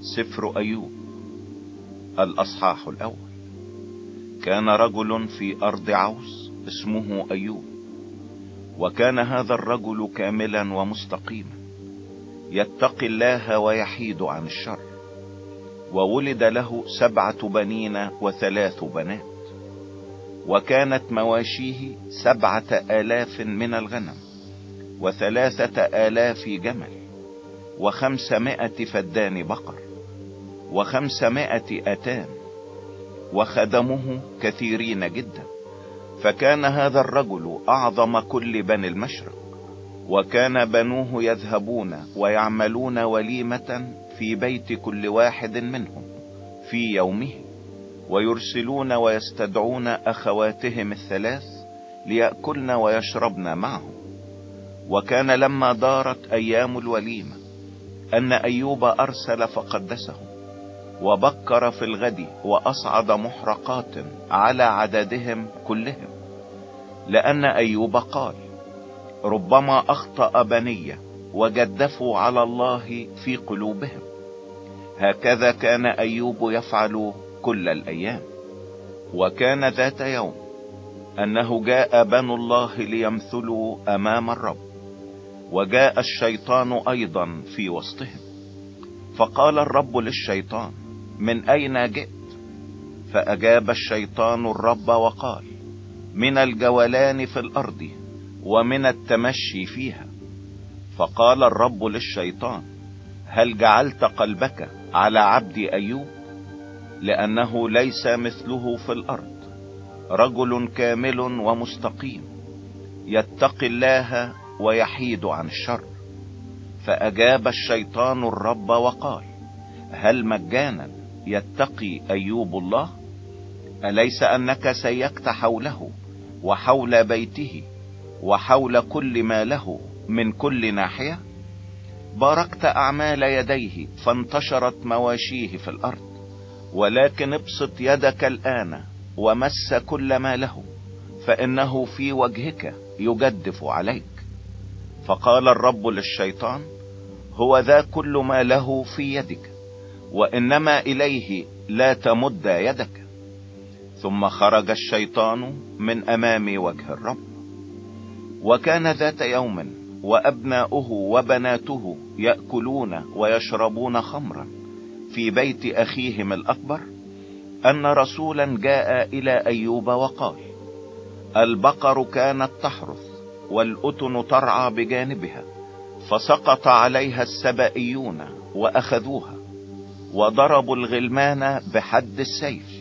سفر أيوب الأصحاح الأول. كان رجل في أرض عوس اسمه أيوب وكان هذا الرجل كاملا ومستقيما يتقي الله ويحيد عن الشر وولد له سبعة بنين وثلاث بنات وكانت مواشيه سبعة آلاف من الغنم وثلاثة آلاف جمل وخمسمائة فدان بقر. وخمسمائة أتان وخدمه كثيرين جدا. فكان هذا الرجل أعظم كل بني المشرق وكان بنوه يذهبون ويعملون وليمة في بيت كل واحد منهم في يومه ويرسلون ويستدعون أخواتهم الثلاث ليأكلن ويشربن معهم. وكان لما دارت أيام الوليمة أن أيوب أرسل فقدسه وبكر في الغد وأصعد محرقات على عددهم كلهم لأن أيوب قال ربما أخطأ بني وجدفوا على الله في قلوبهم. هكذا كان أيوب يفعل كل الأيام. وكان ذات يوم أنه جاء بنو الله ليمثلوا أمام الرب وجاء الشيطان أيضا في وسطهم. فقال الرب للشيطان من أين جئت؟ فأجاب الشيطان الرب وقال من الجولان في الأرض ومن التمشي فيها. فقال الرب للشيطان هل جعلت قلبك على عبد أيوب؟ لأنه ليس مثله في الأرض رجل كامل ومستقيم يتقي الله ويحيد عن الشر. فأجاب الشيطان الرب وقال هل مجانا؟ يتقي أيوب الله؟ أليس أنك سيكت حوله وحول بيته وحول كل ما له من كل ناحية؟ باركت أعمال يديه فانتشرت مواشيه في الأرض ولكن ابسط يدك الآن ومس كل ما له فإنه في وجهك يجدف عليك. فقال الرب للشيطان هو ذا كل ما له في يدك وإنما إليه لا تمد يدك. ثم خرج الشيطان من أمام وجه الرب. وكان ذات يوم وأبناؤه وبناته يأكلون ويشربون خمرا في بيت أخيهم الأكبر أن رسولا جاء إلى أيوب وقال البقر كانت تحرث والأتن ترعى بجانبها فسقط عليها السبائيون وأخذوها. وضربوا الغلمان بحد السيف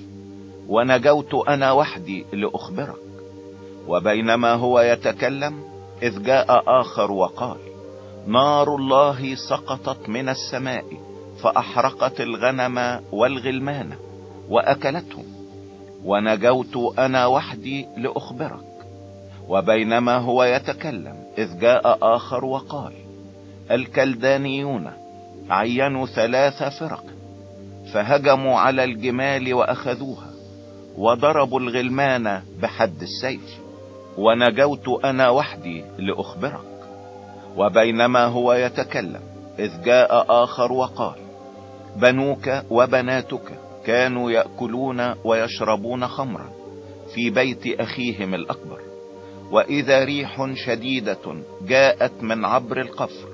ونجوت أنا وحدي لأخبرك. وبينما هو يتكلم إذ جاء آخر وقال نار الله سقطت من السماء فأحرقت الغنم والغلمان وأكلتهم ونجوت أنا وحدي لأخبرك. وبينما هو يتكلم إذ جاء آخر وقال الكلدانيون عينوا ثلاث فرق فهجموا على الجمال وأخذوها وضربوا الغلمان بحد السيف ونجوت أنا وحدي لأخبرك. وبينما هو يتكلم إذ جاء آخر وقال بنوك وبناتك كانوا يأكلون ويشربون خمرا في بيت أخيهم الأكبر. وإذا ريح شديدة جاءت من عبر القفر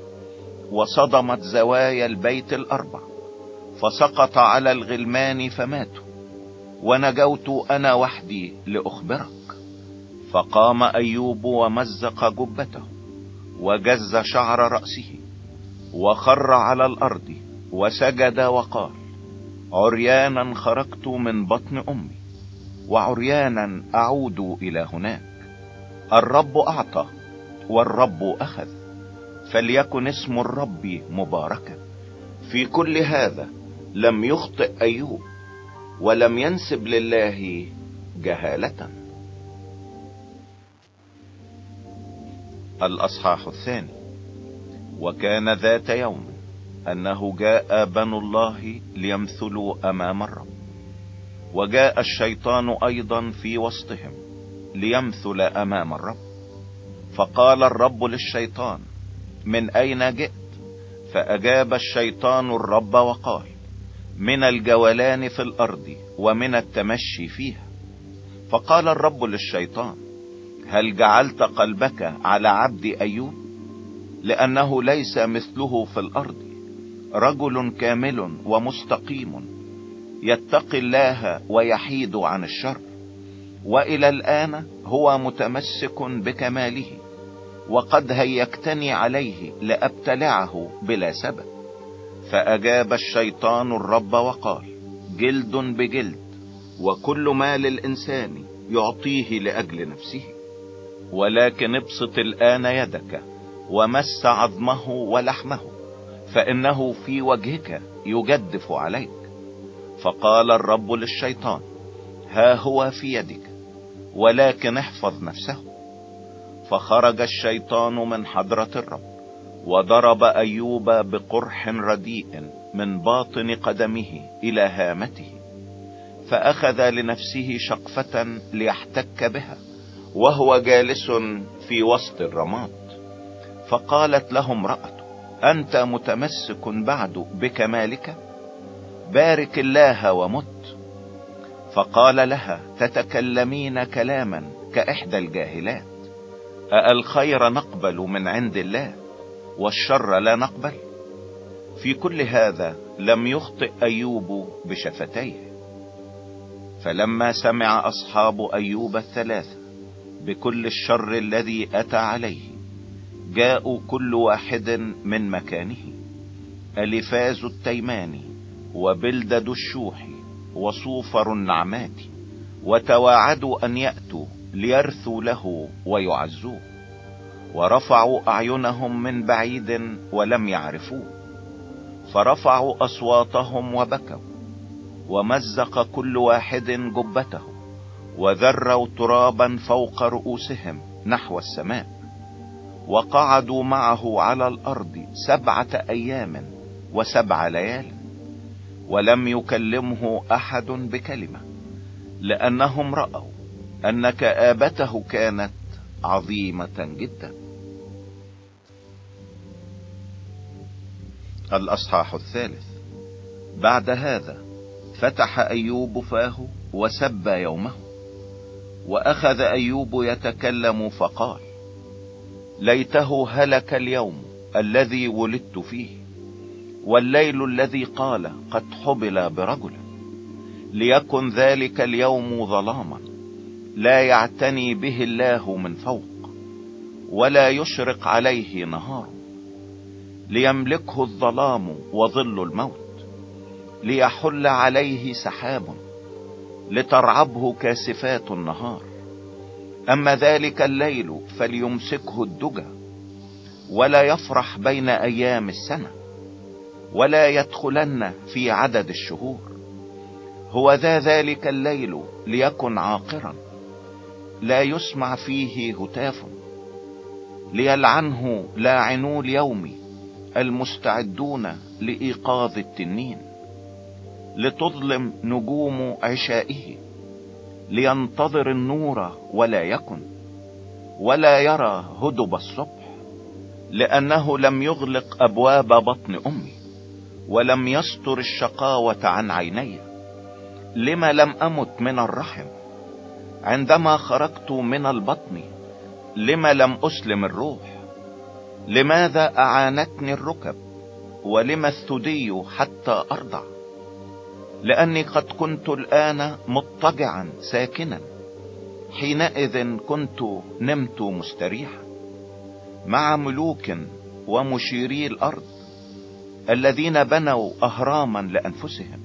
وصدمت زوايا البيت الأربع. فسقط على الغلمان فماتوا ونجوت أنا وحدي لأخبرك. فقام أيوب ومزق جبته وجز شعر رأسه وخر على الأرض وسجد وقال عريانا خرجت من بطن أمي وعريانا أعود إلى هناك. الرب أعطى والرب أخذ فليكن اسم الرب مباركا. في كل هذا لم يخطئ أيوب ولم ينسب لله جهالة. الأصحاح الثاني. وكان ذات يوم أنه جاء بنو الله ليمثلوا أمام الرب. وجاء الشيطان أيضا في وسطهم ليمثل أمام الرب. فقال الرب للشيطان من أين جئت؟ فأجاب الشيطان الرب وقال من الجولان في الأرض ومن التمشي فيها. فقال الرب للشيطان هل جعلت قلبك على عبد أيوب؟ لأنه ليس مثله في الأرض. رجل كامل ومستقيم يتقي الله ويحيد عن الشر وإلى الآن هو متمسك بكماله وقد هيكتني عليه لأبتلعه بلا سبب. فأجاب الشيطان الرب وقال جلد بجلد وكل ما للإنسان يعطيه لأجل نفسه. ولكن ابسط الآن يدك ومس عظمه ولحمه فإنه في وجهك يجدف عليك. فقال الرب للشيطان ها هو في يدك ولكن احفظ نفسه. فخرج الشيطان من حضرة الرب. وضرب أيوب بقرح رديء من باطن قدمه إلى هامته فأخذ لنفسه شقفة ليحتك بها وهو جالس في وسط الرماد. فقالت له امرأته أنت متمسك بعد بكمالك؟ بارك الله ومت. فقال لها تتكلمين كلاما كإحدى الجاهلات؟ أالخير نقبل من عند الله؟ والشر لا نقبل. في كل هذا لم يخطئ أيوب بشفتيه. فلما سمع أصحاب أيوب الثلاثة بكل الشر الذي أتى عليه جاءوا كل واحد من مكانه. ألفاز التيماني وبلدد الشوح وصوفر النعمات وتواعدوا أن يأتوا ليرثوا له ويعزوه. ورفعوا أعينهم من بعيد ولم يعرفوه. فرفعوا أصواتهم وبكوا ومزق كل واحد جبته وذروا ترابا فوق رؤوسهم نحو السماء. وقعدوا معه على الأرض سبعة أيام وسبع ليال ولم يكلمه أحد بكلمة لأنهم رأوا أن كآبته كانت عظيمة جدا. الأصحاح الثالث. بعد هذا فتح أيوب فاه وسب يومه وأخذ أيوب يتكلم فقال ليته هلك اليوم الذي ولدت فيه والليل الذي قال قد حبل برجل ليكن ذلك اليوم ظلاما لا يعتني به الله من فوق ولا يشرق عليه نهار. ليملكه الظلام وظل الموت ليحل عليه سحاب لترعبه كاسفات النهار. أما ذلك الليل فليمسكه الدجى ولا يفرح بين أيام السنة ولا يدخلن في عدد الشهور. هو ذا ذلك الليل ليكن عاقرا لا يسمع فيه هتاف ليلعنه لاعنو اليوم. المستعدون لإيقاظ التنين لتظلم نجوم عشائه لينتظر النور ولا يكن ولا يرى هدب الصبح لأنه لم يغلق أبواب بطن أمي ولم يستر الشقاوة عن عيني. لما لم أمت من الرحم؟ عندما خرجت من البطن لما لم أسلم الروح؟ لماذا أعانتني الركب؟ ولما الثدي حتى أرضع؟ لأني قد كنت الآن مضطجعا ساكنا. حينئذ كنت نمت مستريحا. مع ملوك ومشيري الأرض الذين بنوا اهراما لأنفسهم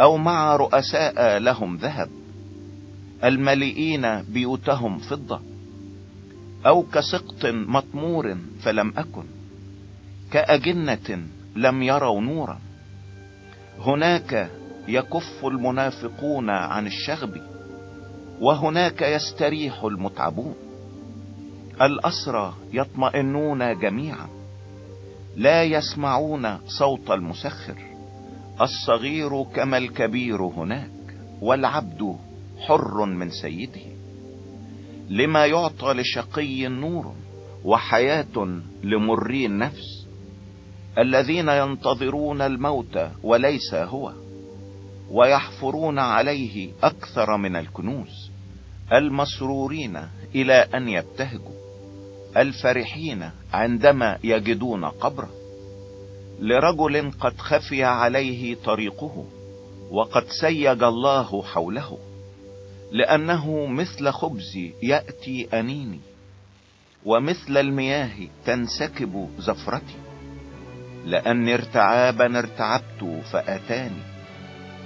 أو مع رؤساء لهم ذهب. المليئين بيوتهم فضة. أو كسقط مطمور فلم أكن كأجنة لم يروا نورا. هناك يكف المنافقون عن الشغب وهناك يستريح المتعبون. الأسرى يطمئنون جميعا لا يسمعون صوت المسخر. الصغير كما الكبير هناك والعبد حر من سيده. لما يعطى لشقي نور وحياة لمري النفس الذين ينتظرون الموت وليس هو ويحفرون عليه أكثر من الكنوز المسرورين إلى أن يبتهجوا الفرحين عندما يجدون قبره لرجل قد خفي عليه طريقه وقد سيج الله حوله لأنه مثل خبز يأتي أنيني ومثل المياه تنسكب زفرتي. لأني ارتعابا ارتعبت فأتاني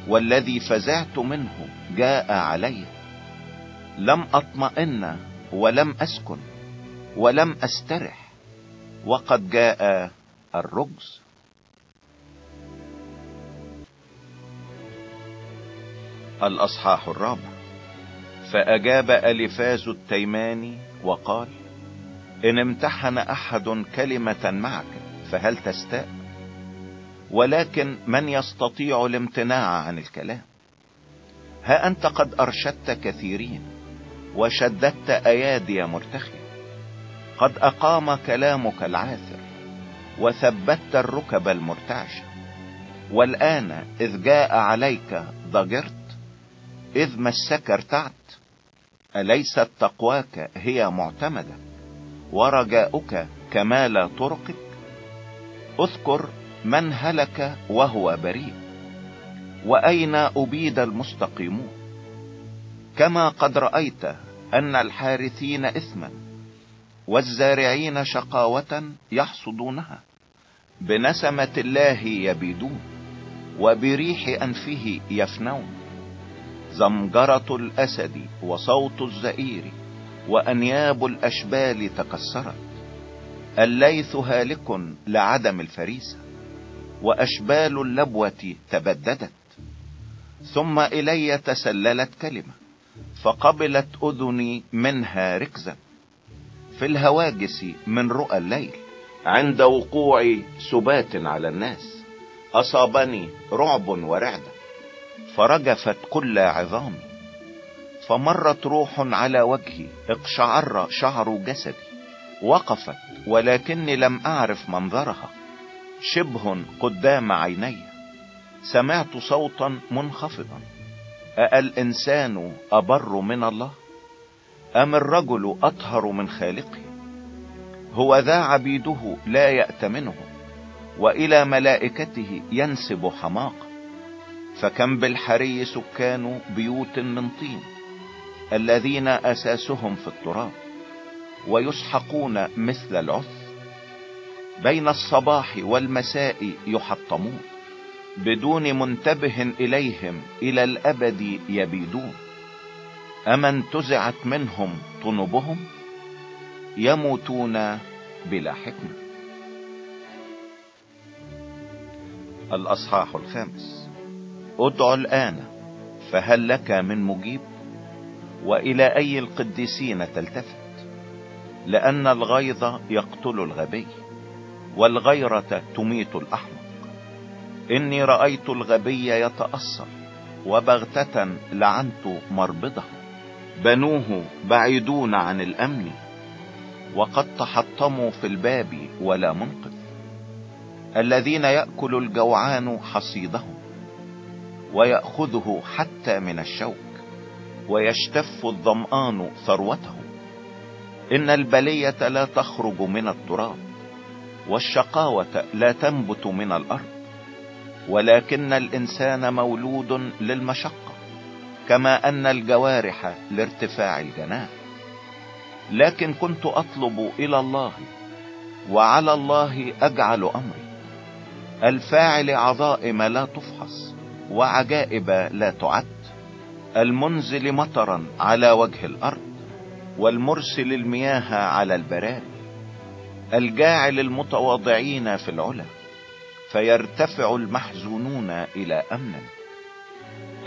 والذي فزعت منه جاء علي. لم أطمئن ولم أسكن ولم أسترح وقد جاء الرجز. الأصحاح الرابع. فأجاب ألفاز التيماني وقال إن امتحن أحد كلمة معك فهل تستاء؟ ولكن من يستطيع الامتناع عن الكلام؟ ها أنت قد أرشدت كثيرين وشددت أيادي مرتخية. قد أقام كلامك العاثر وثبت الركب المرتعشة. والآن إذ جاء عليك ضجرت إذ مسك ارتعت. أليست تقواك هي معتمدة؟ ورجاؤك كمال طرقك اذكر من هلك وهو بريء. وأين أبيد المستقيمون كما قد رأيت أن الحارثين اثما والزارعين شقاوة يحصدونها. بنسمة الله يبيدون وبريح أنفه يفنون. زمجرة الأسد وصوت الزئير وأنياب الأشبال تكسرت. الليث هالك لعدم الفريسة وأشبال اللبوة تبددت. ثم إلي تسللت كلمة فقبلت أذني منها ركزا. في الهواجس من رؤى الليل عند وقوع سبات على الناس أصابني رعب ورعدة. فرجفت كل عظامي فمرت روح على وجهي اقشعر شعر جسدي وقفت ولكني لم أعرف منظرها شبه قدام عيني سمعت صوتا منخفضا أألإنسان أبر من الله؟ أم الرجل أطهر من خالقه؟ هو ذا عبيده لا يأتمنه وإلى ملائكته ينسب حماقة. فكم بالحري سكان بيوت من طين الذين أساسهم في التراب ويسحقون مثل العث. بين الصباح والمساء يحطمون بدون منتبه إليهم إلى الأبد يبيدون. اما انتزعت منهم طنبهم؟ يموتون بلا حكمة. الأصحاح الخامس. ادع الآن فهل لك من مجيب؟ وإلى أي القديسين تلتفت؟ لأن الغيظ يقتل الغبي والغيرة تميت الأحمق. إني رأيت الغبي يتأثر وبغتة لعنت مربضه. بنوه بعيدون عن الأمن وقد تحطموا في الباب ولا منقذ. الذين يأكل الجوعان حصيدهم ويأخذه حتى من الشوك ويشتف الظمآن ثروته. إن البلية لا تخرج من التراب والشقاوة لا تنبت من الأرض. ولكن الإنسان مولود للمشقة كما أن الجوارح لارتفاع الجناح. لكن كنت أطلب إلى الله وعلى الله أجعل أمري. الفاعل عظائم لا تفحص وعجائب لا تعد. المنزل مطرا على وجه الأرض والمرسل المياه على البراري الجاعل المتواضعين في العلا فيرتفع المحزونون إلى امن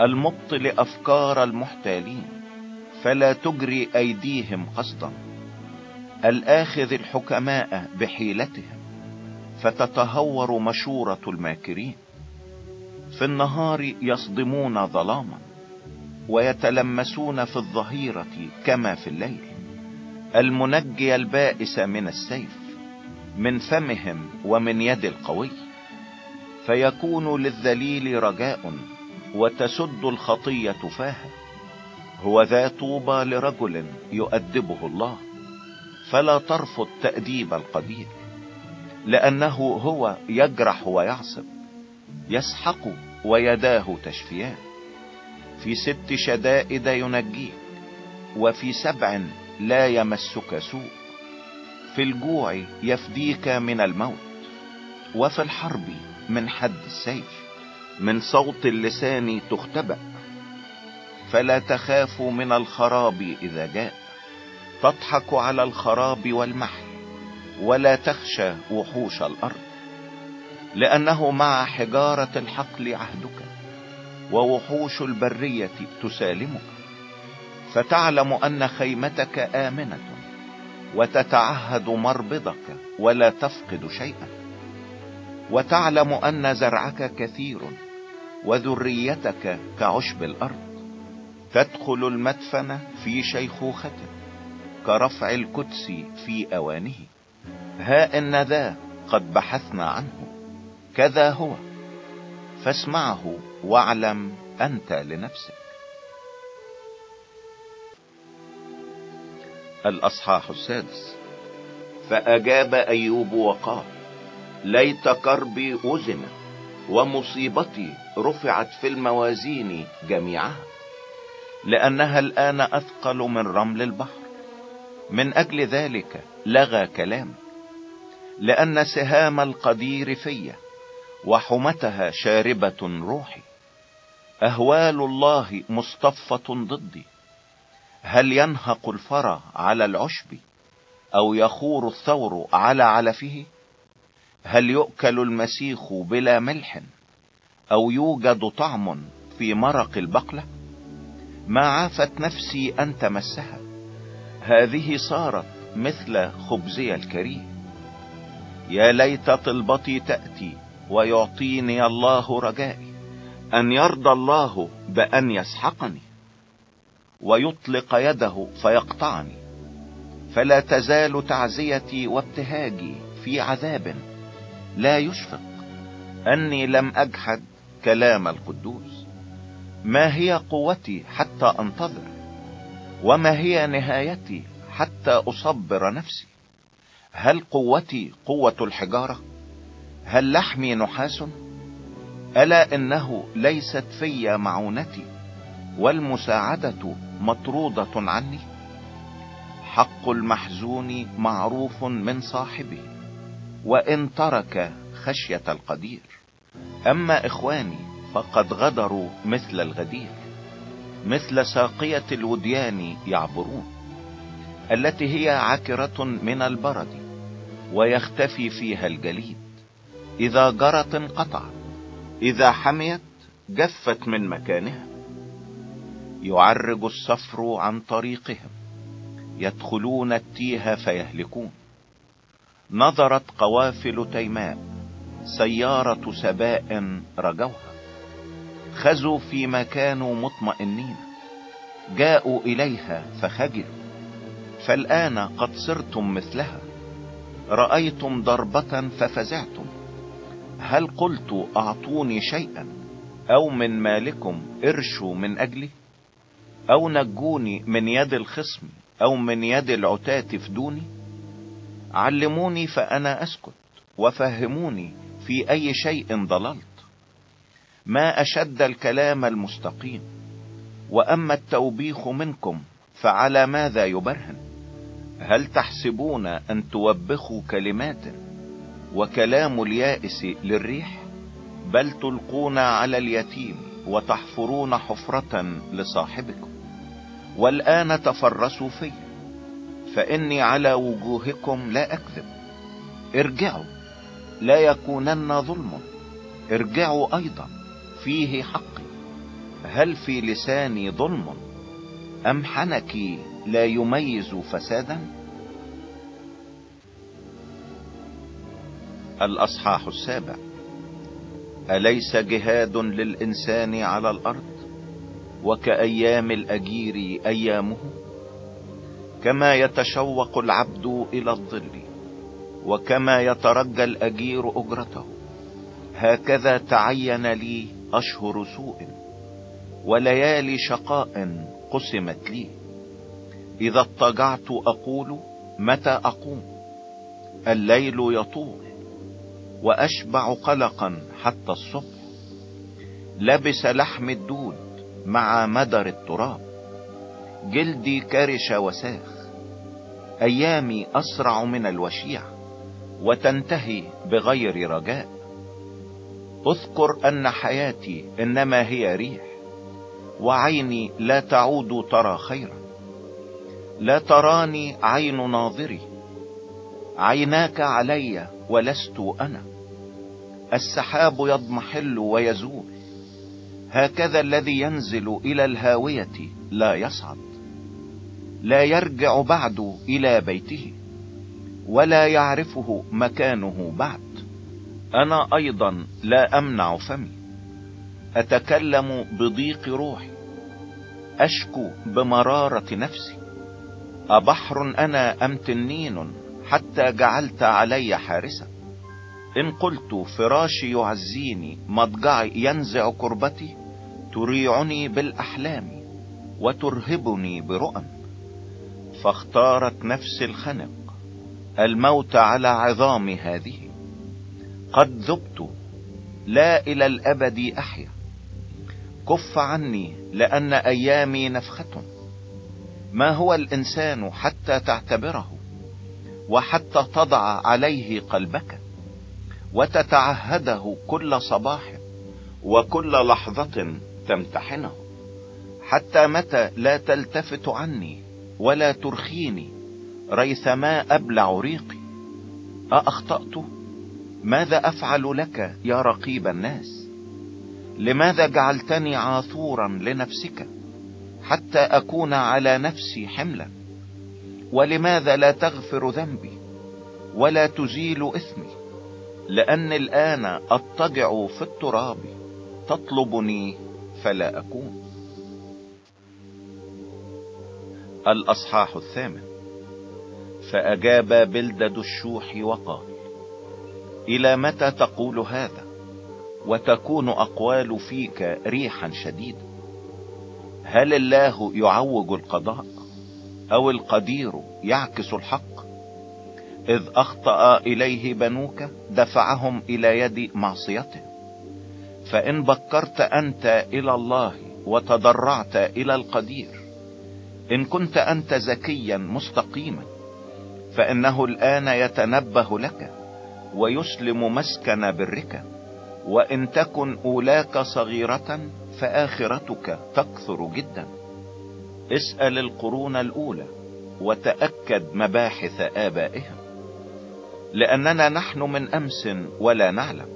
المبطل أفكار المحتالين فلا تجري أيديهم قصدا الآخذ الحكماء بحيلتهم فتتهور مشورة الماكرين. في النهار يصدمون ظلاما ويتلمسون في الظهيرة كما في الليل. المنجي البائس من السيف من فمهم ومن يد القوي. فيكون للذليل رجاء وتسد الخطية فاها. هو ذا طوبى لرجل يؤدبه الله فلا ترفض تأديب القدير لأنه هو يجرح ويعصب. يسحق ويداه تشفيان. في ست شدائد ينجيك وفي سبع لا يمسك سوء. في الجوع يفديك من الموت وفي الحرب من حد السيف. من صوت اللسان تختبأ فلا تخاف من الخراب إذا جاء. تضحك على الخراب والمحل ولا تخشى وحوش الأرض. لأنه مع حجارة الحقل عهدك ووحوش البرية تسالمك فتعلم أن خيمتك آمنة وتتعهد مربضك ولا تفقد شيئا وتعلم أن زرعك كثير وذريتك كعشب الأرض تدخل المدفن في شيخوخة كرفع الكدس في أوانه. ها إن ذا قد بحثنا عنه. كذا هو. فاسمعه واعلم أنت لنفسك. الأصحاح السادس. فأجاب أيوب وقال ليت كربي أذن ومصيبتي رفعت في الموازين جميعها لأنها الآن أثقل من رمل البحر. من أجل ذلك لغى كلامي لأن سهام القدير في وحمتها شاربة روحي. أهوال الله مصطفة ضدي. هل ينهق الفرى على العشب أو يخور الثور على علفه؟ هل يؤكل المسيخ بلا ملح أو يوجد طعم في مرق البقلة؟ ما عافت نفسي أن تمسها. هذه صارت مثل خبزي الكريم يا ليت طلبتي تأتي ويعطيني الله رجائي. أن يرضى الله بأن يسحقني. ويطلق يده فيقطعني. فلا تزال تعزيتي وابتهاجي في عذاب لا يشفق. أني لم أجحد كلام القدوس. ما هي قوتي حتى أنتظر؟ وما هي نهايتي حتى أصبر نفسي؟ هل قوتي قوة الحجارة؟ هل لحمي نحاس؟ ألا إنه ليست في معونتي والمساعدة مطرودة عني؟ حق المحزون معروف من صاحبه وإن ترك خشية القدير. أما إخواني فقد غدروا مثل الغدير مثل ساقية الوديان يعبرون التي هي عكرة من البرد ويختفي فيها الجليد. إذا جرت انقطعت إذا حميت جفت من مكانها. يعرج الصفر عن طريقهم يدخلون التيه فيهلكون. نظرت قوافل تيماء سيارة سباء رجوها. خزوا فيما كانوا مطمئنين جاءوا إليها فخجلوا. فالآن قد صرتم مثلها رأيتم ضربة ففزعتم. هل قلت أعطوني شيئا أو من مالكم ارشوا من أجلي؟ أو نجوني من يد الخصم أو من يد العتاة فدوني علموني فأنا أسكت وفهموني في أي شيء ضللت. ما أشد الكلام المستقيم وأما التوبيخ منكم فعلى ماذا يبرهن؟ هل تحسبون أن توبخوا كلمات؟ وكلام اليائس للريح بل تلقون على اليتيم وتحفرون حفرة لصاحبكم. والآن تفرسوا في فإني على وجوهكم لا أكذب. ارجعوا لا يكونن ظلم. ارجعوا أيضا فيه حقي هل في لساني ظلم؟ أم حنكي لا يميز فسادا؟ الأصحاح السابع. أليس جهاد للإنسان على الأرض؟ وكأيام الأجير أيامه؟ كما يتشوق العبد إلى الظل وكما يترجى الأجير أجرته. هكذا تعين لي أشهر سوء وليالي شقاء قسمت لي. إذا اضطجعت أقول متى أقوم؟ الليل يطول. وأشبع قلقا حتى الصبح. لبس لحم الدود مع مدر التراب. جلدي كرش وساخ. أيامي أسرع من الوشيع وتنتهي بغير رجاء. أذكر أن حياتي إنما هي ريح وعيني لا تعود ترى خيرا. لا تراني عين ناظري. عيناك علي ولست أنا. السحاب يضمحل ويزول. هكذا الذي ينزل إلى الهاوية لا يصعد. لا يرجع بعد إلى بيته ولا يعرفه مكانه بعد. أنا أيضا لا أمنع فمي. أتكلم بضيق روحي. أشكو بمرارة نفسي. أبحر أنا أم تنين حتى جعلت علي حارسا؟ إن قلت فراشي يعزيني مضجعي ينزع كربتي تريعني بالأحلام وترهبني برؤم. فاختارت نفس الخنق الموت على عظام هذه. قد ذبت لا إلى الأبد أحيا. كف عني لأن أيامي نفخة. ما هو الإنسان حتى تعتبره؟ وحتى تضع عليه قلبك. وتتعهده كل صباح وكل لحظة تمتحنه. حتى متى لا تلتفت عني ولا ترخيني ريثما أبلع ريقي. أأخطأت؟ ماذا أفعل لك يا رقيب الناس؟ لماذا جعلتني عاثورا لنفسك حتى أكون على نفسي حملا؟ ولماذا لا تغفر ذنبي ولا تزيل إثمي؟ لاني الآن اضطجع في التراب تطلبني فلا اكون الأصحاح الثامن. فأجاب بلدد الشوح وقال إلى متى تقول هذا؟ وتكون أقوال فيك ريحا شديدة هل الله يعوج القضاء؟ أو القدير يعكس الحق؟ إذ أخطأ إليه بنوك دفعهم إلى يد معصيته. فإن بكرت أنت إلى الله وتضرعت إلى القدير إن كنت أنت ذكيا مستقيما فإنه الآن يتنبه لك ويسلم مسكن برك وإن تكن أولاك صغيرة فآخرتك تكثر جدا. اسأل القرون الأولى وتأكد مباحث ابائهم لأننا نحن من أمس ولا نعلم.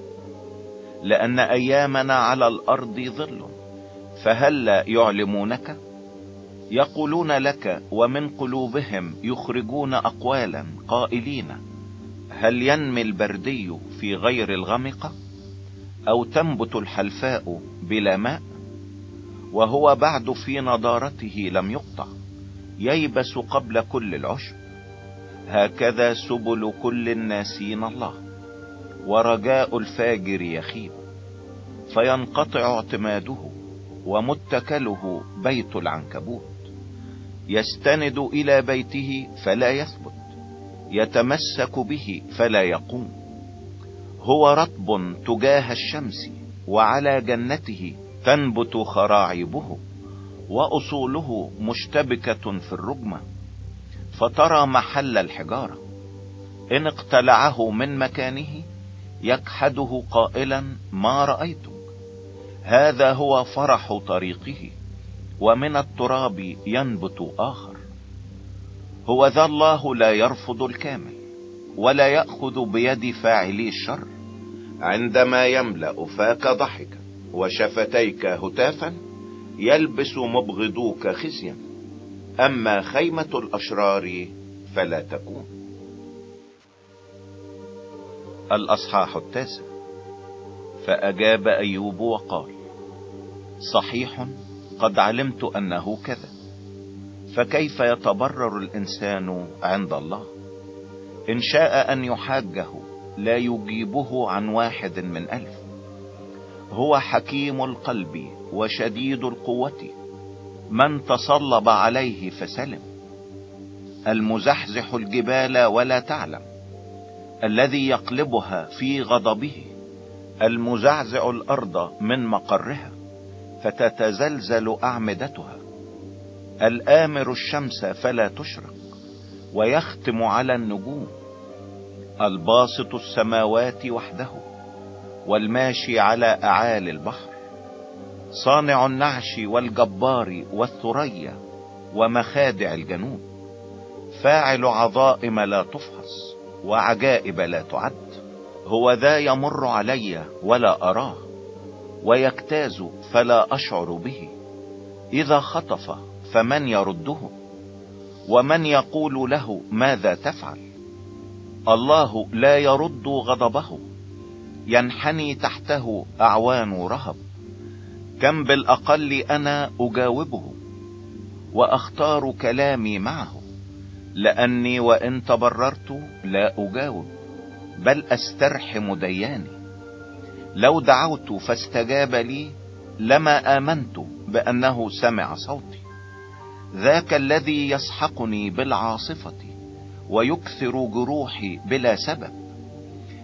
لأن أيامنا على الأرض ظل. فهل يعلمونك؟ يقولون لك ومن قلوبهم يخرجون أقوالا قائلين هل ينمي البردي في غير الغمقة أو تنبت الحلفاء بلا ماء؟ وهو بعد في نضارته لم يقطع. ييبس قبل كل العشب. هكذا سبل كل الناسين الله. ورجاء الفاجر يخيب. فينقطع اعتماده ومتكله بيت العنكبوت. يستند إلى بيته فلا يثبت. يتمسك به فلا يقوم. هو رطب تجاه الشمس وعلى جنته تنبت خراعيبه وأصوله مشتبكة في الرجمة فترى محل الحجارة. إن اقتلعه من مكانه يكحده قائلا ما رأيتك؟ هذا هو فرح طريقه ومن التراب ينبت آخر. هو ذا الله لا يرفض الكامل ولا يأخذ بيد فاعلي الشر. عندما يملأ فاك ضحكا وشفتيك هتافا يلبس مبغضوك خزيا. أما خيمة الأشرار فلا تكون. الأصحاح التاسع. فأجاب أيوب وقال صحيح قد علمت أنه كذا. فكيف يتبرر الإنسان عند الله؟ إن شاء أن يحاجه لا يجيبه عن واحد من ألف. هو حكيم القلب وشديد القوة. من تصلب عليه فسلم. المزحزح الجبال ولا تعلم. الذي يقلبها في غضبه. المزعزع الأرض من مقرها. فتتزلزل أعمدتها. الآمر الشمس فلا تشرق. ويختم على النجوم. الباسط السماوات وحده. والماشي على أعالي البحر. صانع النعش والجبار والثريا ومخادع الجنوب فاعل عظائم لا تفحص وعجائب لا تعد. هو ذا يمر علي ولا أراه ويجتاز فلا أشعر به. إذا خطف فمن يرده؟ ومن يقول له ماذا تفعل؟ الله لا يرد غضبه ينحني تحته أعوان رهب. كم بالأقل أنا أجاوبه وأختار كلامي معه لأني وإن تبررت لا أجاوب بل أسترحم دياني. لو دعوت فاستجاب لي لما آمنت بأنه سمع صوتي. ذاك الذي يسحقني بالعاصفة ويكثر جروحي بلا سبب.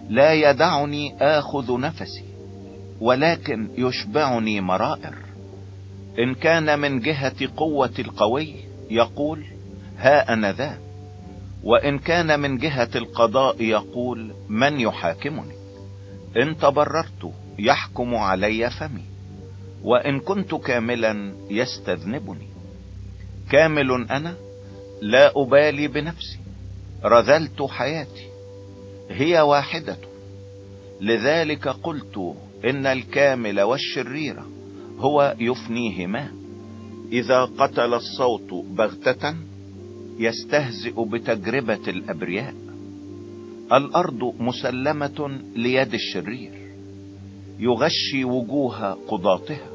لا يدعني آخذ نفسي. ولكن يشبعني مرائر. إن كان من جهة قوة القوي يقول ها أنا ذا وإن كان من جهة القضاء يقول من يحاكمني؟ إن تبررت يحكم علي فمي وإن كنت كاملا يستذنبني. كامل أنا لا أبالي بنفسي رذلت حياتي هي واحدة. لذلك قلت إن الكامل والشرير هو يفنيهما. إذا قتل الصوت بغتة يستهزئ بتجربة الأبرياء. الأرض مسلمة ليد الشرير يغشي وجوه قضاتها.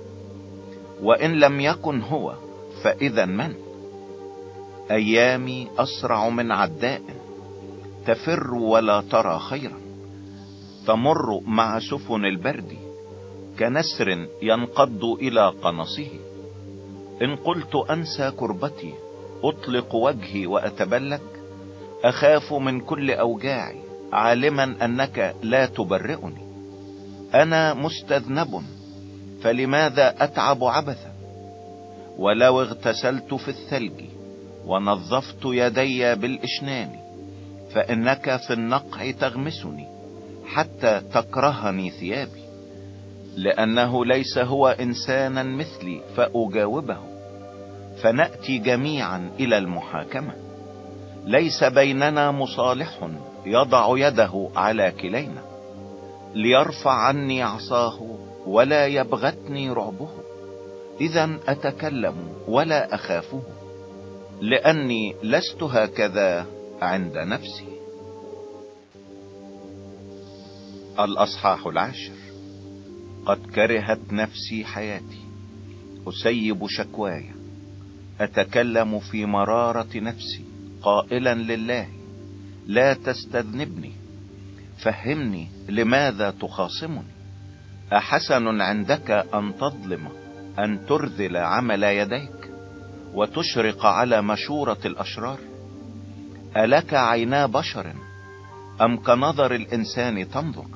وإن لم يكن هو فإذا من؟ أيامي أسرع من عداء تفر ولا ترى خيرا. تمر مع سفن البرد كنسر ينقض إلى قنصه. إن قلت أنسى كربتي أطلق وجهي وأتبلك. أخاف من كل اوجاعي عالما أنك لا تبرئني. أنا مستذنب فلماذا أتعب عبثا؟ ولو اغتسلت في الثلج ونظفت يدي بالإشنان فإنك في النقع تغمسني. حتى تكرهني ثيابي لأنه ليس هو إنسانا مثلي فأجاوبه فنأتي جميعا إلى المحاكمة. ليس بيننا مصالح يضع يده على كلينا ليرفع عني عصاه ولا يبغتني رعبه. اذا أتكلم ولا أخافه لأني لست هكذا عند نفسي. الأصحاح العاشر. قد كرهت نفسي حياتي أسيب شكواي أتكلم في مرارة نفسي قائلا لله لا تستذنبني فهمني لماذا تخاصمني. أحسن عندك أن تظلم أن ترذل عمل يديك وتشرق على مشورة الأشرار. ألك عينا بشر أم كنظر الإنسان تنظر؟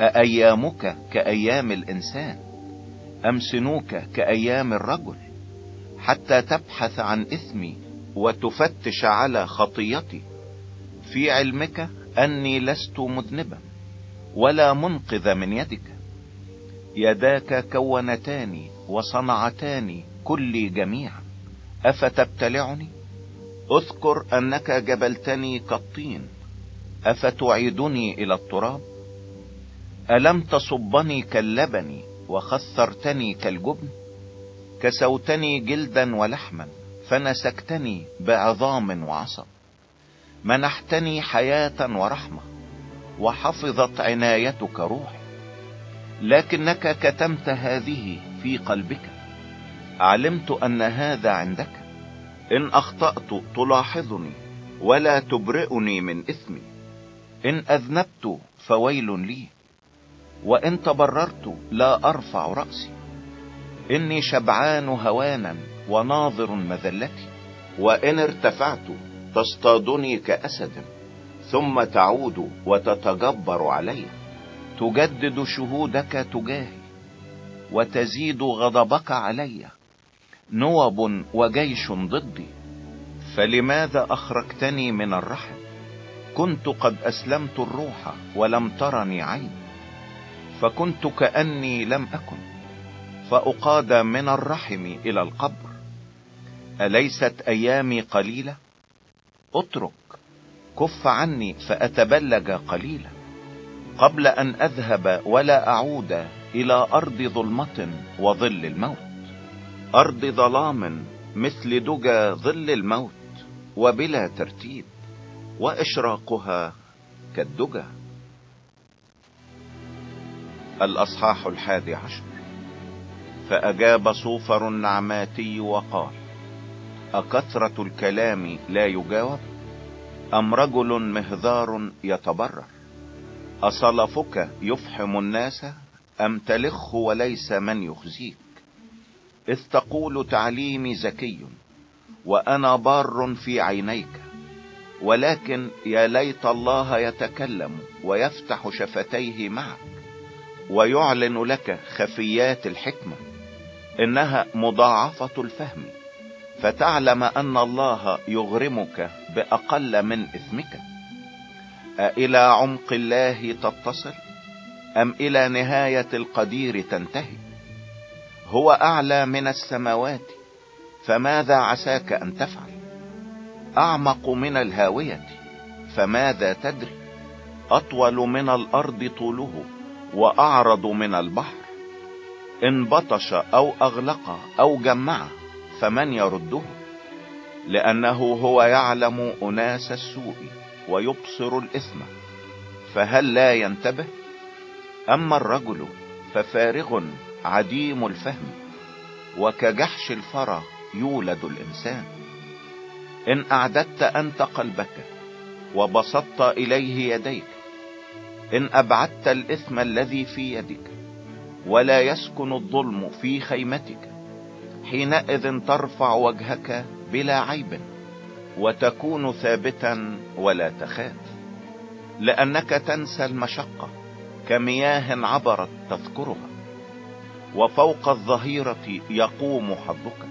أأيامك كأيام الإنسان؟ أم سنوك كأيام الرجل حتى تبحث عن إثمي وتفتش على خطيتي؟ في علمك أني لست مذنبا ولا منقذ من يدك. يداك كونتاني وصنعتاني كلي جميعا أفتبتلعني؟ أذكر أنك جبلتني كالطين أفتعيدني إلى التراب؟ ألم تصبني كاللبن وخثرتني كالجبن؟ كسوتني جلدا ولحما فنسكتني بعظام وعصب. منحتني حياة ورحمة وحفظت عنايتك روحي. لكنك كتمت هذه في قلبك. علمت أن هذا عندك. إن أخطأت تلاحظني ولا تبرئني من إثمي. إن أذنبت فويل لي. وإن تبررت لا أرفع رأسي. إني شبعان هوانا وناظر مذلتي. وإن ارتفعت تصطادني كأسد ثم تعود وتتجبر علي. تجدد شهودك تجاهي وتزيد غضبك علي. نوب وجيش ضدي فلماذا أخرجتني من الرحم؟ كنت قد أسلمت الروح ولم ترني عين. فكنت كأني لم أكن فأقاد من الرحم إلى القبر. أليست أيامي قليلة؟ أترك. كف عني فاتبلج قليلا. قبل أن أذهب ولا أعود إلى أرض ظلمة وظل الموت. أرض ظلام مثل دجى ظل الموت وبلا ترتيب وإشراقها كالدجى. الأصحاح الحادي عشر. فأجاب صوفر النعماتي وقال أكثرة الكلام لا يجاوب؟ أم رجل مهذار يتبرر؟ أصلفك يفحم الناس أم تلخ وليس من يخزيك؟ إذ تقول تعليمي ذكي وأنا بار في عينيك ولكن يا ليت الله يتكلم ويفتح شفتيه معك. ويعلن لك خفيات الحكمة إنها مضاعفة الفهم فتعلم أن الله يغرمك بأقل من إثمك. أإلى عمق الله تتصل أم إلى نهاية القدير تنتهي؟ هو أعلى من السماوات فماذا عساك أن تفعل؟ أعمق من الهاوية فماذا تدري؟ أطول من الأرض طوله. وأعرض من البحر. إن بطش أو أغلق أو جمع فمن يرده؟ لأنه هو يعلم أناس السوء ويبصر الإثم فهل لا ينتبه؟ أما الرجل ففارغ عديم الفهم وكجحش الفرى يولد الإنسان. إن أعددت أنت قلبك وبسطت إليه يديك إن أبعدت الإثم الذي في يدك ولا يسكن الظلم في خيمتك حينئذ ترفع وجهك بلا عيب وتكون ثابتا ولا تخاف لأنك تنسى المشقة كمياه عبرت تذكرها وفوق الظهيرة يقوم حظك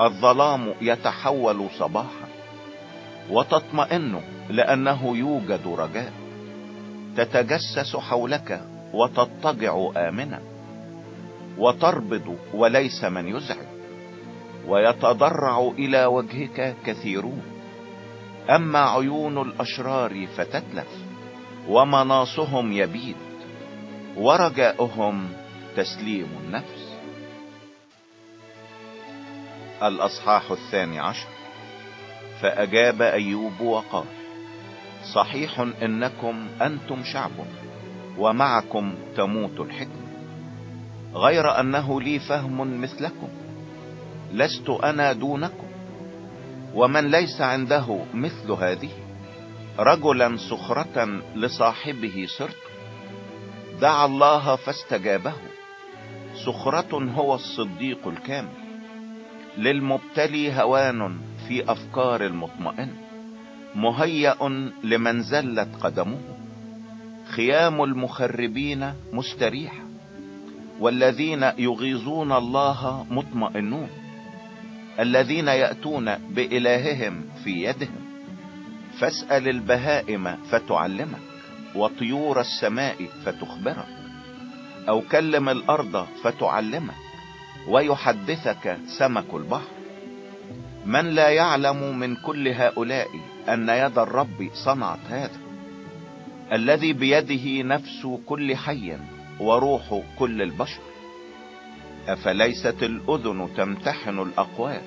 الظلام يتحول صباحا وتطمئن لأنه يوجد رجاء. تتجسس حولك وتضطجع امنا وتربض وليس من يزعج ويتضرع إلى وجهك كثيرون. أما عيون الأشرار فتتلف ومناصهم يبيد ورجاؤهم تسليم النفس. الأصحاح الثاني عشر. فأجاب أيوب وقال صحيح إنكم أنتم شعب ومعكم تموت الحكمة غير أنه لي فهم مثلكم لست أنا دونكم ومن ليس عنده مثل هذه رجلا سخرة لصاحبه صرت دعا الله فاستجابه سخرة هو الصديق الكامل للمبتلي هوان في أفكار المطمئن. مهيأ لمن زلت قدمه. خيام المخربين مستريحة. والذين يغيظون الله مطمئنون. الذين يأتون بإلههم في يدهم. فاسأل البهائم فتعلمك وطيور السماء فتخبرك. أو كلم الأرض فتعلمك ويحدثك سمك البحر. من لا يعلم من كل هؤلاء أن يد الرب صنعت هذا الذي بيده نفس كل حي وروح كل البشر. أفليست الأذن تمتحن الأقوال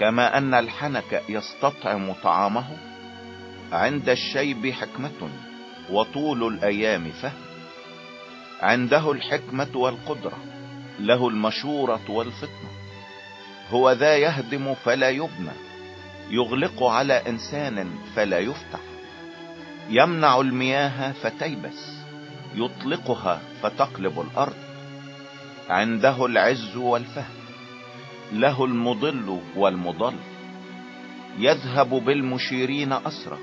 كما أن الحنك يستطعم طعامه؟ عند الشيب حكمة وطول الأيام فهم. عنده الحكمة والقدرة له المشورة والفطنة. هو ذا يهدم فلا يبنى. يغلق على إنسان فلا يفتح. يمنع المياه فتيبس يطلقها فتقلب الأرض. عنده العز والفهم له المضل والمضل. يذهب بالمشيرين أسرى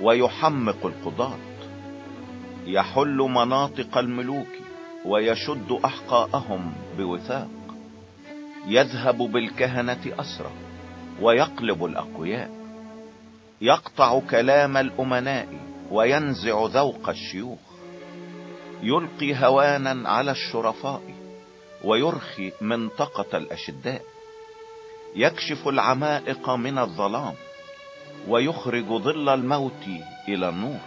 ويحمق القضاة. يحل مناطق الملوك ويشد أحقاءهم بوثاق. يذهب بالكهنة أسرى ويقلب الأقوياء. يقطع كلام الأمناء وينزع ذوق الشيوخ. يلقي هوانا على الشرفاء ويرخي منطقة الأشداء. يكشف العمائق من الظلام ويخرج ظل الموت إلى النور.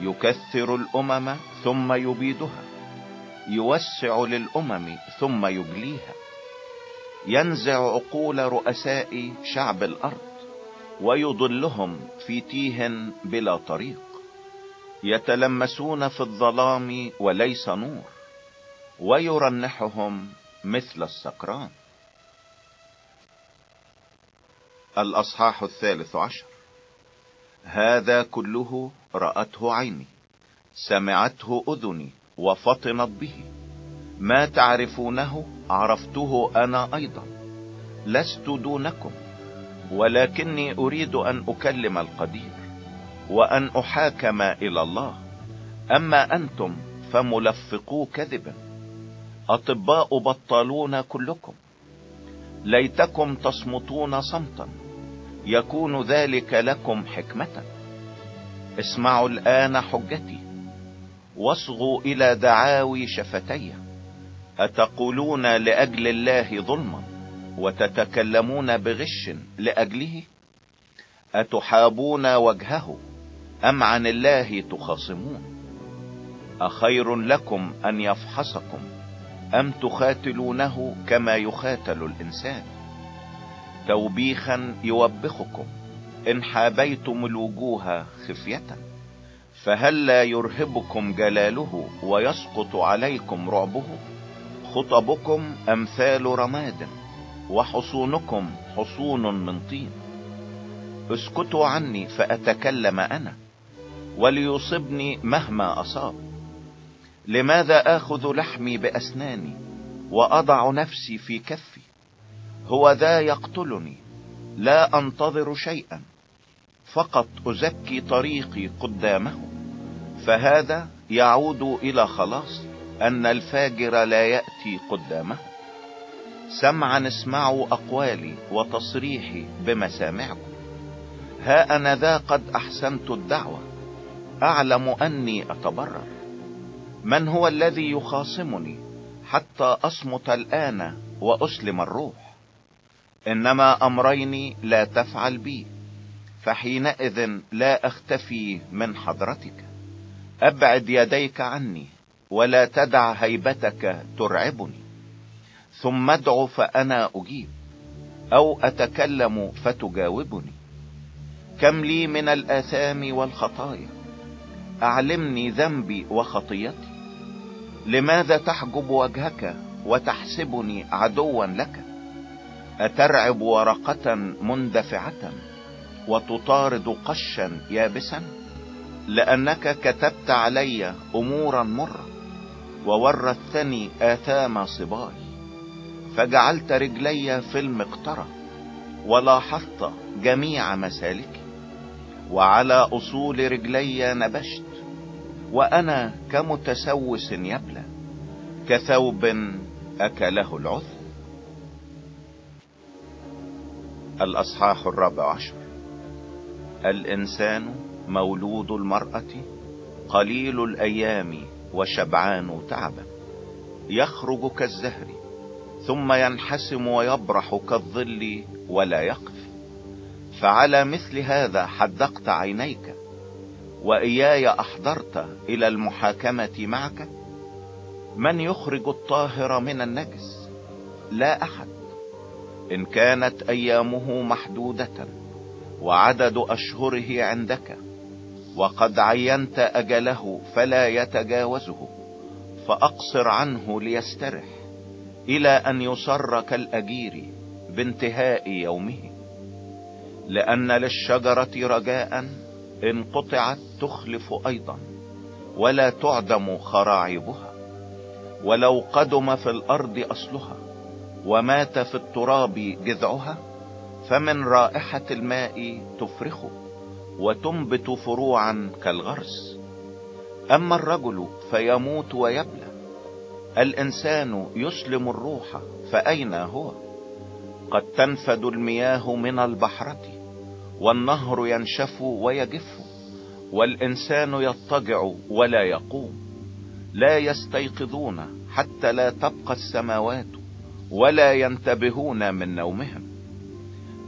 يكثر الأمم ثم يبيدها. يوسع للأمم ثم يجليها ينزع عقول رؤساء شعب الأرض ويضلهم في تيه بلا طريق. يتلمسون في الظلام وليس نور ويرنحهم مثل السكران. الأصحاح الثالث عشر. هذا كله رأته عيني سمعته أذني وفطنت به. ما تعرفونه؟ عرفته أنا أيضا. لست دونكم ولكني أريد أن أكلم القدير وأن أحاكم إلى الله. أما أنتم فملفقو كذبا. أطباء بطالون كلكم. ليتكم تصمتون صمتا. يكون ذلك لكم حكمة. اسمعوا الآن حجتي. واصغوا إلى دعاوي شفتي. أتقولون لأجل الله ظلما وتتكلمون بغش لأجله؟ أتحابون وجهه أم عن الله تخاصمون؟ أخير لكم أن يفحصكم أم تخاتلونه كما يخاتل الإنسان؟ توبيخا يوبخكم إن حابيتم الوجوه خفية فهل لا يرهبكم جلاله ويسقط عليكم رعبه؟ خطبكم أمثال رماد وحصونكم حصون من طين. اسكتوا عني فأتكلم أنا وليصبني مهما أصاب. لماذا آخذ لحمي بأسناني وأضع نفسي في كفي؟ هو ذا يقتلني لا أنتظر شيئا. فقط أزكي طريقي قدامه فهذا يعود إلى خلاص. أن الفاجر لا يأتي قدامه. سمعا اسمعوا أقوالي وتصريحي بمسامعكم ها أنا ذا قد أحسنت الدعوة. أعلم أني أتبرر. من هو الذي يخاصمني حتى أصمت الآن وأسلم الروح؟ إنما أمرين لا تفعل بي فحينئذ لا أختفي من حضرتك. أبعد يديك عني ولا تدع هيبتك ترعبني. ثم ادعو فأنا أجيب أو أتكلم فتجاوبني. كم لي من الآثام والخطايا أعلمني ذنبي وخطيتي. لماذا تحجب وجهك وتحسبني عدوا لك؟ أترعب ورقة مندفعة وتطارد قشا يابسا؟ لأنك كتبت علي امورا وورثتني آثام صباي فجعلت رجلي في المقطرة ولاحظت جميع مسالكي وعلى أصول رجلي نبشت وأنا كمتسوس يبلى كثوب أكله العثر الأصحاح الرابع عشر. الإنسان مولود المرأة قليل الأيام وشبعان تعبا. يخرج كالزهر ثم ينحسم ويبرح كالظل ولا يقف. فعلى مثل هذا حدقت عينيك وإياي أحضرت إلى المحاكمة معك. من يخرج الطاهر من النجس؟ لا أحد. إن كانت أيامه محدودة وعدد أشهره عندك. وقد عينت أجله فلا يتجاوزه فأقصر عنه ليسترح إلى أن يصر كالاجير بانتهاء يومه. لأن للشجرة رجاء إن قطعت تخلف أيضا ولا تعدم خراعيبها ولو قدم في الأرض أصلها ومات في التراب جذعها فمن رائحة الماء تفرخه. وتنبت فروعا كالغرس. أما الرجل فيموت ويبلى. الإنسان يسلم الروح فأين هو؟ قد تنفد المياه من البحرة والنهر ينشف ويجف والإنسان يضطجع ولا يقوم. لا يستيقظون حتى لا تبقى السماوات ولا ينتبهون من نومهم.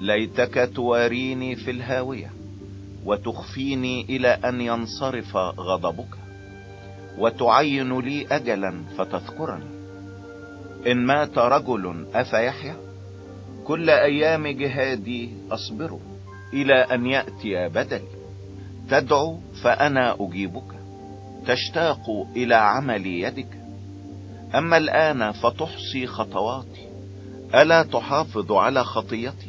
ليتك تواريني في الهاوية. وتخفيني إلى أن ينصرف غضبك وتعين لي اجلا فتذكرني. إن مات رجل أفيحيا كل أيام جهادي أصبر إلى أن يأتي بدلي. تدعو فأنا أجيبك تشتاق إلى عمل يدك. أما الآن فتحصي خطواتي ألا تحافظ على خطيتي؟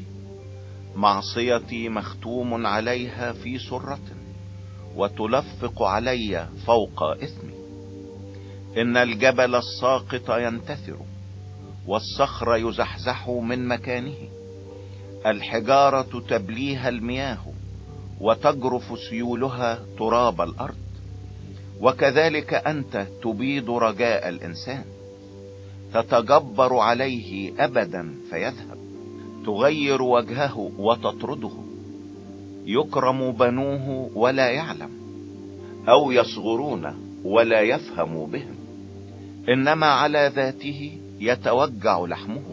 معصيتي مختوم عليها في سرة وتلفق علي فوق إثمي. إن الجبل الساقط ينتثر والصخر يزحزح من مكانه. الحجارة تبليها المياه وتجرف سيولها تراب الأرض. وكذلك أنت تبيد رجاء الإنسان تتجبر عليه ابدا فيذهب. تغير وجهه وتطرده. يكرم بنوه ولا يعلم أو يصغرون ولا يفهم بهم. إنما على ذاته يتوجع لحمه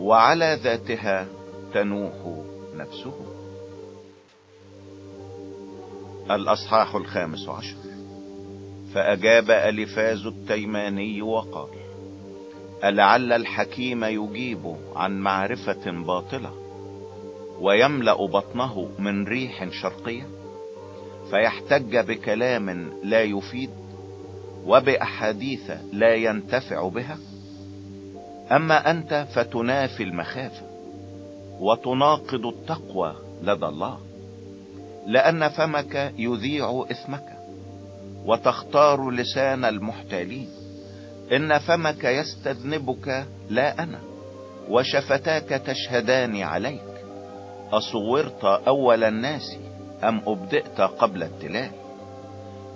وعلى ذاتها تنوح نفسه. الأصحاح الخامس عشر. فأجاب ألفاز التيماني وقال ألعل الحكيم يجيب عن معرفة باطلة ويملأ بطنه من ريح شرقية فيحتج بكلام لا يفيد وبأحاديث لا ينتفع بها. أما أنت فتنافي المخافة وتناقض التقوى لدى الله لأن فمك يذيع إثمك وتختار لسان المحتالين. إن فمك يستذنبك لا أنا وشفتاك تشهدان عليك. أصورت أول الناس أم أبدئت قبل التلال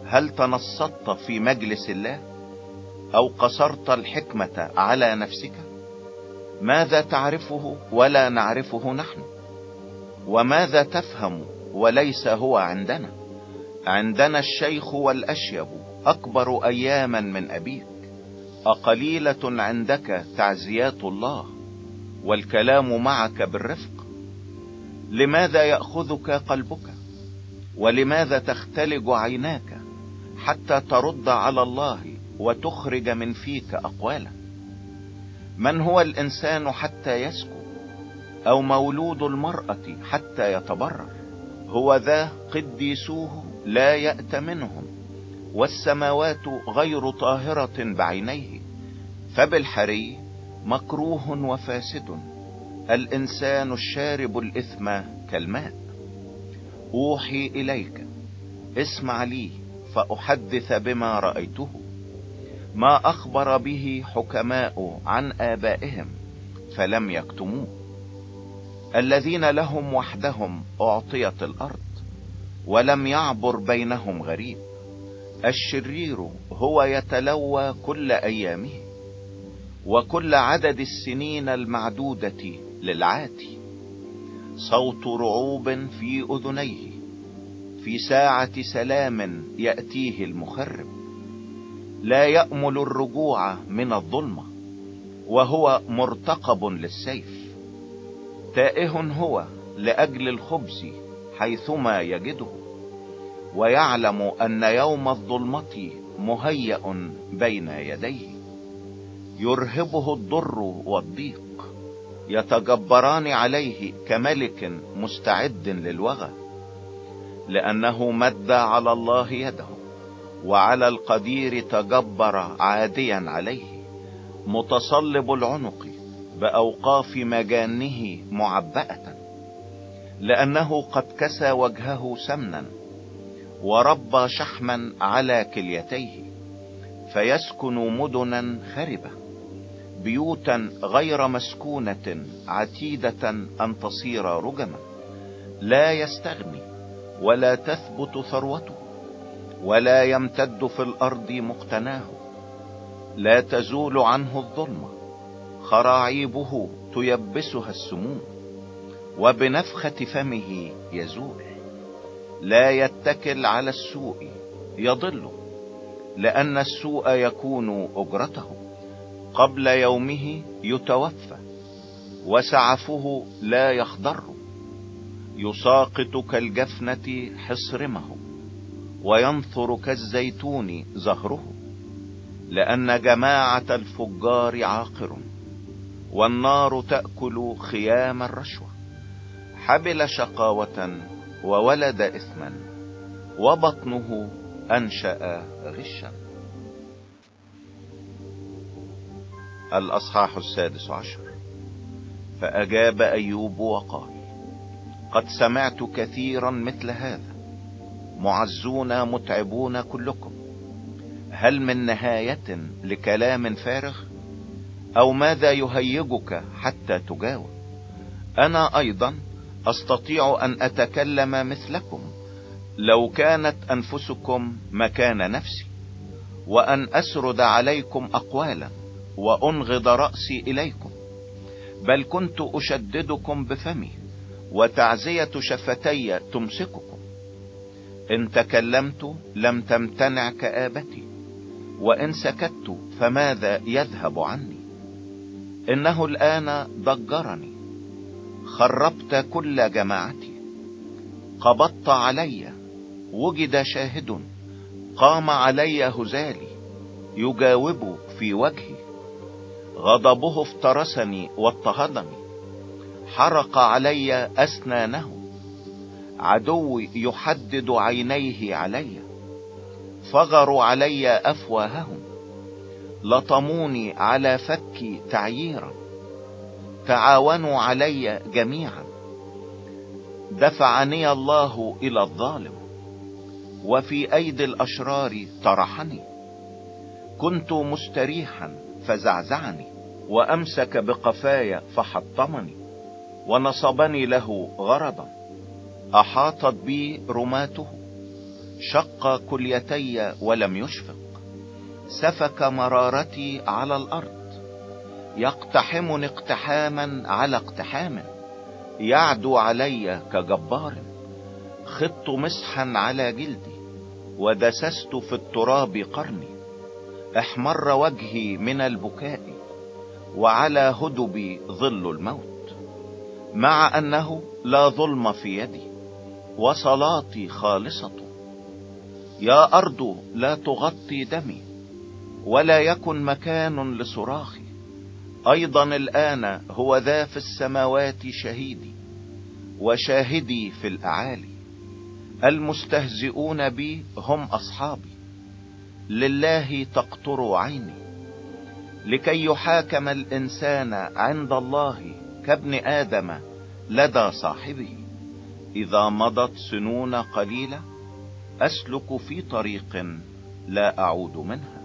هل تنصت في مجلس الله؟ أو قصرت الحكمة على نفسك؟ ماذا تعرفه ولا نعرفه نحن؟ وماذا تفهم وليس هو عندنا؟ عندنا الشيخ والأشيب أكبر أياما من أبيك. أقليلة عندك تعزيات الله والكلام معك بالرفق. لماذا يأخذك قلبك؟ ولماذا تختلج عيناك حتى ترد على الله وتخرج من فيك أقوالا؟ من هو الإنسان حتى يسكو؟ أو مولود المرأة حتى يتبرر؟ هو ذا قديسوه لا يأت منهم. والسماوات غير طاهرة بعينيه فبالحري مكروه وفاسد الإنسان الشارب الإثم كالماء. أوحي إليك اسمع لي فأحدث بما رأيته. ما أخبر به حكماء عن آبائهم فلم يكتموه. الذين لهم وحدهم أعطيت الأرض ولم يعبر بينهم غريب. الشرير هو يتلوى كل أيامه وكل عدد السنين المعدودة للعاتي. صوت رعوب في أذنيه في ساعة سلام يأتيه المخرب. لا يأمل الرجوع من الظلمة وهو مرتقب للسيف. تائه هو لأجل الخبز حيثما يجده. ويعلم أن يوم الظلمة مهيأ بين يديه. يرهبه الضر والضيق. يتجبران عليه كملك مستعد للوغى. لأنه مد على الله يده وعلى القدير تجبر عاديا عليه. متصلب العنق بأوقاف مجانه معبأة. لأنه قد كسى وجهه سمنا. وربى شحما على كليتيه فيسكن مدنا خربة بيوتا غير مسكونة عتيدة أن تصير رجما لا يستغني ولا تثبت ثروته ولا يمتد في الأرض مقتناه لا تزول عنه الظلمة خراعيبه تيبسها السموم وبنفخة فمه يزول. لا يتكل على السوء يضل لأن السوء يكون أجرته. قبل يومه يتوفى وسعفه لا يخضر. يساقط كالجفنة حصرمه وينثر كالزيتون زهره. لأن جماعة الفجار عاقر والنار تأكل خيام الرشوة. حبل شقاوة وولد اثما وبطنه أنشأ غشا. الأصحاح السادس عشر. فأجاب أيوب وقال قد سمعت كثيرا مثل هذا معزون متعبون كلكم. هل من نهاية لكلام فارغ؟ أو ماذا يهيجك حتى تجاوب؟ أنا أيضا أستطيع أن أتكلم مثلكم. لو كانت أنفسكم مكان نفسي وأن أسرد عليكم أقوالا وأنغض رأسي إليكم. بل كنت أشددكم بفمي وتعزية شفتي تمسككم. إن تكلمت لم تمتنع كآبتي وإن سكت فماذا يذهب عني؟ إنه الآن ضجرني. خربت كل جماعتي. قبضت علي وجد شاهد. قام علي هزالي يجاوب في وجهي. غضبه افترسني واضطهدني. حرق علي أسنانه. عدوي يحدد عينيه علي. فغروا علي أفواههم. لطموني على فكي تعييرا. تعاونوا علي جميعا. دفعني الله إلى الظالم وفي أيدي الأشرار طرحني. كنت مستريحا فزعزعني وأمسك بقفايا فحطمني ونصبني له غرضا. أحاطت بي رماته شق كليتي ولم يشفق. سفك مرارتي على الأرض يقتحمني اقتحاما على اقتحام يعدو علي كجبار خط مسحا على جلدي ودسست في التراب قرني احمر وجهي من البكاء وعلى هدبي ظل الموت. مع أنه لا ظلم في يدي وصلاتي خالصة. يا أرض لا تغطي دمي ولا يكن مكان لصراخي. أيضا الآن هو ذا في السماوات شهيدي وشاهدي في الأعالي. المستهزئون بي هم أصحابي. لله تقطر عيني. لكي يحاكم الإنسان عند الله كابن آدم لدى صاحبه. إذا مضت سنون قليلة أسلك في طريق لا أعود منها.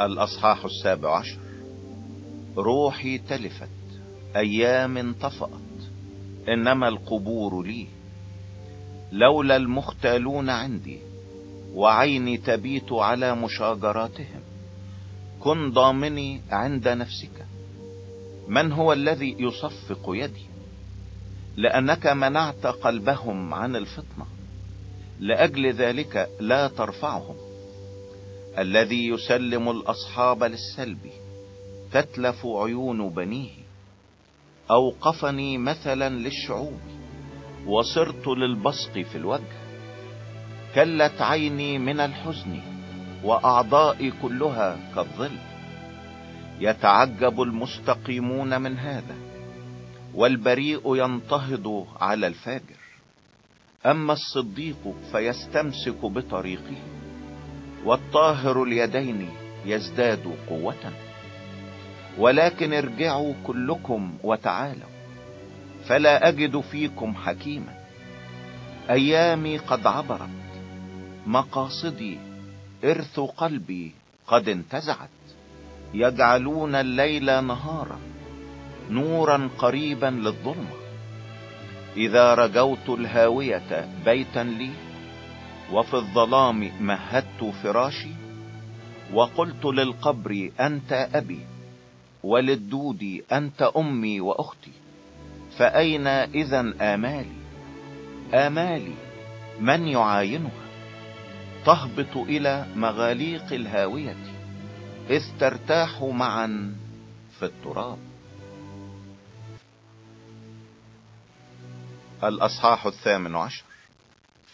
الأصحاح السابع عشر. روحي تلفت أيام طفأت إنما القبور لي. لولا المختالون عندي وعيني تبيت على مشاجراتهم. كن ضامني عند نفسك. من هو الذي يصفق يدي؟ لأنك منعت قلبهم عن الفطنة. لأجل ذلك لا ترفعهم. الذي يسلم الأصحاب للسلب تتلف عيون بنيه. أوقفني مثلا للشعوب وصرت للبصق في الوجه. كلت عيني من الحزن وأعضائي كلها كالظل. يتعجب المستقيمون من هذا والبريء ينتهض على الفاجر. أما الصديق فيستمسك بطريقه. والطاهر اليدين يزداد قوة. ولكن ارجعوا كلكم وتعالوا فلا أجد فيكم حكيما. أيامي قد عبرت مقاصدي إرث قلبي قد انتزعت. يجعلون الليل نهارا نورا قريبا للظلمة. إذا رجوت الهاوية بيتا لي وفي الظلام مهدت فراشي وقلت للقبر أنت أبي وللدود أنت أمي وأختي فأين إذا آمالي؟ آمالي من يعاينها؟ تهبط إلى مغاليق الهاوية إذ ترتاح معا في التراب. الأصحاح الثامن عشر.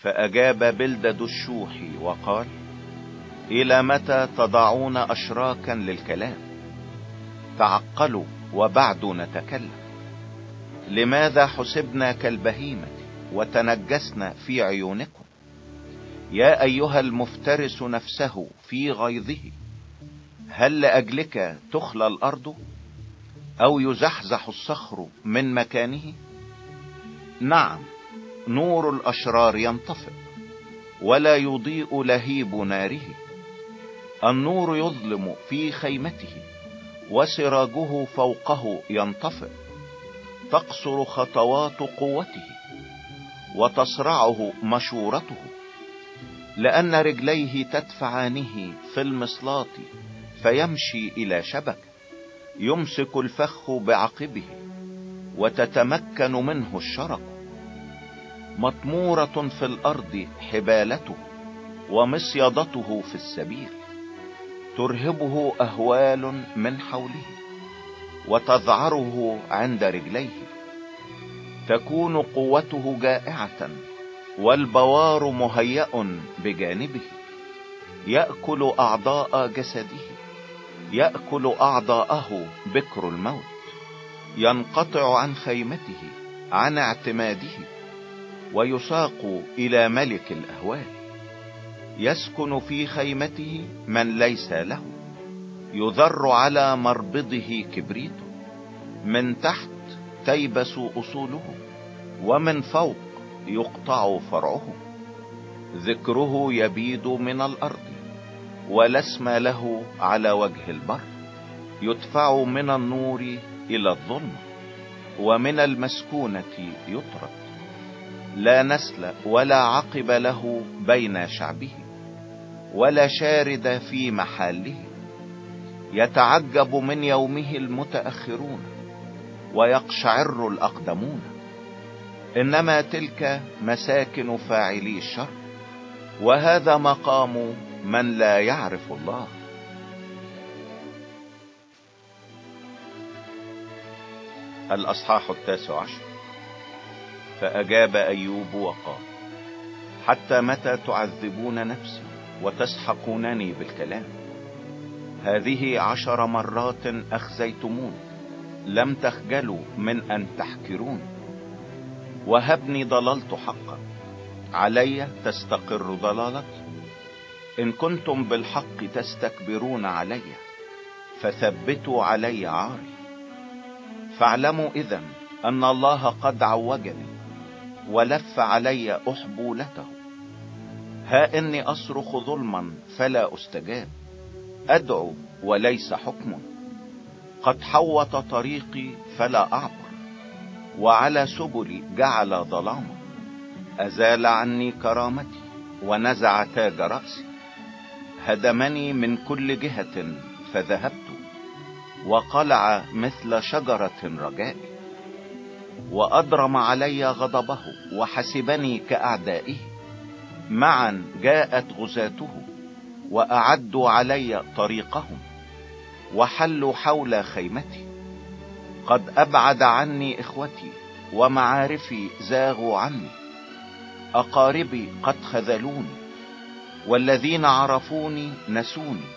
فأجاب بلدد الشوحي وقال إلى متى تضعون اشراكا للكلام؟ تعقلوا وبعد نتكلم. لماذا حسبنا كالبهيمة وتنجسنا في عيونكم؟ يا أيها المفترس نفسه في غيظه هل لأجلك تخلى الأرض؟ أو يزحزح الصخر من مكانه؟ نعم نور الأشرار ينطفئ ولا يضيء لهيب ناره. النور يظلم في خيمته وسراجه فوقه ينطفئ. تقصر خطوات قوته وتصرعه مشورته. لأن رجليه تدفعانه في المصلاة فيمشي إلى شبك. يمسك الفخ بعقبه وتتمكن منه الشرق. مطمورة في الأرض حبالته ومصيدته في السبيل ترهبه أهوال من حوله وتذعره عند رجليه تكون قوته جائعة والبوار مهيأ بجانبه يأكل أعضاء جسده يأكل أعضاءه بكر الموت ينقطع عن خيمته عن اعتماده. ويساق إلى ملك الأهوال. يسكن في خيمته من ليس له. يذر على مربضه كبريت من تحت تيبس أصوله ومن فوق يقطع فرعه. ذكره يبيد من الأرض ولا له على وجه البر. يدفع من النور إلى الظلم ومن المسكونة يطرد لا نسل ولا عقب له بين شعبه ولا شارد في محله. يتعجب من يومه المتأخرون ويقشعر الأقدمون. إنما تلك مساكن فاعلي الشر وهذا مقام من لا يعرف الله. الأصحاح التاسع عشر. فأجاب أيوب وقال حتى متى تعذبون نفسي وتسحقونني بالكلام؟ هذه عشر مرات أخزيتمون لم تخجلوا من أن تحكرون وهبني ضللت حقا علي تستقر ضلالتي. إن كنتم بالحق تستكبرون علي فثبتوا علي عاري. فاعلموا إذا أن الله قد عوجني ولف علي أحبولته ها إني أصرخ ظلما فلا أستجاب. أدعو وليس حكم. قد حوط طريقي فلا أعبر. وعلى سبلي جعل ظلاما أزال عني كرامتي ونزع تاج رأسي. هدمني من كل جهة فذهبت. وقلع مثل شجرة رجائي وأضرم علي غضبه وحسبني كأعدائه. معا جاءت غزاته وأعدوا علي طريقهم وحلوا حول خيمتي. قد أبعد عني إخوتي ومعارفي زاغوا عني. أقاربي قد خذلوني والذين عرفوني نسوني.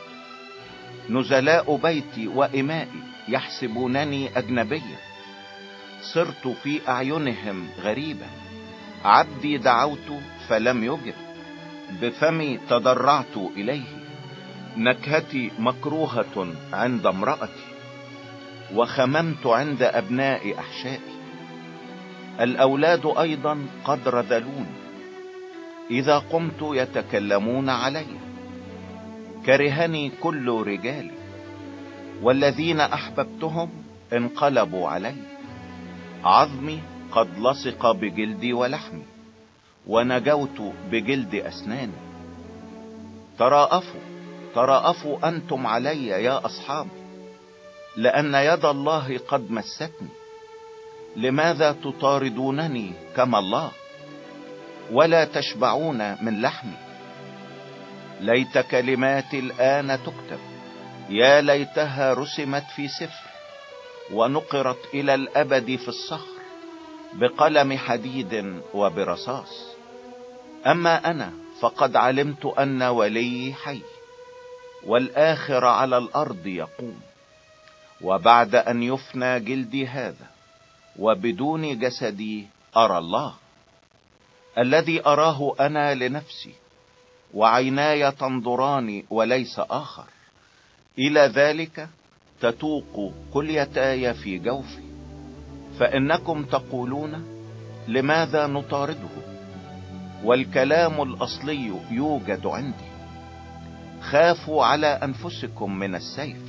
نزلاء بيتي وإمائي يحسبونني أجنبيا. صرت في أعينهم غريبا. عبدي دعوت فلم يجب. بفمي تضرعت إليه. نكهتي مكروهة عند امرأتي. وخممت عند أبناء أحشائي. الأولاد أيضا قد رذلوني. إذا قمت يتكلمون علي. كرهني كل رجالي. والذين أحببتهم انقلبوا علي. عظمي قد لصق بجلدي ولحمي ونجوت بجلد أسناني. تراءفوا تراءفوا أنتم علي يا أصحابي لأن يد الله قد مستني. لماذا تطاردونني كما الله؟ ولا تشبعون من لحمي. ليت كلماتي الآن تكتب يا ليتها رسمت في سفر ونقرت إلى الأبد في الصخر بقلم حديد وبرصاص. أما أنا فقد علمت أن ولي حي والآخر على الأرض يقوم. وبعد أن يفنى جلدي هذا وبدون جسدي أرى الله الذي أراه أنا لنفسي وعيناي تنظران وليس آخر. إلى ذلك تتوق كليتاي في جوفي فإنكم تقولون لماذا نطارده؟ والكلام الأصلي يوجد عندي. خافوا على أنفسكم من السيف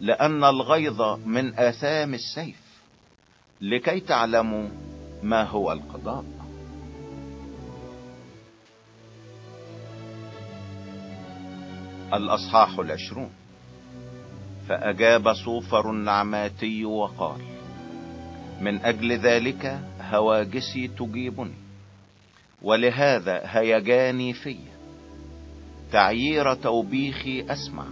لأن الغيظ من آثام السيف لكي تعلموا ما هو القضاء. الأصحاح العشرون. فأجاب صوفر النعماتي وقال من أجل ذلك هواجسي تجيبني ولهذا هيجاني في تعيير توبيخي أسمع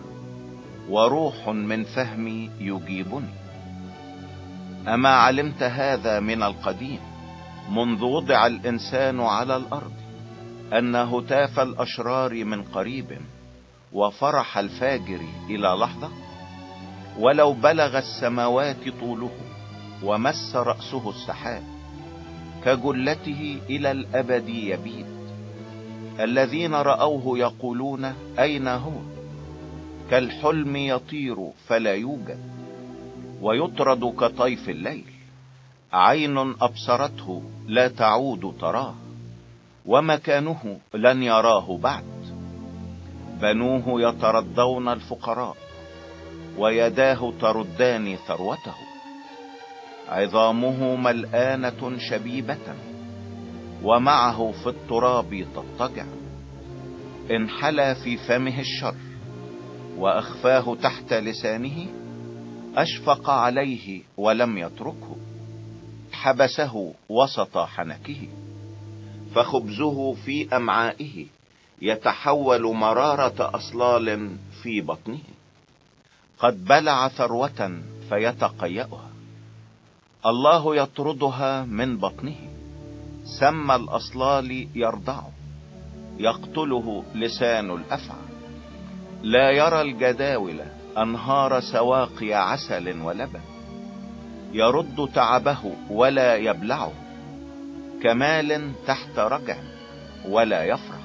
وروح من فهمي يجيبني. أما علمت هذا من القديم منذ وضع الإنسان على الأرض أن هتاف الأشرار من قريب وفرح الفاجر إلى لحظة ولو بلغ السماوات طوله ومس رأسه السحاب كجلته إلى الأبد يبيد الذين رأوه يقولون أين هو؟ كالحلم يطير فلا يوجد ويطرد كطيف الليل. عين أبصرته لا تعود تراه ومكانه لن يراه بعد. بنوه يترضون الفقراء ويداه تردان ثروته. عظامه ملآنة شبيبة ومعه في التراب تضطجع. انحلى في فمه الشر وأخفاه تحت لسانه. أشفق عليه ولم يتركه. حبسه وسط حنكه. فخبزه في أمعائه يتحول مرارة أصلال في بطنه. قد بلع ثروة فيتقيأها. الله يطردها من بطنه. سم الأصلال يرضعه يقتله لسان الافعى لا يرى الجداول أنهار سواقي عسل ولبن. يرد تعبه ولا يبلعه. كمال تحت رجع ولا يفرح.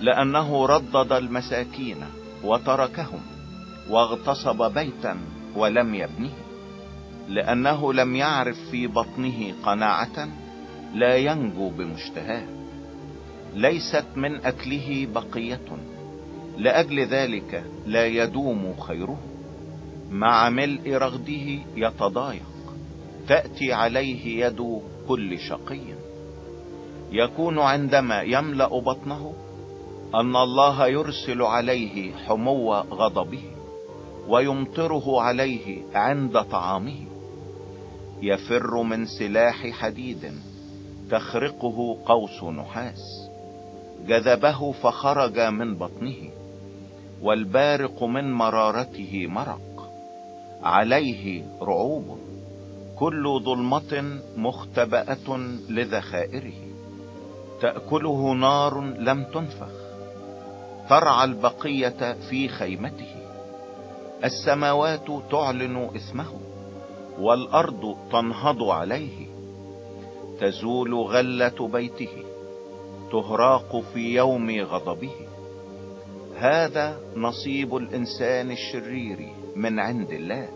لأنه ردد المساكين وتركهم. واغتصب بيتا ولم يبنه لأنه لم يعرف في بطنه قناعة لا ينجو بمشتهاه. ليست من أكله بقية لأجل ذلك لا يدوم خيره. مع ملء رغده يتضايق تأتي عليه يد كل شقي. يكون عندما يملأ بطنه أن الله يرسل عليه حمو غضبه. ويمطره عليه عند طعامه. يفر من سلاح حديد تخرقه قوس نحاس. جذبه فخرج من بطنه والبارق من مرارته مرق. عليه رعوب كل ظلمة مختبأة لذخائره. تأكله نار لم تنفخ. ترعى البقية في خيمته. السماوات تعلن اسمه والأرض تنهض عليه. تزول غلة بيته تهراق في يوم غضبه. هذا نصيب الإنسان الشرير من عند الله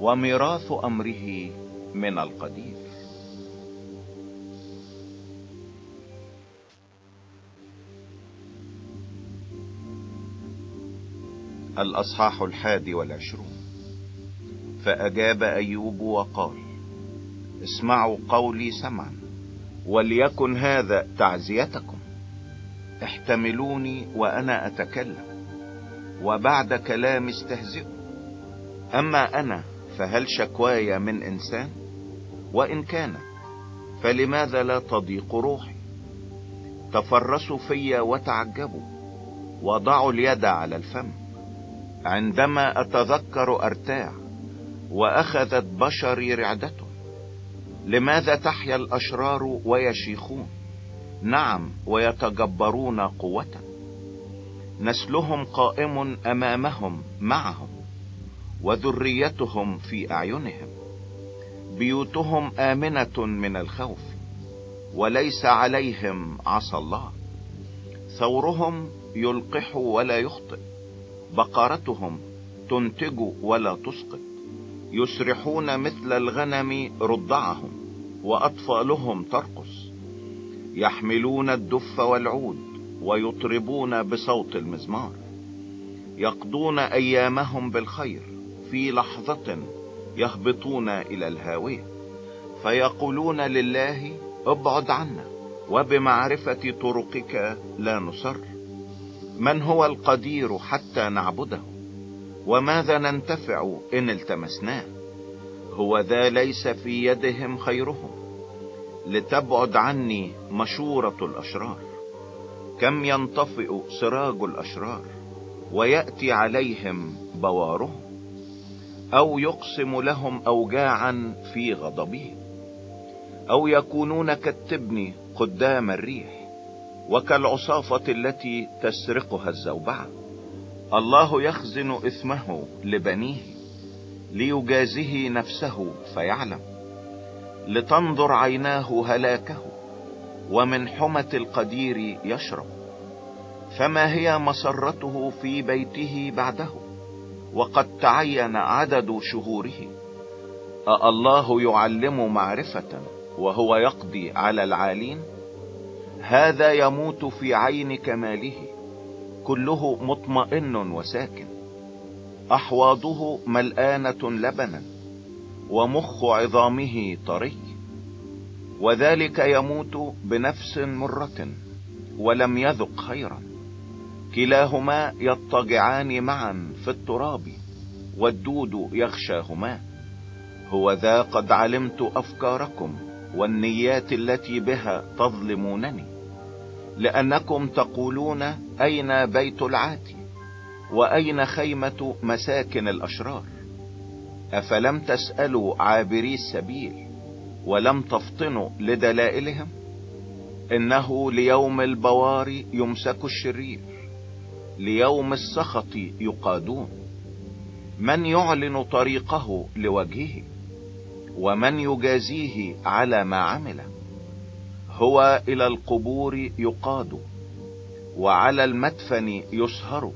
وميراث أمره من القدير. الأصحاح الحادي والعشرون. فأجاب أيوب وقال اسمعوا قولي سمعا وليكن هذا تعزيتكم. احتملوني وأنا أتكلم وبعد كلام استهزئوا. أما أنا فهل شكواي من إنسان؟ وإن كانت فلماذا لا تضيق روحي؟ تفرسوا في وتعجبوا وضعوا اليد على الفم. عندما أتذكر ارتاع وأخذت بشري رعدته. لماذا تحيا الأشرار ويشيخون؟ نعم ويتجبرون قوة نسلهم قائم أمامهم معهم وذريتهم في أعينهم. بيوتهم آمنة من الخوف وليس عليهم عصى الله. ثورهم يلقح ولا يخطئ. بقرتهم تنتج ولا تسقط. يسرحون مثل الغنم رضعهم وأطفالهم ترقص. يحملون الدف والعود ويطربون بصوت المزمار. يقضون أيامهم بالخير في لحظة يهبطون إلى الهاوية. فيقولون لله ابعد عنا وبمعرفة طرقك لا نصر من هو القدير حتى نعبده؟ وماذا ننتفع إن التمسناه؟ هو ذا ليس في يدهم خيرهم لتبعد عني مشورة الأشرار. كم ينطفئ سراج الأشرار ويأتي عليهم بوارهم أو يقسم لهم اوجاعا في غضبه. أو يكونون كالتبن قدام الريح. وكالعصافة التي تسرقها الزوبعة الله يخزن إثمه لبنيه ليجازه نفسه فيعلم لتنظر عيناه هلاكه ومن حمة القدير يشرب. فما هي مسرته في بيته بعده؟ وقد تعين عدد شهوره. أالله يعلم معرفة وهو يقضي على العالين؟ هذا يموت في عين كماله. كله مطمئن وساكن. أحواضه ملآنة لبنا ومخ عظامه طري. وذلك يموت بنفس مرة ولم يذق خيرا. كلاهما يضطجعان معا في التراب والدود يغشاهما. هو ذا قد علمت أفكاركم والنيات التي بها تظلمونني. لأنكم تقولون أين بيت العاتي وأين خيمة مساكن الأشرار؟ أفلم تسألوا عابري السبيل ولم تفطنوا لدلائلهم؟ إنه ليوم البوار يمسك الشرير ليوم السخط يقادون. من يعلن طريقه لوجهه ومن يجازيه على ما عمل هو إلى القبور يقاد وعلى المدفن يسهر.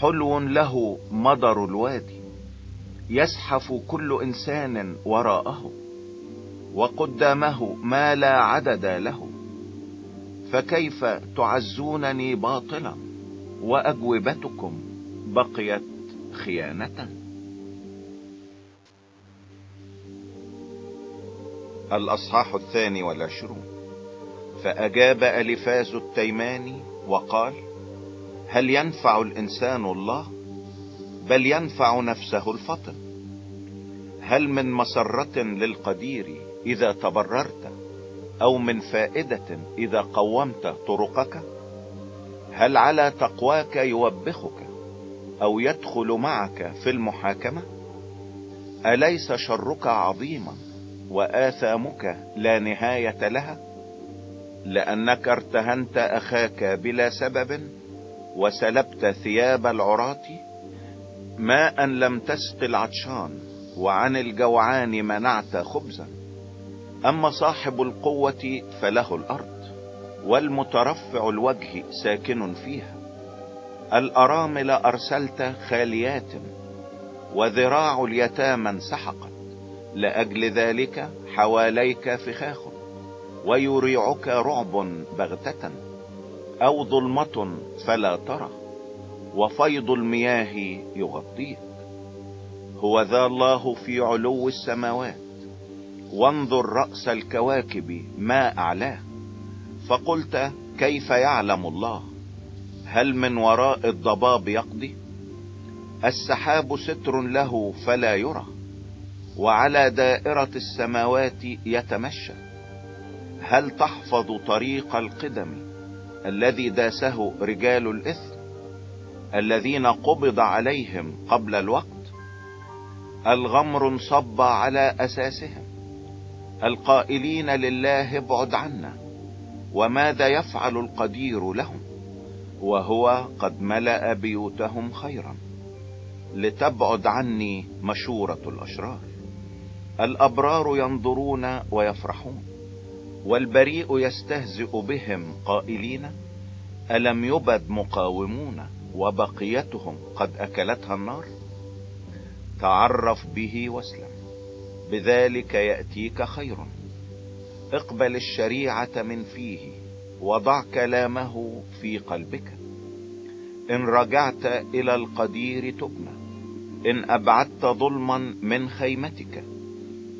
حلو له مضر الوادي يزحف كل إنسان وراءه وقدامه ما لا عدد له. فكيف تعزونني باطلا وأجوبتكم بقيت خيانة؟ الأصحاح الثاني والعشرون. فأجاب ألفاز التيماني وقال هل ينفع الإنسان الله؟ بل ينفع نفسه الفطن. هل من مسرة للقدير إذا تبررت؟ أو من فائدة إذا قومت طرقك؟ هل على تقواك يوبخك أو يدخل معك في المحاكمة؟ أليس شرك عظيما؟ وآثامك لا نهاية لها لأنك ارتهنت أخاك بلا سبب وسلبت ثياب العراة ما ان لم تسق العطشان وعن الجوعان منعت خبزا. أما صاحب القوة فله الأرض والمترفع الوجه ساكن فيها. الأرامل أرسلت خاليات وذراع اليتامى انسحقت لأجل ذلك حواليك فخاخ ويريعك رعب بغتة أو ظلمة فلا ترى وفيض المياه يغطيك. هو ذا الله في علو السماوات وانظر رأس الكواكب ما أعلاه. فقلت كيف يعلم الله؟ هل من وراء الضباب يقضي؟ السحاب ستر له فلا يرى. وعلى دائرة السماوات يتمشى. هل تحفظ طريق القدم الذي داسه رجال الإثم الذين قبض عليهم قبل الوقت؟ الغمر انصب على أساسهم؟ القائلين لله ابعد عنا وماذا يفعل القدير لهم؟ وهو قد ملأ بيوتهم خيرا. لتبعد عني مشورة الأشرار. الأبرار ينظرون ويفرحون والبريء يستهزئ بهم قائلين ألم يبد مقاومون وبقيتهم قد أكلتها النار؟ تعرف به واسلم بذلك يأتيك خير. اقبل الشريعة من فيه وضع كلامه في قلبك. إن رجعت إلى القدير تبنى إن أبعدت ظلما من خيمتك.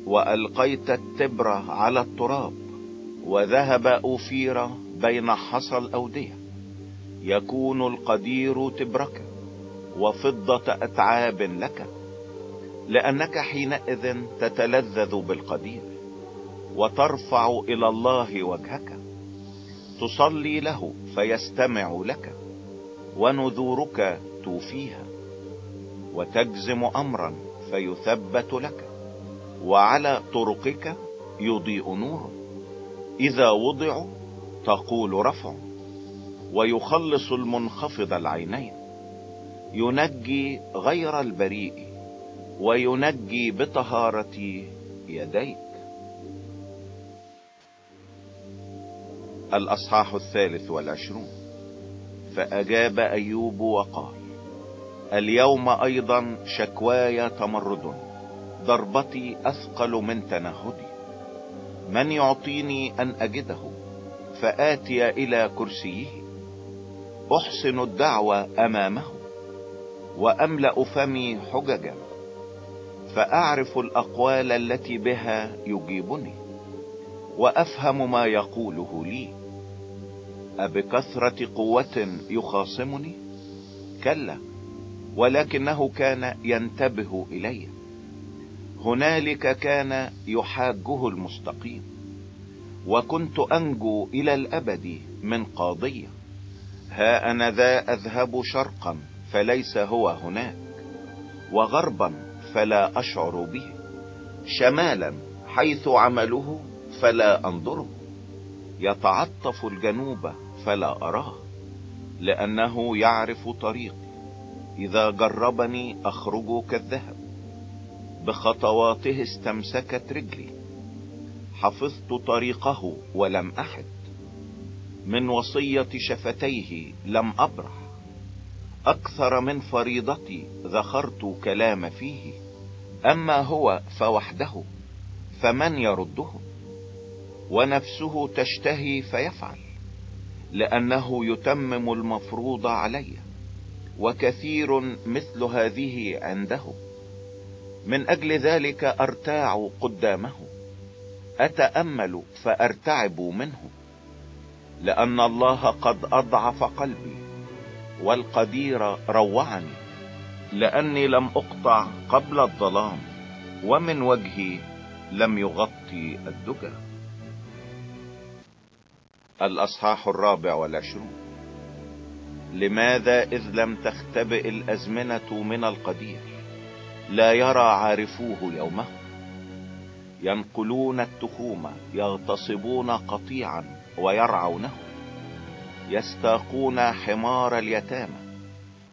وألقيت التبر على التراب وذهب أوفير بين حصى الأودية. يكون القدير تبرك وفضة أتعاب لك لأنك حينئذ تتلذذ بالقدير وترفع إلى الله وجهك. تصلي له فيستمع لك ونذورك توفيها. وتجزم أمرا فيثبت لك. وعلى طرقك يضيء نور. إذا وضعوا تقول رفع ويخلص المنخفض العينين. ينجي غير البريء وينجي بطهارة يديك. الأصحاح الثالث والعشرون. فأجاب أيوب وقال اليوم أيضا شكواي تمرد. ضربتي أثقل من تنهدي. من يعطيني أن أجده فآتي إلى كرسيه. أحسن الدعوة أمامه وأملأ فمي حججا. فأعرف الأقوال التي بها يجيبني وأفهم ما يقوله لي. أبكثرة قوة يخاصمني؟ كلا ولكنه كان ينتبه إلي. هنالك كان يحاجه المستقيم وكنت أنجو إلى الأبد من قاضية. ها أنا ذا أذهب شرقا فليس هو هناك وغربا فلا أشعر به شمالا حيث عمله فلا أنظره. يتعطف الجنوب فلا أراه لأنه يعرف طريقي. إذا جربني أخرج كالذهب. بخطواته استمسكت رجلي. حفظت طريقه ولم أحد. من وصية شفتيه لم أبرح. أكثر من فريضتي ذخرت كلام فيه. أما هو فوحده فمن يرده؟ ونفسه تشتهي فيفعل لأنه يتمم المفروض علي وكثير مثل هذه عنده. من أجل ذلك أرتاع قدامه. أتأمل فأرتعب منه. لأن الله قد أضعف قلبي والقدير روعني. لأني لم أقطع قبل الظلام ومن وجهي لم يغطي الدجى. الأصحاح الرابع والعشرون. لماذا إذ لم تختبئ الأزمنة من القدير؟ لا يرى عارفوه يومه. ينقلون التخوم يغتصبون قطيعا ويرعونه. يستاقون حمار اليتامى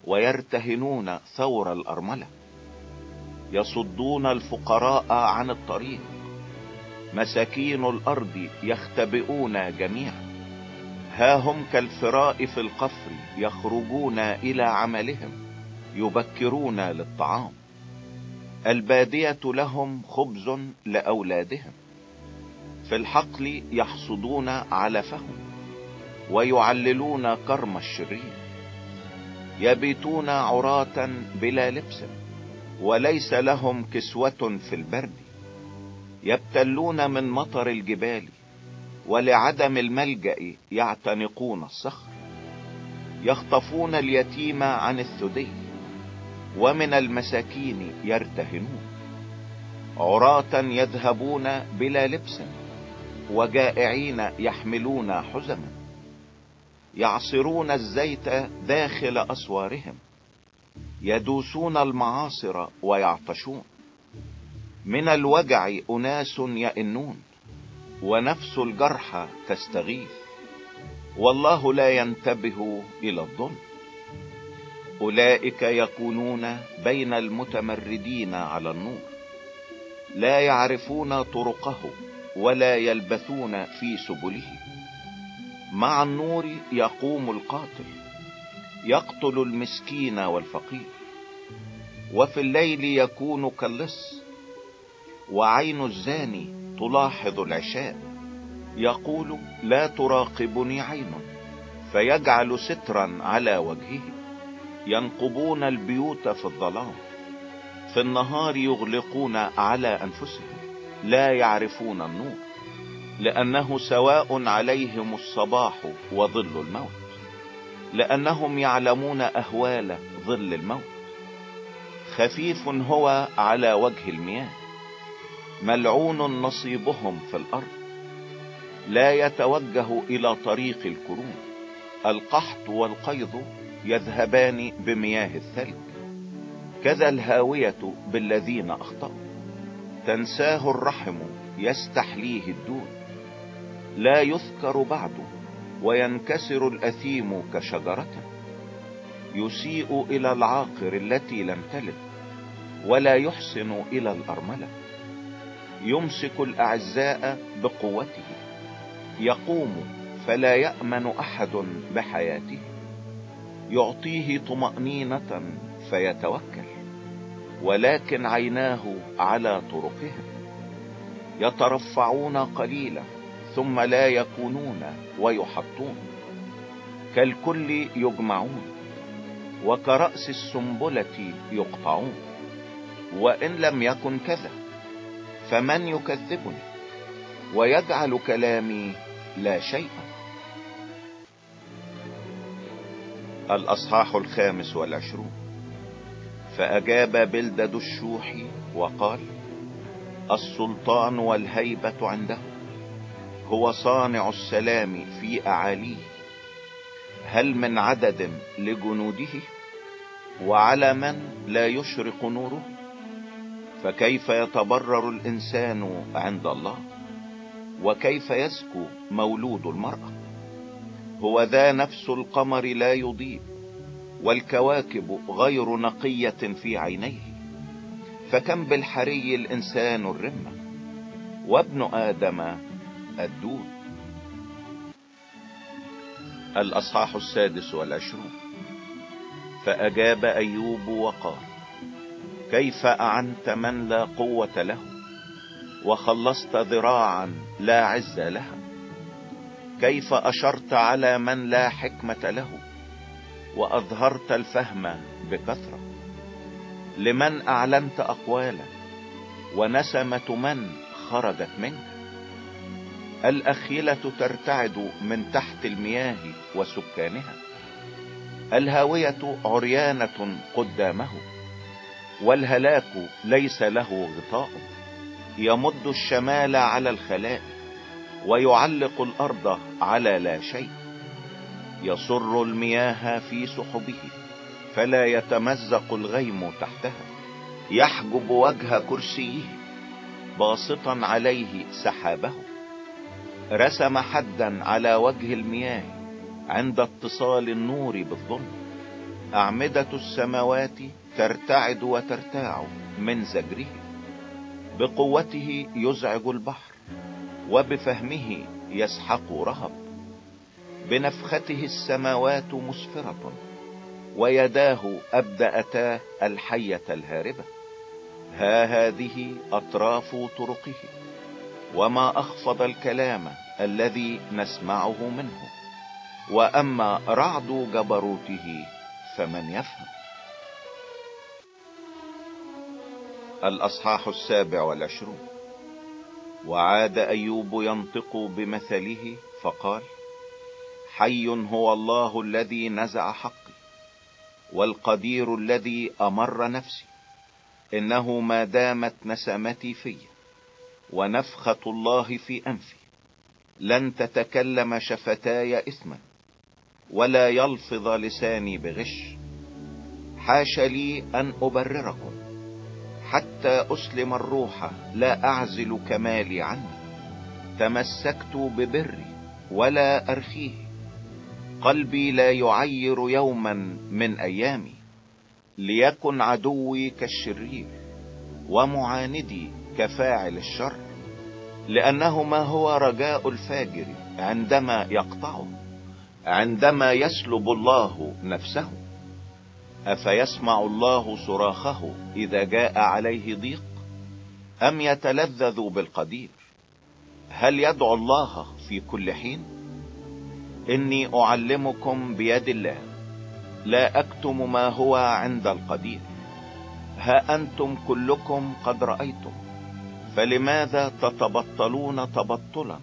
ويرتهنون ثور الأرملة. يصدون الفقراء عن الطريق. مساكين الأرض يختبئون جميعا. ها هم كالفراء في القفر يخرجون إلى عملهم يبكرون للطعام. البادية لهم خبز لأولادهم في الحقل يحصدون علفهم ويعللون كرم الشرير يبيتون عراة بلا لبس وليس لهم كسوة في البرد يبتلون من مطر الجبال ولعدم الملجأ يعتنقون الصخر يخطفون اليتيم عن الثدي. ومن المساكين يرتهنون. عراة يذهبون بلا لبس وجائعين يحملون حزما. يعصرون الزيت داخل أسوارهم يدوسون المعاصر ويعطشون. من الوجع أناس يئنون ونفس الجرحى تستغيث. والله لا ينتبه إلى الظلم. أولئك يكونون بين المتمردين على النور لا يعرفون طرقه ولا يلبثون في سبله. مع النور يقوم القاتل يقتل المسكين والفقير وفي الليل يكون كاللص وعين الزاني تلاحظ العشاء يقول لا تراقبني عين فيجعل سترا على وجهه. ينقبون البيوت في الظلام في النهار يغلقون على أنفسهم لا يعرفون النور لأنه سواء عليهم الصباح وظل الموت لأنهم يعلمون أهوال ظل الموت. خفيف هو على وجه المياه ملعون نصيبهم في الأرض لا يتوجه إلى طريق الكروم القحط والقيض يذهبان بمياه الثلج كذا الهاوية بالذين أخطأوا. تنساه الرحم يستحليه الدون لا يذكر بعد وينكسر الأثيم كشجرة. يسيء إلى العاقر التي لم تلد ولا يحسن إلى الأرملة. يمسك الأعزاء بقوته يقوم فلا يأمن أحد بحياته. يعطيه طمأنينة فيتوكل ولكن عيناه على طرقهم. يترفعون قليلا ثم لا يكونون ويحطون. كالكل يجمعون وكرأس السنبلة يقطعون. وإن لم يكن كذا فمن يكذبني؟ ويجعل كلامي لا شيء. الأصحاح الخامس والعشرون. فأجاب بلدد الشوح وقال السلطان والهيبة عنده هو صانع السلام في أعاليه. هل من عدد لجنوده؟ وعلى من لا يشرق نوره؟ فكيف يتبرر الإنسان عند الله؟ وكيف يزكو مولود المرأة؟ هو ذا نفس القمر لا يضيء والكواكب غير نقية في عينيه. فكم بالحري الإنسان الرمة وابن آدم الدود. الأصحاح السادس والعشرون. فأجاب أيوب وقال كيف أعنت من لا قوة له وخلصت ذراعا لا عز لها؟ كيف أشرت على من لا حكمة له وأظهرت الفهم بكثرة. لمن أعلنت أقوالا ونسمة من خرجت منك الأخيلة ترتعد من تحت المياه وسكانها. الهاوية عريانة قدامه. والهلاك ليس له غطاء. يمد الشمال على الخلاء. ويعلق الأرض على لا شيء يصر المياه في سحبه فلا يتمزق الغيم تحتها يحجب وجه كرسيه باسطا عليه سحابه. رسم حدا على وجه المياه عند اتصال النور بالظلم. أعمدة السماوات ترتعد وترتاع من زجره بقوته يزعج البحر. وبفهمه يسحق رهب. بنفخته السماوات مسفرة ويداه أبدأتا الحية الهاربة. ها هذه أطراف طرقه وما أخفض الكلام الذي نسمعه منه. وأما رعد جبروته فمن يفهم. الأصحاح السابع والعشرون. وعاد أيوب ينطق بمثله فقال حي هو الله الذي نزع حقي والقدير الذي أمر نفسي إنه ما دامت نسمتي في ونفخة الله في أنفي لن تتكلم شفتاي إثما ولا يلفظ لساني بغش حاش لي أن أبرركم حتى أسلم الروح لا أعزل كمالي عني تمسكت ببري ولا أرخيه. قلبي لا يعير يوما من أيامي. ليكن عدوي كالشرير ومعاندي كفاعل الشر. لأنه ما هو رجاء الفاجر عندما يقطعه عندما يسلب الله نفسه. أفيسمع الله صراخه إذا جاء عليه ضيق؟ أم يتلذذ بالقدير؟ هل يدعو الله في كل حين؟ إني أعلمكم بيد الله لا أكتم ما هو عند القدير. ها أنتم كلكم قد رأيتم فلماذا تتبطلون تبطلا؟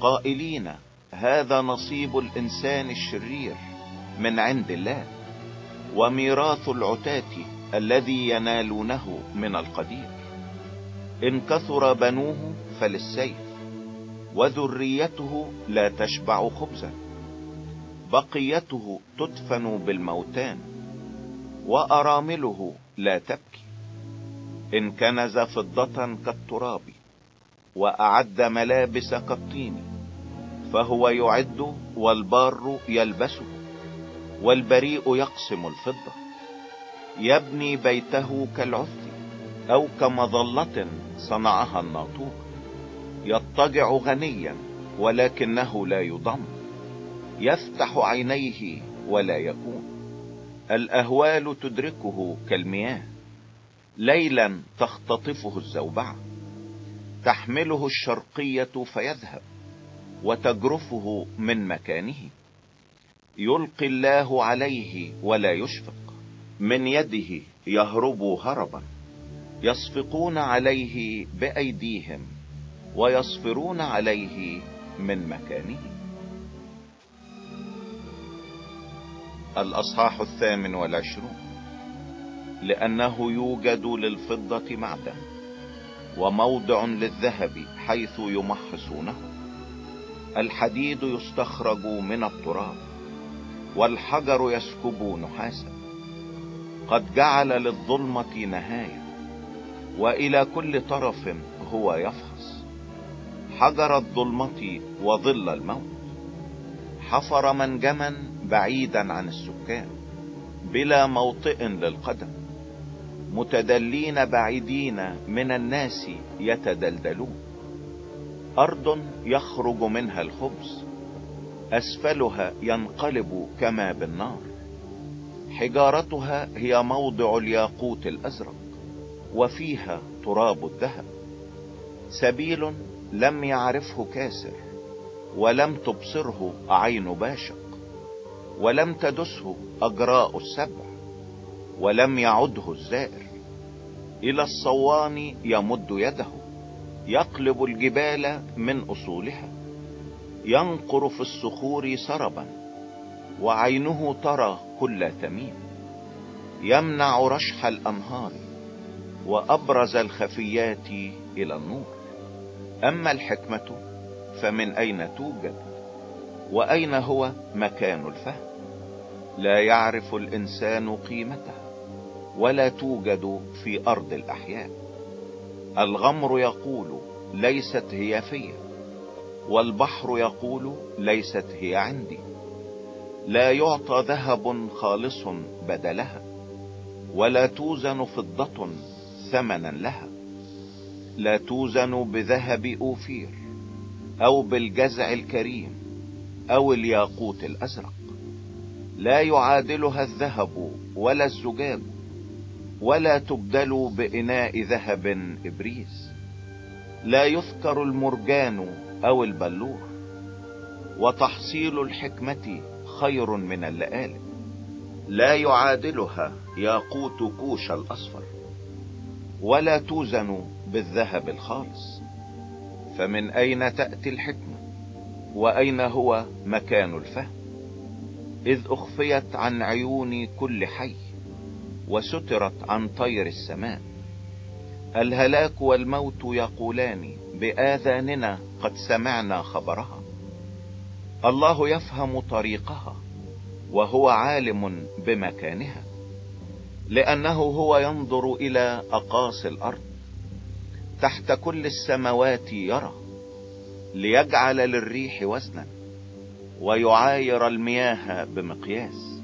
قائلين هذا نصيب الإنسان الشرير من عند الله. وميراث العتاة الذي ينالونه من القدير إن كثر بنوه فللسيف وذريته لا تشبع خبزا. بقيته تدفن بالموتان وأرامله لا تبكي. إن كنز فضة كالتراب وأعد ملابس كالطين فهو يعد والبار يلبسه. والبريء يقسم الفضة. يبني بيته كالعث أو كمظلة صنعها الناطور يضطجع غنيا ولكنه لا يضم. يفتح عينيه ولا يكون الأهوال تدركه كالمياه. ليلا تختطفه الزوبعة تحمله الشرقية فيذهب وتجرفه من مكانه. يلقي الله عليه ولا يشفق. من يده يهرب هربا. يصفقون عليه بأيديهم ويصفرون عليه من مكانه الأصحاح الثامن والعشرون. لأنه يوجد للفضة معدن وموضع للذهب حيث يمحصونه. الحديد يستخرج من التراب. والحجر يسكب نحاسا قد جعل للظلمة نهاية وإلى كل طرف هو يفحص حجر الظلمة وظل الموت. حفر منجما بعيدا عن السكان بلا موطئ للقدم. متدلين بعيدين من الناس يتدلدلون. أرض يخرج منها الخبز أسفلها ينقلب كما بالنار. حجارتها هي موضع الياقوت الأزرق وفيها تراب الذهب. سبيل لم يعرفه كاسر ولم تبصره عين باشق ولم تدسه أجراء السبع ولم يعده الزائر. إلى الصوان يمد يده يقلب الجبال من أصولها. ينقر في الصخور سربا وعينه ترى كل تميم. يمنع رشح الانهار وأبرز الخفيات إلى النور. أما الحكمة فمن أين توجد؟ وأين هو مكان الفهم؟ لا يعرف الإنسان قيمتها ولا توجد في أرض الأحياء. الغمر يقول ليست هي في والبحر يقول ليست هي عندي. لا يعطى ذهب خالص بدلها ولا توزن فضة ثمنا لها. لا توزن بذهب أوفير أو بالجزع الكريم أو الياقوت الأزرق. لا يعادلها الذهب ولا الزجاج ولا تبدل بإناء ذهب إبريز. لا يذكر المرجان أو البلور وتحصيل الحكمة خير من اللآلئ لا يعادلها ياقوت كوش الأصفر. ولا توزن بالذهب الخالص. فمن أين تأتي الحكمة؟ وأين هو مكان الفهم؟ إذ أخفيت عن عيون كل حي وسترت عن طير السماء. الهلاك والموت يقولان بآذاننا قد سمعنا خبرها. الله يفهم طريقها وهو عالم بمكانها لأنه هو ينظر إلى أقاصي الأرض تحت كل السماوات يرى ليجعل للريح وزنا ويعاير المياه بمقياس.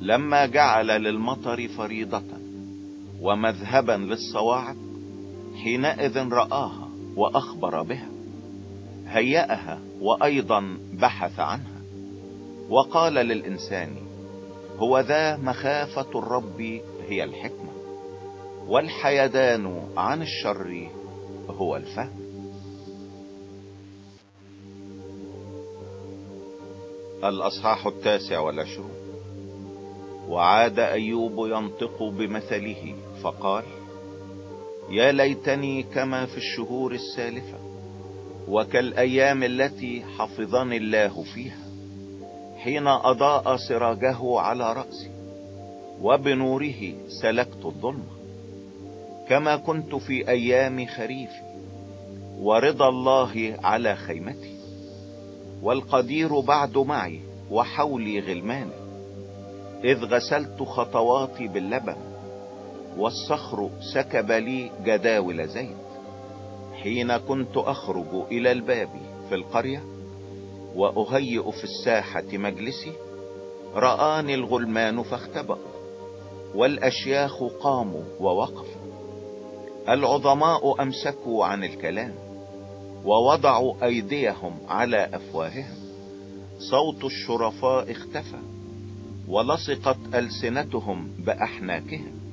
لما جعل للمطر فريضة ومذهبا للصواعق حينئذ رآها وأخبر بها هيأها وأيضا بحث عنها. وقال للإنسان هو ذا مخافة الرب هي الحكمة والحيدان عن الشر هو الفهم. الأصحاح التاسع والعشرون. وعاد أيوب ينطق بمثله فقال يا ليتني كما في الشهور السالفة وكالأيام التي حفظني الله فيها حين أضاء سراجه على رأسي وبنوره سلكت الظلمة كما كنت في أيام خريفي ورضا الله على خيمتي والقدير بعد معي وحولي غلماني إذ غسلت خطواتي باللبن والصخر سكب لي جداول زيت. حين كنت أخرج إلى الباب في القرية وأهيئ في الساحة مجلسي رآني الغلمان فاختبأوا والأشياخ قاموا ووقفوا. العظماء أمسكوا عن الكلام ووضعوا أيديهم على أفواههم. صوت الشرفاء اختفى ولصقت ألسنتهم بأحناكهم.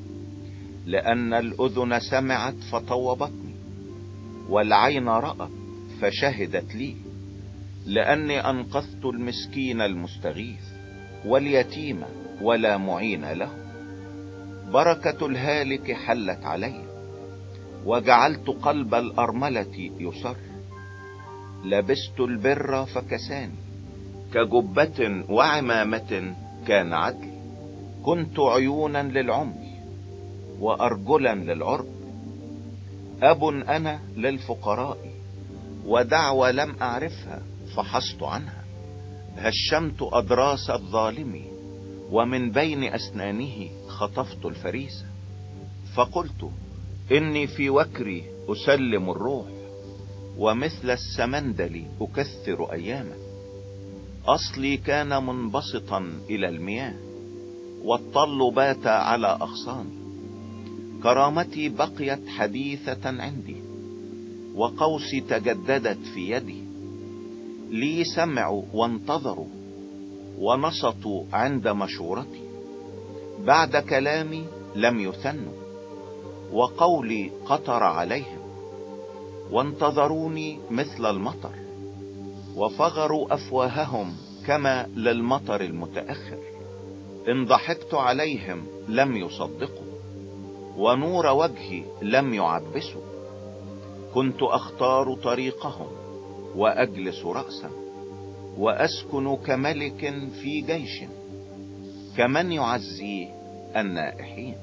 لأن الأذن سمعت فطوبتني والعين رأت فشهدت لي لأني أنقذت المسكين المستغيث واليتيم ولا معين له. بركة الهالك حلت علي وجعلت قلب الأرملة يسر. لبست البر فكساني كجبة وعمامة كان عدل. كنت عيونا للعمي وأرجلا للعرب أب أنا للفقراء ودعوة لم أعرفها فحصت عنها هشمت أدراس الظالم ومن بين أسنانه خطفت الفريسة فقلت إني في وكري أسلم الروح ومثل السمندل أكثر أياما أصلي كان منبسطا إلى المياه والطل بات على أغصاني كرامتي بقيت حديثة عندي وقوسي تجددت في يدي. لي سمعوا وانتظروا ونصتوا عند مشورتي. بعد كلامي لم يثنوا وقولي قطر عليهم. وانتظروني مثل المطر وفغروا أفواههم كما للمطر المتأخر. إن ضحكت عليهم لم يصدقوا. ونور وجهي لم يعبسوا كنت أختار طريقهم وأجلس رأسا وأسكن كملك في جيش كمن يعزي النائحين.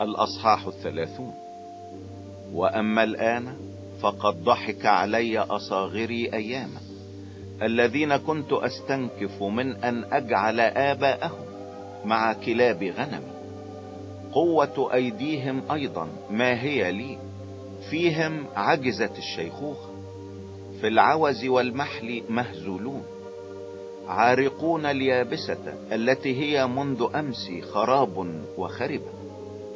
الأصحاح الثلاثون. وأما الآن فقد ضحك علي أصاغري أياما. الذين كنت أستنكف من أن أجعل آباءهم مع كلاب غنمي. قوة أيديهم أيضا ما هي لي. فيهم عجزت الشيخوخة. في العوز والمحل مهزولون. عارقون اليابسة التي هي منذ أمس خراب وخربة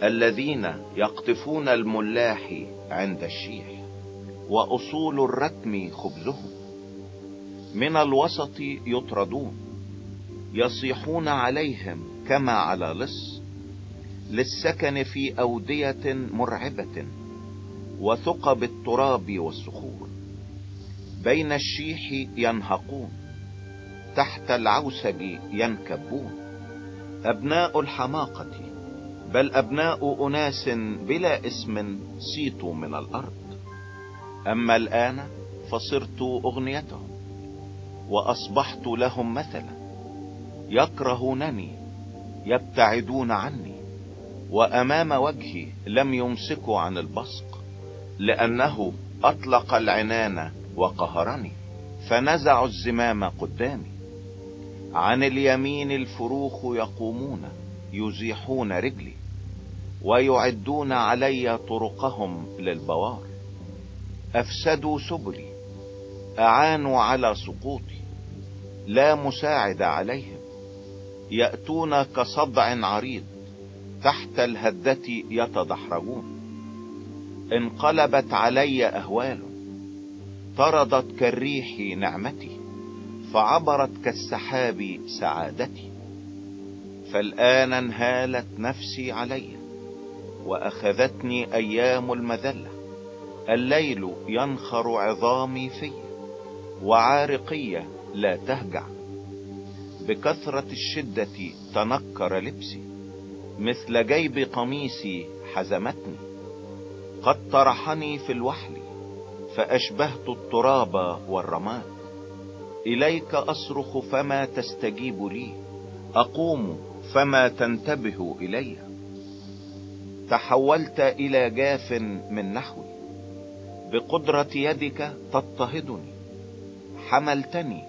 الذين يقطفون الملاح عند الشيح. وأصول الرتم خبزهم. من الوسط يطردون يصيحون عليهم كما على لص للسكن في أودية مرعبة وثقب التراب والصخور. بين الشيح ينهقون تحت العوسج ينكبون. أبناء الحماقة بل أبناء أناس بلا اسم سيتوا من الأرض. أما الآن فصرت أغنيتهم. وأصبحت لهم مثلا. يكرهونني يبتعدون عني وأمام وجهي لم يمسكوا عن البصق لأنه أطلق العنان وقهرني فنزعوا الزمام قدامي. عن اليمين الفروخ يقومون يزيحون رجلي ويعدون علي طرقهم للبوار. أفسدوا سبلي أعانوا على سقوطي لا مساعد عليهم. يأتون كصدع عريض تحت الهدة يتدحرجون. انقلبت علي أهوال طردت كالريح نعمتي فعبرت كالسحاب سعادتي فالآن انهالت نفسي علي وأخذتني أيام المذلة. الليل ينخر عظامي في وعارقية لا تهجع. بكثرة الشدة تنكر لبسي مثل جيب قميصي حزمتني. قد طرحني في الوحل فأشبهت التراب والرماد. إليك أصرخ فما تستجيب لي أقوم فما تنتبه إلي. تحولت إلى جاف من نحوي بقدرة يدك تضطهدني. حملتني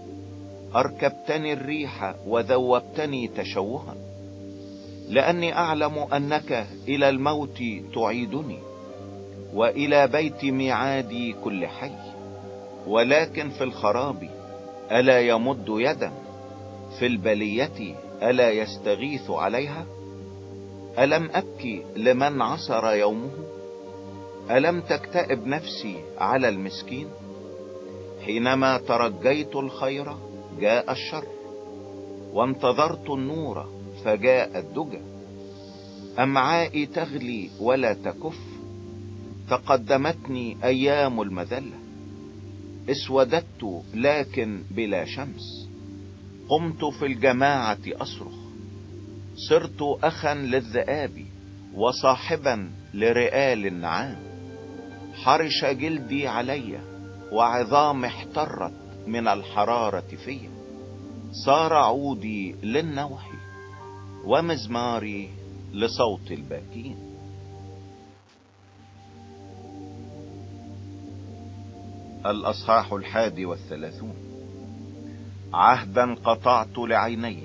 أركبتني الريح وذوبتني تشوها لأني أعلم أنك إلى الموت تعيدني وإلى بيت ميعادي كل حي ولكن في الخراب ألا يمد يدا في البلية ألا يستغيث عليها ألم أبكي لمن عصر يومه ألم تكتئب نفسي على المسكين؟ حينما ترجيت الخير جاء الشر وانتظرت النور فجاء الدجى. أمعائي تغلي ولا تكف؟ تقدمتني أيام المذلة. اسوددت لكن بلا شمس. قمت في الجماعة أصرخ. صرت أخا للذئاب وصاحبا لرئال النعام حرش جلدي علي وعظام احترت من الحرارة في صار عودي للنوح ومزماري لصوت الباكين. الأصحاح الحادي والثلاثون. عهدا قطعت لعيني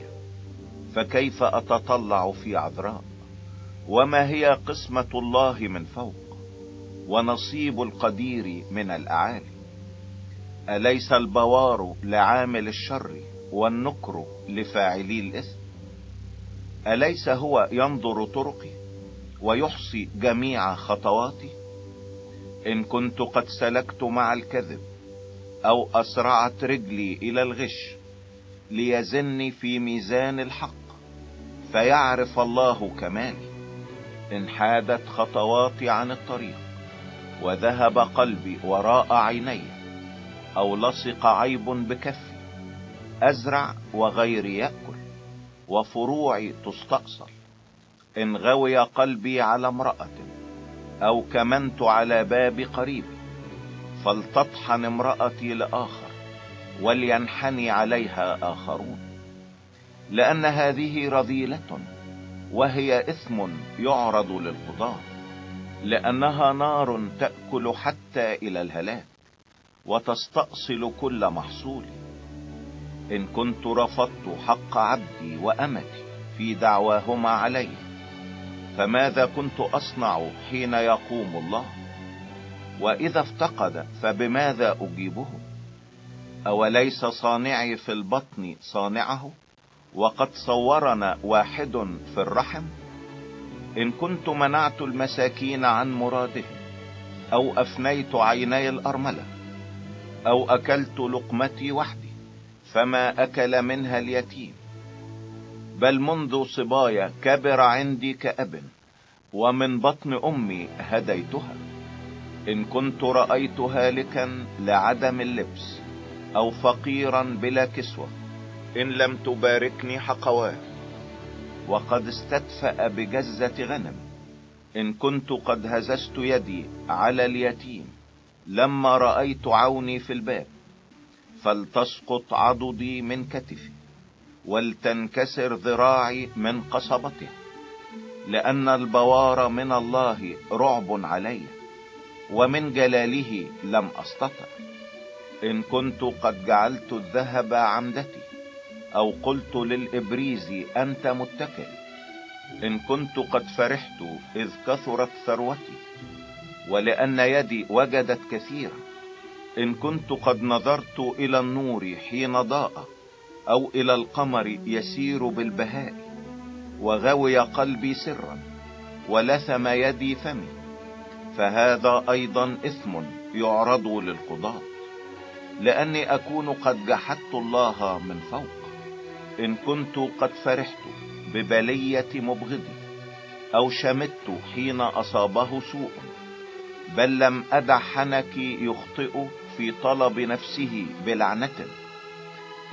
فكيف أتطلع في عذراء؟ وما هي قسمة الله من فوق؟ ونصيب القدير من الأعالي. أليس البوار لعامل الشر والنكر لفاعلي الإثم؟ أليس هو ينظر طرقي ويحصي جميع خطواتي؟ إن كنت قد سلكت مع الكذب أو أسرعت رجلي إلى الغش ليزني في ميزان الحق فيعرف الله كمالي. إن حادت خطواتي عن الطريق وذهب قلبي وراء عيني أو لصق عيب بكفي أزرع وغيري يأكل وفروعي تستأصل إن غوي قلبي على امرأة أو كمنت على باب قريبي فلتطحن امرأتي لآخر ولينحني عليها آخرون. لأن هذه رذيلة وهي إثم يعرض للقضاء لأنها نار تأكل حتى إلى الهلاك. وتستأصل كل محصول. إن كنت رفضت حق عبدي وأمتي في دعواهما علي فماذا كنت أصنع حين يقوم الله؟ وإذا افتقد فبماذا أجيبه؟ أوليس صانعي في البطن صانعه؟ وقد صورنا واحد في الرحم؟ إن كنت منعت المساكين عن مرادهم أو أفنيت عيني الأرملة أو أكلت لقمتي وحدي فما أكل منها اليتيم. بل منذ صبايا كبر عندي كأب ومن بطن أمي هديتها. إن كنت رأيت هالكا لعدم اللبس أو فقيرا بلا كسوة. إن لم تباركني حقواه وقد استدفأ بجزة غنم. إن كنت قد هززت يدي على اليتيم. لما رأيت عوني في الباب فلتسقط عضدي من كتفي ولتنكسر ذراعي من قصبته لأن البوار من الله رعب علي ومن جلاله لم استطع إن كنت قد جعلت الذهب عمدتي أو قلت للإبريز أنت متكئ. إن كنت قد فرحت إذ كثرت ثروتي ولأن يدي وجدت كثيرا. إن كنت قد نظرت إلى النور حين ضاء أو إلى القمر يسير بالبهاء وغوي قلبي سرا ولثم يدي فمي فهذا أيضا إثم يعرض للقضاة. لأني أكون قد جحدت الله من فوق. إن كنت قد فرحت ببلية مبغضي أو شمت حين أصابه سوء بل لم أدع حنكي يخطئ في طلب نفسه بلعنة.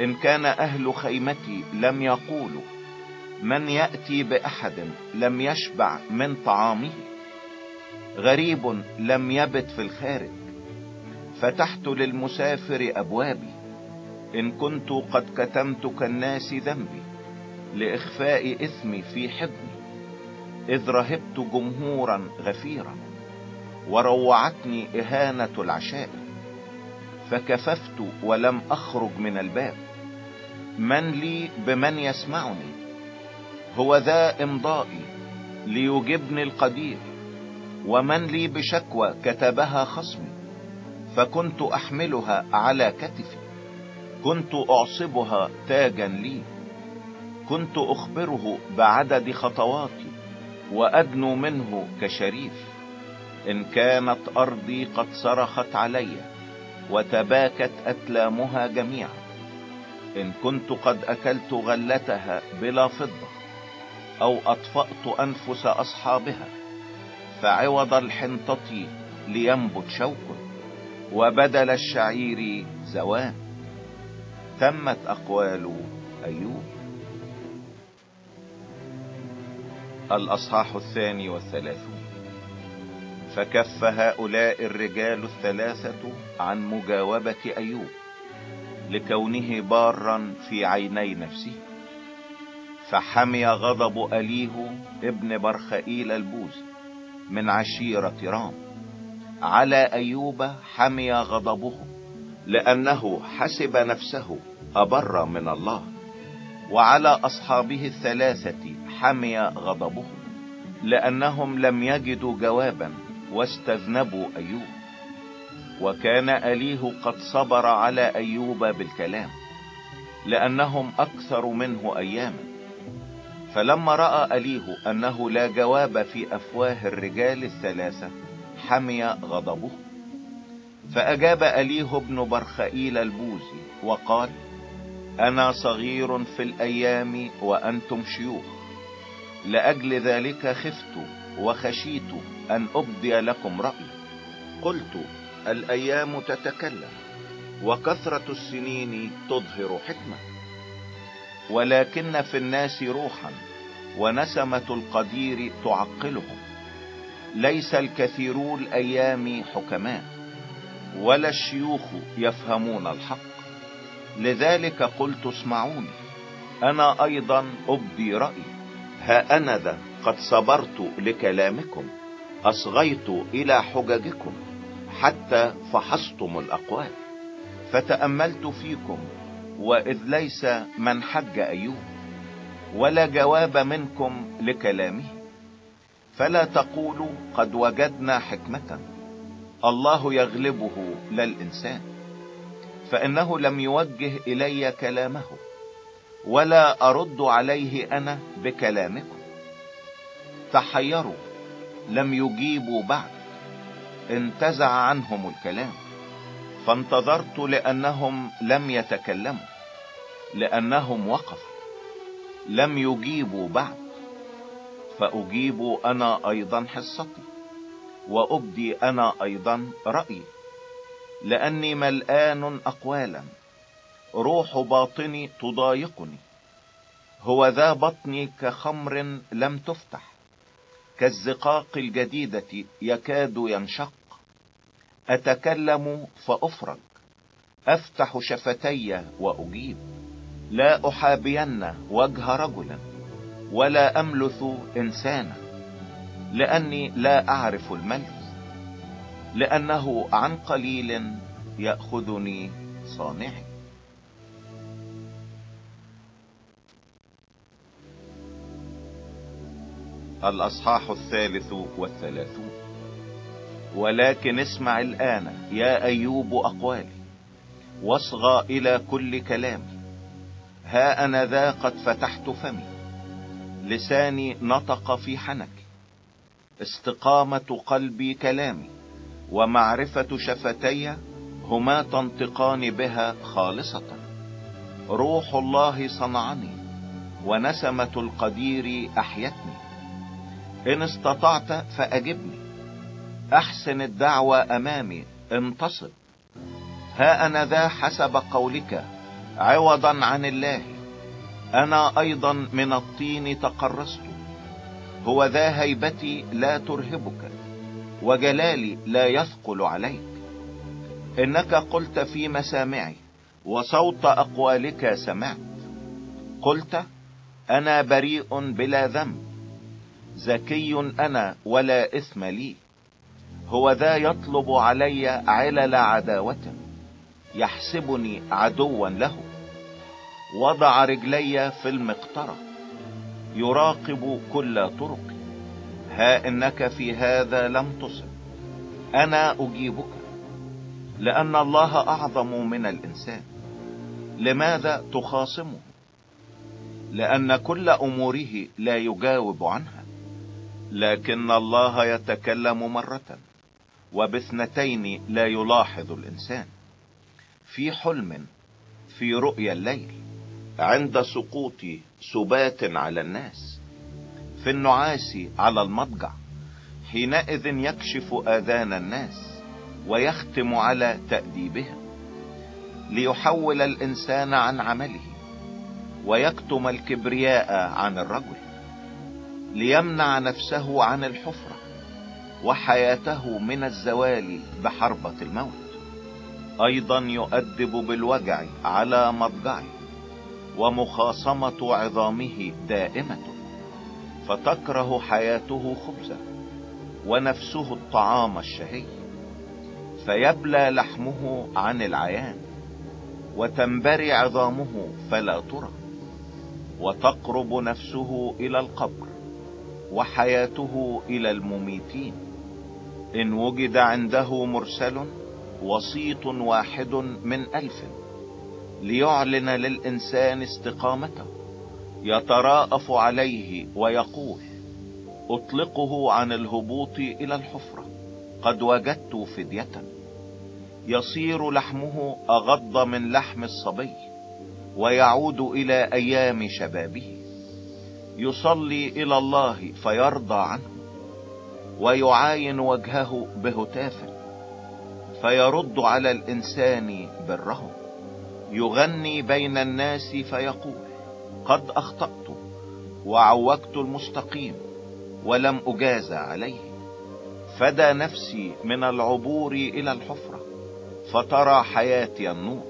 إن كان أهل خيمتي لم يقولوا من يأتي بأحد لم يشبع من طعامه. غريب لم يبت في الخارج فتحت للمسافر أبوابي. إن كنت قد كتمت كالناس ذنبي لإخفاء إثمي في حضني. إذ رهبت جمهورا غفيرا. وروعتني إهانة العشاء فكففت ولم أخرج من الباب. من لي بمن يسمعني؟ هو ذا إمضائي ليجبني القدير. ومن لي بشكوى كتبها خصمي فكنت أحملها على كتفي. كنت أعصبها تاجا لي كنت أخبره بعدد خطواتي وأدنو منه كشريف. إن كانت أرضي قد صرخت علي وتباكت أتلامها جميعا. إن كنت قد أكلت غلتها بلا فضة أو أطفأت أنفس أصحابها فعوض الحنطة لينبت شوك وبدل الشعير زوان. تمت أقوال أيوب. الأصحاح الثاني والثلاثون. فكف هؤلاء الرجال الثلاثة عن مجاوبة أيوب لكونه بارا في عيني نفسه. فحمي غضب أليه ابن برخائيل البوزي من عشيرة رام. على أيوب حمي غضبه لأنه حسب نفسه أبر من الله. وعلى أصحابه الثلاثة حمي غضبه لأنهم لم يجدوا جوابا واستذنبوا أيوب. وكان أليه قد صبر على أيوب بالكلام لأنهم أكثر منه أياما. فلما رأى أليه أنه لا جواب في أفواه الرجال الثلاثة حمي غضبه. فأجاب أليه ابن برخائيل البوزي وقال أنا صغير في الأيام وأنتم شيوخ لأجل ذلك خفت وخشيت أن أبدي لكم رأي قلت الأيام تتكلم وكثرة السنين تظهر حكمة. ولكن في الناس روحا ونسمة القدير تعقلهم. ليس الكثيرو الأيام حكماء ولا الشيوخ يفهمون الحق. لذلك قلت اسمعوني أنا أيضا أبدي رأيي. ها أنا ذا. قد صبرت لكلامكم أصغيت إلى حججكم حتى فحصتم الأقوال فتأملت فيكم وإذ ليس من حج أيوب ولا جواب منكم لكلامه. فلا تقولوا قد وجدنا حكمة الله يغلبه لا الإنسان فإنه لم يوجه إلي كلامه ولا أرد عليه أنا بكلامكم. تحيروا لم يجيبوا بعد. انتزع عنهم الكلام فانتظرت لأنهم لم يتكلموا لأنهم وقفوا لم يجيبوا بعد. فأجيب أنا أيضا حصتي وأبدي أنا أيضا رأيي لأني ملآن اقوالا روح باطني تضايقني هو ذا بطني كخمر لم تفتح. كالزقاق الجديدة يكاد ينشق. أتكلم فأفرج. أفتح شفتي وأجيب. لا أحابين وجه رجل ولا أملث إنسانا لأني لا أعرف الملث لأنه عن قليل يأخذني صانعي. الأصحاح الثالث والثلاثون. ولكن اسمع الآن يا أيوب أقوالي واصغى إلى كل كلامي ها أنا ذا قد فتحت فمي لساني نطق في حنكي استقامة قلبي كلامي ومعرفة شفتي هما تنطقان بها خالصة. روح الله صنعني ونسمة القدير أحيتني. إن استطعت فأجبني. أحسن الدعوة أمامي انتصب ها أنا ذا حسب قولك عوضا عن الله. أنا أيضا من الطين تقرست هو ذا هيبتي لا ترهبك وجلالي لا يثقل عليك. إنك قلت في مسامعي وصوت أقوالك سمعت. قلت أنا بريء بلا ذنب. زكي أنا ولا إثم لي. هو ذا يطلب علي علل عداوة يحسبني عدوا له. وضع رجلي في المقطرة يراقب كل طرقي ها إنك في هذا لم تصب أنا أجيبك. لأن الله أعظم من الإنسان لماذا تخاصمه؟ لأن كل أموره لا يجاوب عنها. لكن الله يتكلم مرة وباثنتين لا يلاحظ الإنسان. في حلم في رؤيا الليل عند سقوط سبات على الناس في النعاس على المضجع حينئذ يكشف آذان الناس ويختم على تأديبهم ليحول الإنسان عن عمله ويكتم الكبرياء عن الرجل. ليمنع نفسه عن الحفرة وحياته من الزوال بحربة الموت. أيضا يؤدب بالوجع على مضجعه ومخاصمة عظامه دائمة فتكره حياته خبزا ونفسه الطعام الشهي فيبلى لحمه عن العيان وتنبري عظامه فلا ترى وتقرب نفسه إلى القبر. وحياته إلى المميتين. إن وجد عنده مرسل وسيط واحد من ألف ليعلن للإنسان استقامته يتراءف عليه ويقول أطلقه عن الهبوط إلى الحفرة قد وجدت فدية. يصير لحمه أغض من لحم الصبي ويعود إلى أيام شبابه. يصلي إلى الله فيرضى عنه ويعاين وجهه بهتاف فيرد على الإنسان بره يغني بين الناس فيقول قد أخطأت وعوجت المستقيم ولم أجاز عليه فدى نفسي من العبور إلى الحفرة فترى حياتي النور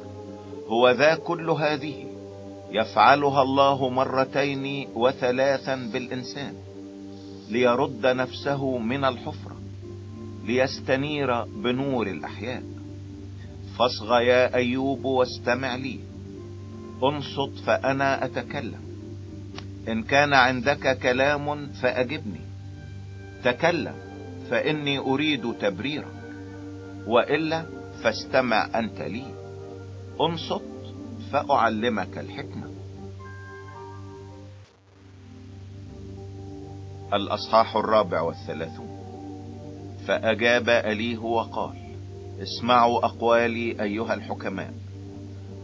هو ذا كل هذه يفعلها الله مرتين وثلاثا بالإنسان ليرد نفسه من الحفرة ليستنير بنور الأحياء. فاصغ يا أيوب واستمع لي انصت فأنا أتكلم. إن كان عندك كلام فأجبني. تكلم فإني أريد تبريرك وإلا فاستمع أنت لي. انصت فأعلمك الحكمة. الأصحاح الرابع والثلاثون. فأجاب اليه وقال اسمعوا أقوالي أيها الحكماء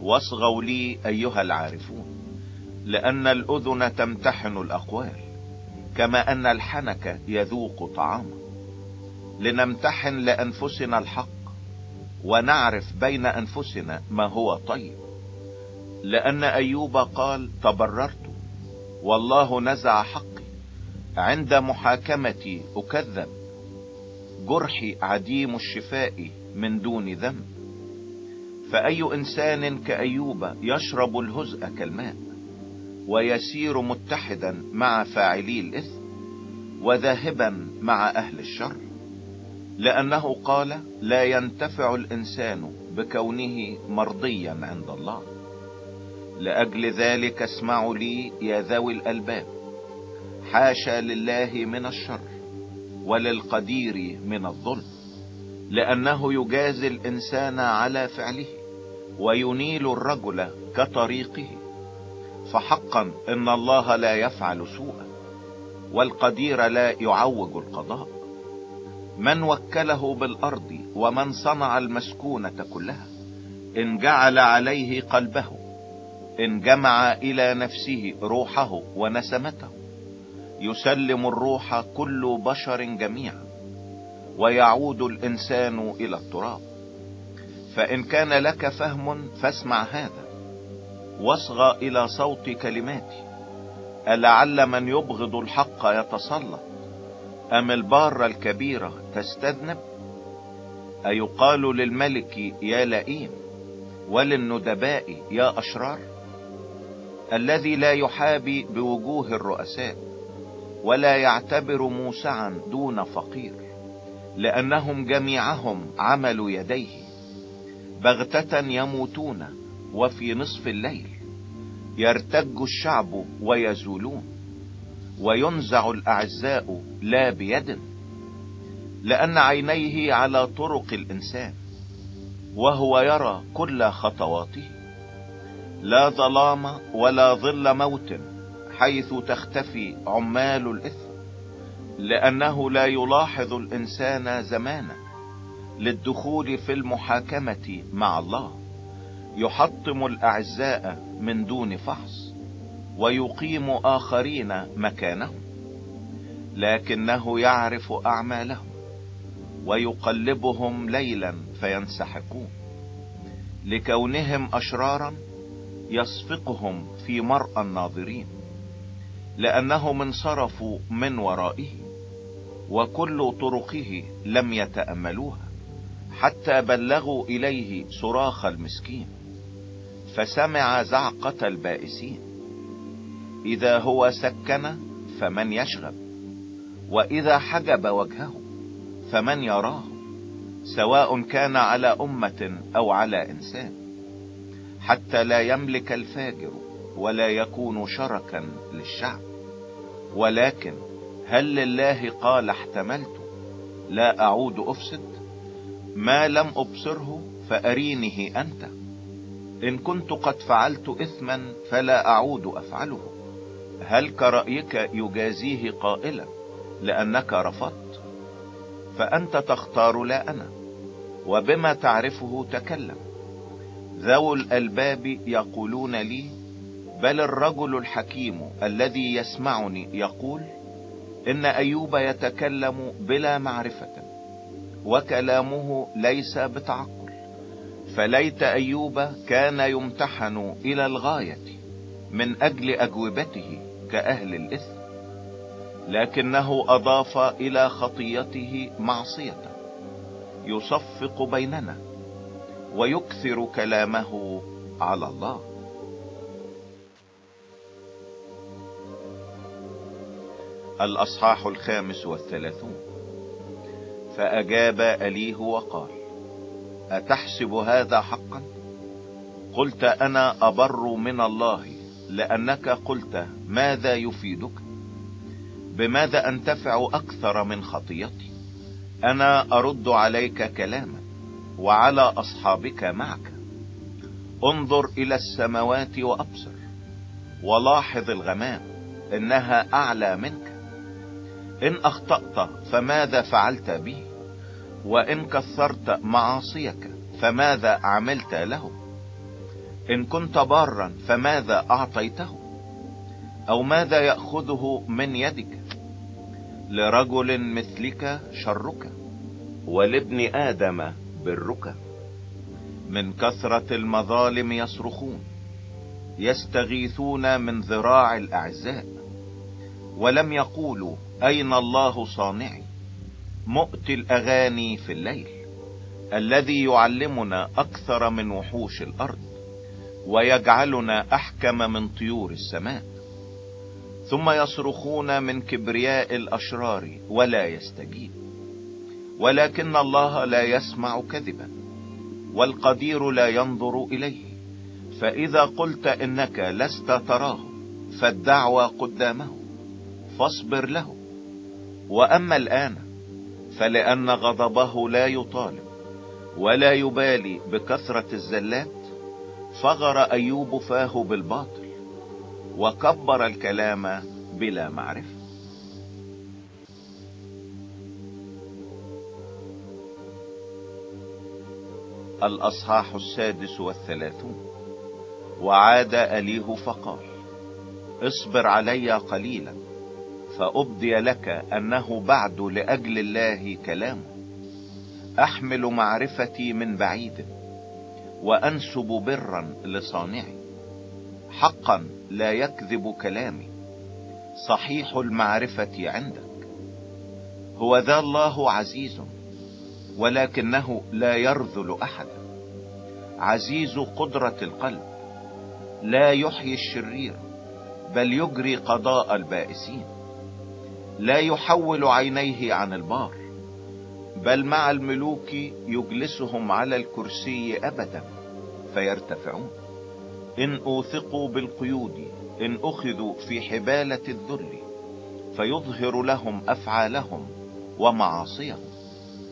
واصغوا لي أيها العارفون لأن الأذن تمتحن الأقوال كما أن الحنك يذوق طعاما لنمتحن لأنفسنا الحق ونعرف بين أنفسنا ما هو طيب. لأن أيوب قال تبررت والله نزع حقي عند محاكمتي أكذب جرحي عديم الشفاء من دون ذنب. فأي إنسان كأيوب يشرب الهزء كالماء ويسير متحدا مع فاعلي الإثم وذاهبا مع أهل الشر. لأنه قال لا ينتفع الإنسان بكونه مرضيا عند الله. لأجل ذلك اسمعوا لي يا ذوي الألباب. حاشا لله من الشر وللقدير من الظلم لأنه يجازي الإنسان على فعله وينيل الرجل كطريقه. فحقا إن الله لا يفعل سوءا والقدير لا يعوج القضاء. من وكله بالأرض ومن صنع المسكونة كلها إن جعل عليه قلبه إن جمع إلى نفسه روحه ونسمته. يسلم الروح كل بشر جميعا ويعود الإنسان إلى التراب. فإن كان لك فهم فاسمع هذا واصغى إلى صوت كلماتي ألعل من يبغض الحق يتسلط؟ أم البارة الكبيرة تستذنب؟ أيقال للملك يا لئيم وللندباء يا أشرار؟ الذي لا يحابي بوجوه الرؤساء ولا يعتبر موسعا دون فقير لأنهم جميعهم عملوا يديه بغتة يموتون وفي نصف الليل يرتج الشعب ويزولون وينزع الأعزاء لا بيد لأن عينيه على طرق الإنسان وهو يرى كل خطواته. لا ظلام ولا ظل موت حيث تختفي عمال الإثم لأنه لا يلاحظ الإنسان زمانا للدخول في المحاكمة مع الله يحطم الأعزاء من دون فحص ويقيم آخرين مكانهم لكنه يعرف أعمالهم ويقلبهم ليلا فينسحقون. لكونهم اشرارا يصفقهم في مرأى الناظرين لانهم انصرفوا من ورائه وكل طرقه لم يتأملوها حتى بلغوا إليه صراخ المسكين فسمع زعقة البائسين إذا هو سكن فمن يشغب وإذا حجب وجهه فمن يراه سواء كان على أمة أو على إنسان. حتى لا يملك الفاجر ولا يكون شركا للشعب. ولكن هل لله قال احتملت؟ لا أعود أفسد. ما لم أبصره فأرينه أنت. إن كنت قد فعلت إثما فلا أعود أفعله. هل كرأيك يجازيه قائلا لأنك رفضت؟ فأنت تختار لا أنا. وبما تعرفه تكلم. ذو الألباب يقولون لي بل الرجل الحكيم الذي يسمعني يقول إن أيوب يتكلم بلا معرفة وكلامه ليس بتعقل فليت أيوب كان يمتحن إلى الغاية من أجل أجوبته كأهل الإثم لكنه أضاف إلى خطيته معصية يصفق بيننا. ويكثر كلامه على الله. الأصحاح الخامس والثلاثون. فأجاب أليه وقال أتحسب هذا حقا؟ قلت أنا أبر من الله لأنك قلت ماذا يفيدك؟ بماذا أنتفع أكثر من خطيتي؟ أنا أرد عليك كلاما. وعلى أصحابك معك. انظر إلى السماوات وأبصر ولاحظ الغمام إنها أعلى منك. إن أخطأت فماذا فعلت به وإن كثرت معاصيك فماذا عملت له إن كنت بارا فماذا أعطيته؟ أو ماذا يأخذه من يدك؟ لرجل مثلك شرك ولابن آدم برك من كثرة المظالم يصرخون يستغيثون من ذراع الأعزاء ولم يقولوا أين الله صانعي مؤتي الأغاني في الليل الذي يعلمنا أكثر من وحوش الأرض ويجعلنا أحكم من طيور السماء. ثم يصرخون من كبرياء الأشرار ولا يستجيب. ولكن الله لا يسمع كذبا والقدير لا ينظر إليه. فإذا قلت إنك لست تراه فالدعوى قدامه فاصبر له. وأما الآن فلأن غضبه لا يطالب ولا يبالي بكثرة الزلات فغر أيوب فاه بالباطل وكبر الكلام بلا معرفة. الأصحاح السادس والثلاثون. وعاد أليه فقال اصبر علي قليلا فأبدي لك أنه بعد لأجل الله كلام. أحمل معرفتي من بعيد وأنسب برا لصانعي. حقا لا يكذب كلامي صحيح المعرفة عندك. هو ذا الله عزيز. ولكنه لا يرذل احدا عزيز قدرة القلب لا يحيي الشرير بل يجري قضاء البائسين. لا يحول عينيه عن البار بل مع الملوك يجلسهم على الكرسي أبدا فيرتفعون. إن أوثقوا بالقيود إن أخذوا في حبالة الذل فيظهر لهم أفعالهم ومعاصيهم.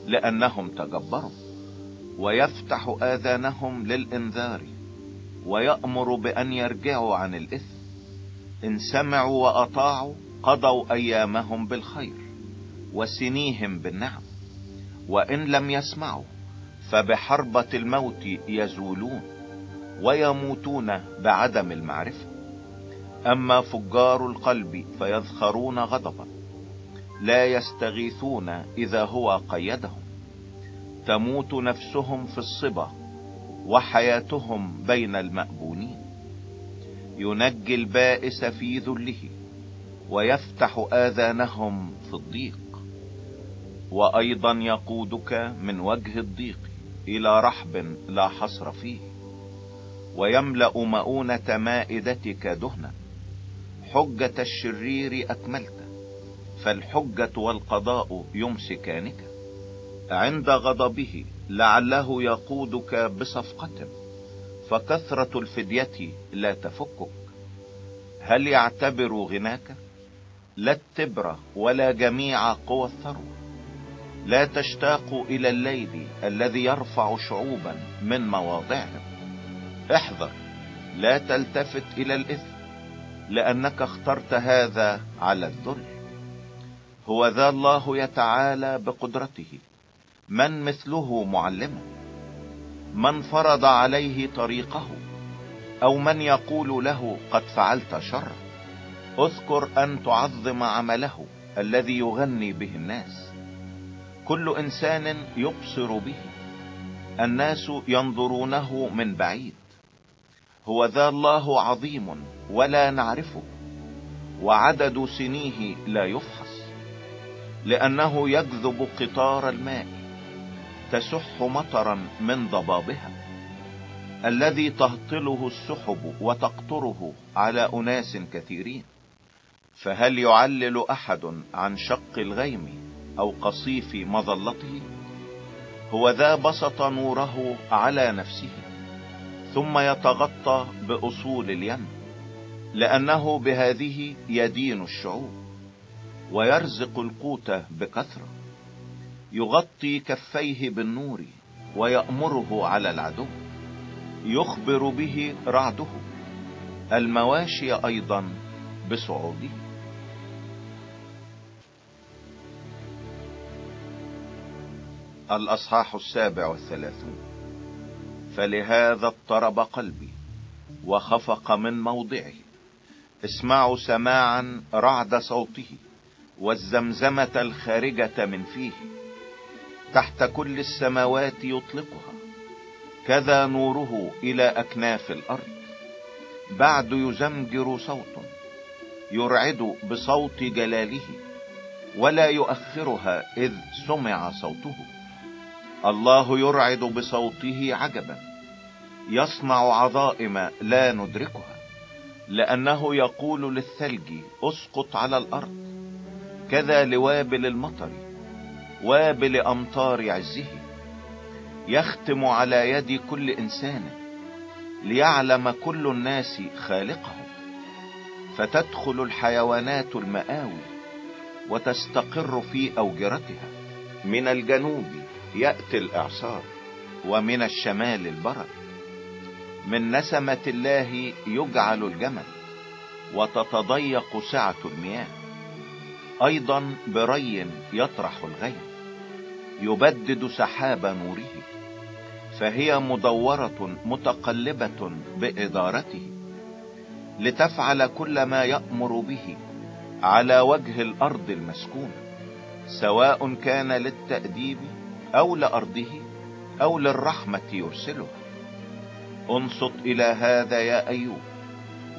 لأنهم تجبروا ويفتح آذانهم للإنذار ويأمر بأن يرجعوا عن الإثم. إن سمعوا وأطاعوا قضوا أيامهم بالخير وسنيهم بالنعم وإن لم يسمعوا فبحربة الموت يزولون ويموتون بعدم المعرفة. أما فجار القلب فيذخرون غضبا. لا يستغيثون إذا هو قيدهم. تموت نفسهم في الصبا وحياتهم بين المأبونين. ينجي البائس في ذله ويفتح آذانهم في الضيق. وأيضا يقودك من وجه الضيق إلى رحب لا حصر فيه. ويملأ مؤونة مائدتك دهنا. حجة الشرير أكملت. فالحجة والقضاء يمسكانك عند غضبه لعله يقودك بصفقة فكثرة الفدية لا تفكك. هل يعتبر غناك؟ لا التبر ولا جميع قوى الثروة. لا تشتاق إلى الليل الذي يرفع شعوبا من مواضعهم احذر لا تلتفت إلى الإثم لأنك اخترت هذا على الذل. هو ذا الله يتعالى بقدرته. من مثله معلمه. من فرض عليه طريقه. أو من يقول له قد فعلت شرا اذكر أن تعظم عمله الذي يغني به الناس. كل إنسان يبصر به. الناس ينظرونه من بعيد. هو ذا الله عظيم ولا نعرفه. وعدد سنيه لا يفحص لأنه يجذب قطار الماء تسح مطرا من ضبابها الذي تهطله السحب وتقطره على أناس كثيرين. فهل يعلل أحد عن شق الغيم أو قصيف مظلته؟ هو ذا بسط نوره على نفسه ثم يتغطى بأصول اليم لأنه بهذه يدين الشعوب. ويرزق القوت بكثرة يغطي كفيه بالنور ويأمره على العدو يخبر به رعده المواشي أيضا بصعوده. الأصحاح السابع والثلاثون. فلهذا اضطرب قلبي وخفق من موضعه اسمعوا سماعا رعد صوته. والزمزمة الخارجة من فيه تحت كل السماوات يطلقها. كذا نوره إلى أكناف الأرض. بعد يزمجر صوت يرعد بصوت جلاله ولا يؤخرها إذ سمع صوته. الله يرعد بصوته عجبا يصنع عظائم لا ندركها لأنه يقول للثلج اسقط على الأرض. كذا لوابل المطر وابل أمطار عزه يختم على يد كل إنسان ليعلم كل الناس خالقه. فتدخل الحيوانات المآوي وتستقر في أوجرتها. من الجنوب يأتي الإعصار ومن الشمال البرد من نسمة الله يجعل الجمل وتتضيق سعة المياه. أيضا بري يطرح الغيم يبدد سحاب نوره فهي مدورة متقلبة بإدارته لتفعل كل ما يأمر به على وجه الأرض المسكونة سواء كان للتأديب أو لأرضه أو للرحمة يرسله. انصت إلى هذا يا أيوب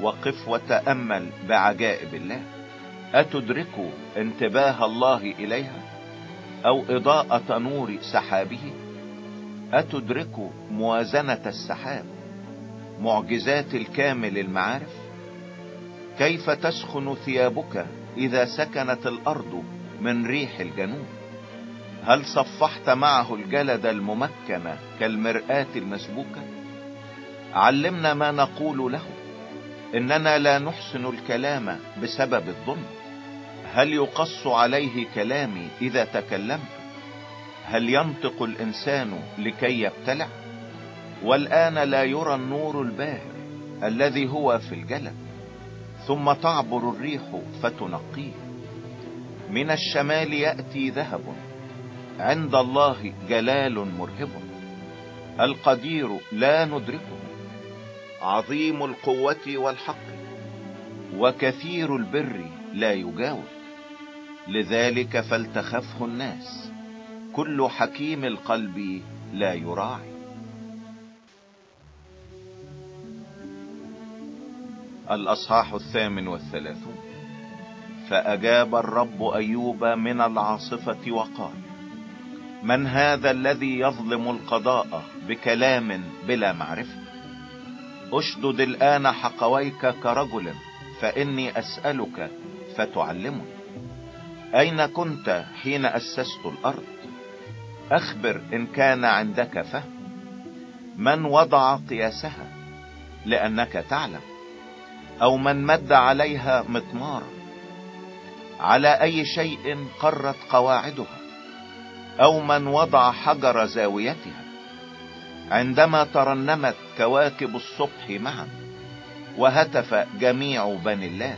وقف وتأمل بعجائب الله. أتدرك انتباه الله إليها؟ أو إضاءة نور سحابه؟ أتدرك موازنة السحاب؟ معجزات الكامل المعارف؟ كيف تسخن ثيابك إذا سكنت الأرض من ريح الجنوب هل صفحت معه الجلد الممكن كالمرآة المسبوكة؟ علمنا ما نقول له. إننا لا نحسن الكلام بسبب الظلم. هل يقص عليه كلامي إذا تكلمت؟ هل ينطق الإنسان لكي يبتلع؟ والآن لا يرى النور الباهر الذي هو في الجلد ثم تعبر الريح فتنقيه. من الشمال يأتي ذهب عند الله جلال مرهب. القدير لا ندركه عظيم القوة والحق وكثير البر لا يجاوب لذلك فلتخفه الناس. كل حكيم القلب لا يراعي. الأصحاح الثامن والثلاثون. فأجاب الرب أيوب من العاصفة وقال من هذا الذي يظلم القضاء بكلام بلا معرفة؟ أشدد الآن حقويك كرجل فإني أسألك فتعلمني. أين كنت حين أسست الأرض؟ أخبر إن كان عندك فهم. من وضع قياسها؟ لأنك تعلم. أو من مد عليها مطمارا على أي شيء قرت قواعدها؟ أو من وضع حجر زاويتها؟ عندما ترنمت كواكب الصبح معا وهتف جميع بني الله.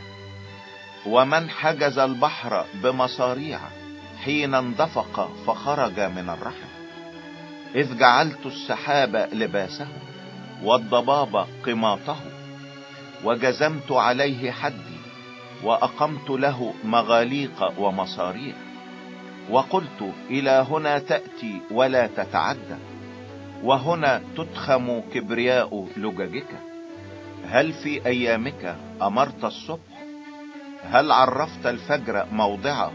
ومن حجز البحر بمصاريع حين اندفق فخرج من الرحم. إذ جعلت السحاب لباسه والضباب قماطه وجزمت عليه حدي وأقمت له مغاليق ومصاريع. وقلت إلى هنا تأتي ولا تتعدى وهنا تتخم كبرياء لججك. هل في أيامك أمرت الصبح؟ هل عرفت الفجر موضعه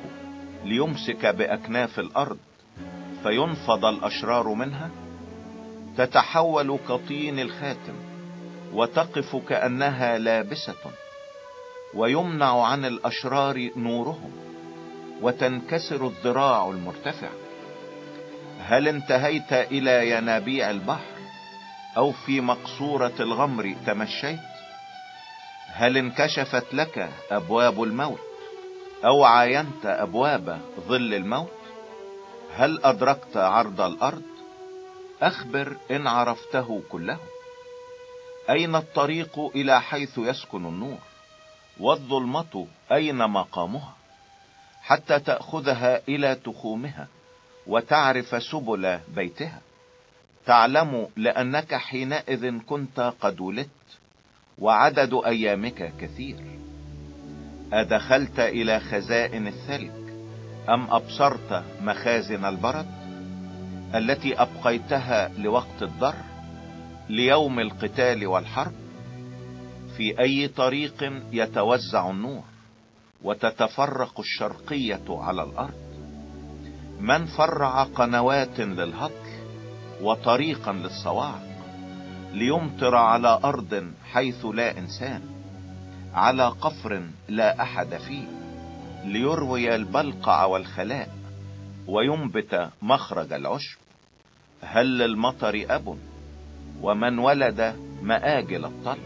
ليمسك بأكناف الأرض فينفض الأشرار منها؟ تتحول كطين الخاتم وتقف كأنها لابسة ويمنع عن الأشرار نورهم وتنكسر الذراع المرتفع. هل انتهيت إلى ينابيع البحر أو في مقصورة الغمر تمشيت؟ هل انكشفت لك أبواب الموت؟ أو عاينت أبواب ظل الموت؟ هل أدركت عرض الأرض؟ أخبر إن عرفته كله. أين الطريق إلى حيث يسكن النور؟ والظلمة أين مقامها؟ حتى تأخذها إلى تخومها وتعرف سبل بيتها. تعلم لأنك حينئذ كنت قد ولدت. وعدد أيامك كثير. أدخلت إلى خزائن الثلج؟ أم أبصرت مخازن البرد التي أبقيتها لوقت الضر ليوم القتال والحرب؟ في أي طريق يتوزع النور وتتفرق الشرقية على الأرض؟ من فرع قنوات للهطل وطريقا للصواعق؟ ليمطر على أرض حيث لا إنسان على قفر لا أحد فيه ليروي البلقع والخلاء وينبت مخرج العشب. هل للمطر أب؟ ومن ولد مآجل الطل.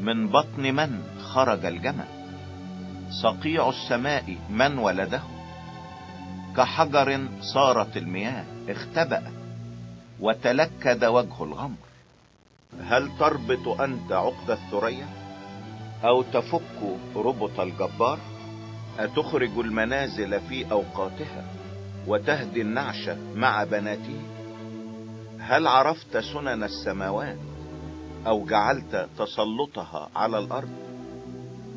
من بطن من خرج الجمل؟ صقيع السماء من ولده؟ كحجر صارت المياه اختبأت وتلكد وجه الغمر. هل تربط أنت عقد الثريا؟ أو تفك ربط الجبار؟ أتخرج المنازل في أوقاتها وتهدي النعش مع بناته؟ هل عرفت سنن السماوات أو جعلت تسلطها على الأرض؟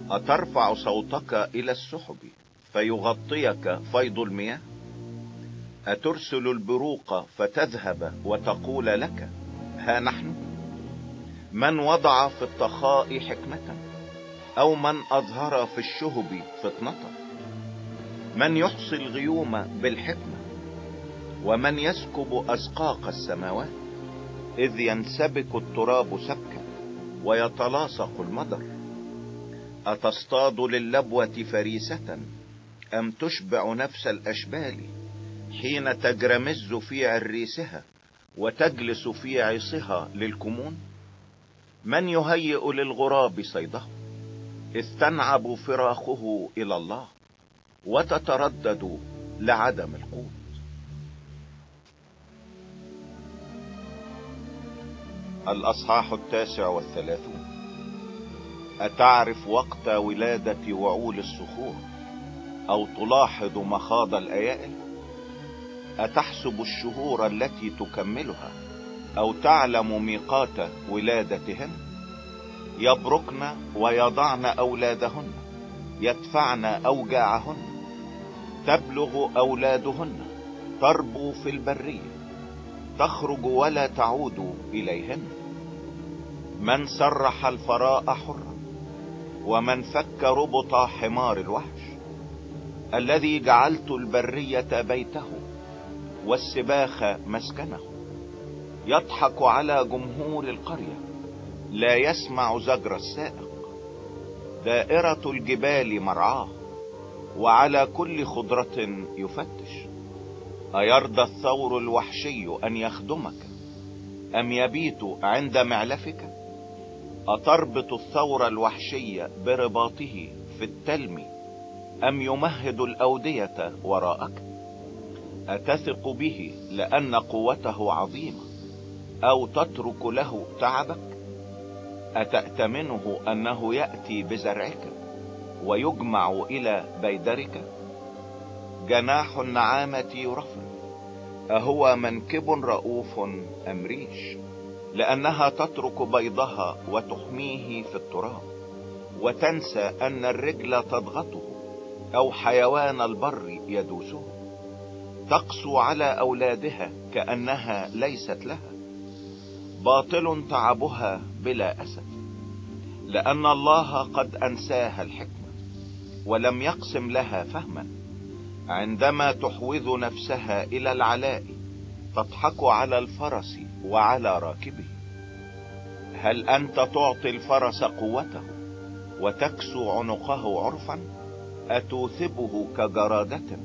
أترفع صوتك إلى السحب فيغطيك فيض المياه؟ أترسل البروق فتذهب وتقول لك ها نحن؟ من وضع في الطخاء حكمة أو من أظهر في الشهب فطنة. من يحصي الغيوم بالحكمة ومن يسكب أسقاق السماوات. إذ ينسبك التراب سبكا ويتلاصق المدر. أتصطاد للبوة فريسة أم تشبع نفس الأشبال حين تجرمز في عريسها وتجلس في عيصها للكمون؟ من يهيئ للغراب صيده؟ اذ تنعب فراخه إلى الله وتتردد لعدم القوت. الأصحاح التاسع والثلاثون. أتعرف وقت ولادة وعول الصخور أو تلاحظ مخاض الأيائل؟ أتحسب الشهور التي تكملها؟ أو تعلم ميقات ولادتهن. يبركن ويضعن أولادهن. يدفعن أوجاعهن. تبلغ أولادهن. تربو في البرية تخرج ولا تعود إليهن. من سرح الفراء حرا ومن فك ربط حمار الوحش. الذي جعلت البرية بيته. والسباخ مسكنه. يضحك على جمهور القرية. لا يسمع زجر السائق. دائرة الجبال مرعاة وعلى كل خضرة يفتش. أيرضى الثور الوحشي أن يخدمك؟ أم يبيت عند معلفك أتربط الثور الوحشي برباطه في التلم؟ أم يمهد الأودية وراءك؟ أتثق به لأن قوته عظيمة. أو تترك له تعبك؟ أتأتمنه أنه يأتي بزرعك ويجمع إلى بيدرك؟ جناح النعامة يرفرف أهو منكب رؤوف أم ريش؟ لأنها تترك بيضها وتحميه في التراب. وتنسى أن الرجل تضغطه أو حيوان البر يدوسه. تقسو على أولادها كأنها ليست لها. باطل تعبها بلا اسف لأن الله قد أنساها الحكمة ولم يقسم لها فهما. عندما تحوذ نفسها إلى العلاء تضحك على الفرس وعلى راكبه. هل أنت تعطي الفرس قوته وتكسو عنقه عرفا؟ أتوثبه كجرادة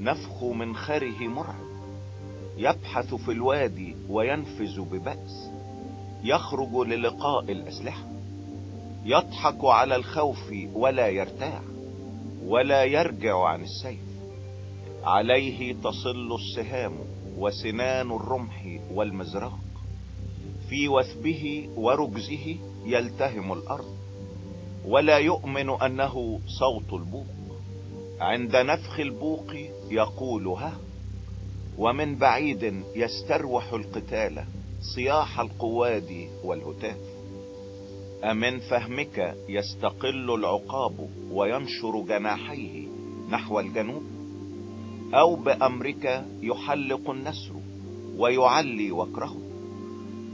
نفخ منخره مرعب. يبحث في الوادي وينفذ ببأس. يخرج للقاء الأسلحة. يضحك على الخوف ولا يرتاع ولا يرجع عن السيف. عليه تصل السهام وسنان الرمح والمزراق. في وثبه ورجزه يلتهم الأرض. ولا يؤمن أنه صوت البوق. عند نفخ البوق يقول ها ومن بعيد يستروح القتال صياح القواد والهتاف. أمن فهمك يستقل العقاب وينشر جناحيه نحو الجنوب. أو بأمرك يحلق النسر ويعلي وكره.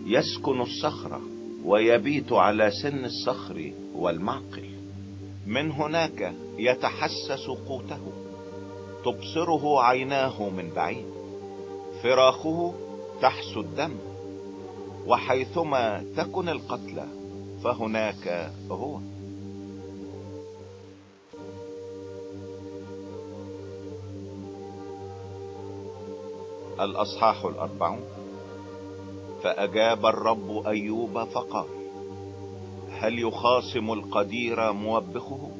يسكن الصخرة ويبيت على سن الصخر والمعقل. من هناك يتحسس قوته. تبصره عيناه من بعيد. فراخه تحسو الدم وحيثما تكن القتلى فهناك هو الأصحاح الأربعون. فأجاب الرب أيوب فقال هل يخاصم القدير موبخه؟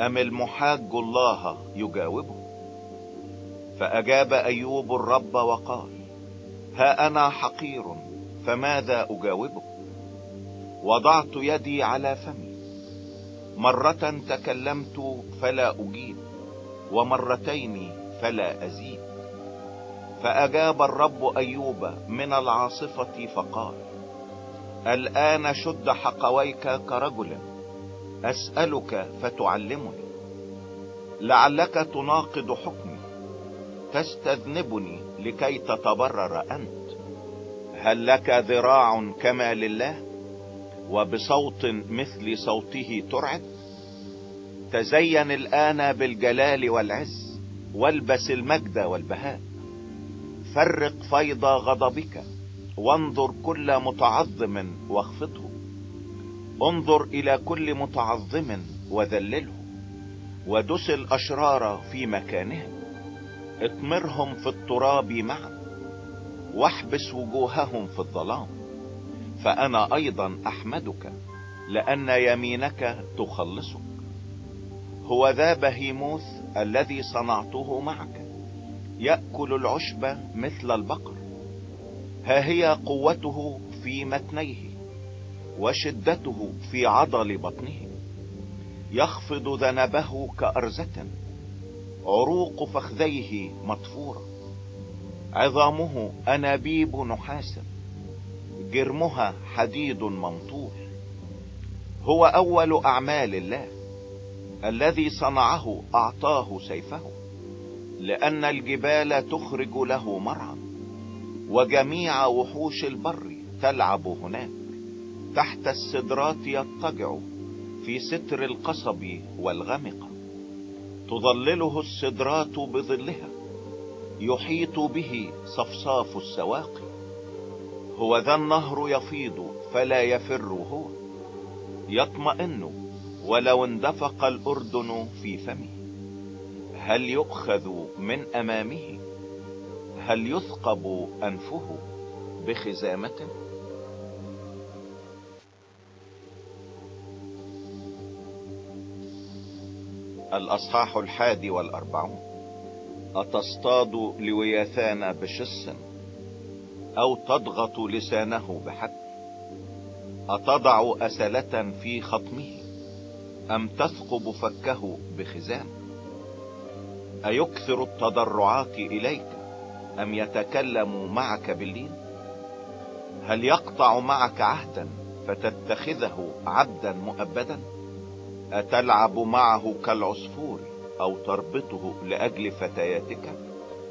أم المحاج الله يجاوبه؟ فأجاب أيوب الرب وقال ها أنا حقير فماذا اجاوبه وضعت يدي على فمي. مرة تكلمت فلا أجيب ومرتين فلا أزيد. فأجاب الرب أيوب من العاصفة فقال الآن شد حقويك كرجل أسألك فتعلمني. لعلك تناقض حكمي. تستذنبني لكي تتبرر أنت. هل لك ذراع كما لله؟ وبصوت مثل صوته ترعد؟ تزين الآن بالجلال والعز والبس المجد والبهاء. فرق فيض غضبك وانظر كل متعظم واخفضه. انظر إلى كل متعظم وذلله ودس الأشرار في مكانهم اطمرهم في التراب معا واحبس وجوههم في الظلام. فأنا أيضا أحمدك لأن يمينك تخلصك. هو ذا بهيموث الذي صنعته معك يأكل العشب مثل البقر. ها هي قوته في متنيه وشدته في عضل بطنه. يخفض ذنبه كأرزة. عروق فخذيه مطفورة عظامه أنابيب نحاس جرمها حديد منطور هو أول أعمال الله الذي صنعه أعطاه سيفه لأن الجبال تخرج له مرعا وجميع وحوش البر تلعب هناك. تحت السدرات يضطجع في ستر القصب والغمقة تظلله السدرات بظلها يحيط به صفصاف السواقي. هو ذا النهر يفيض فلا يفر هو يطمئن ولو اندفق الأردن في فمه. هل يؤخذ من أمامه؟ هل يثقب أنفه بخزامة؟ الأصحاح الحادي والأربعون. أتصطاد لوياثان بشص أو تضغط لسانه بحد أتضع أسلة في خطمه أم تثقب فكه بخزام أيكثر التضرعات إليك أم يتكلم معك بالليل هل يقطع معك عهدا فتتخذه عبدا مؤبدا؟ أتلعب معه كالعصفور أو تربطه لأجل فتياتك؟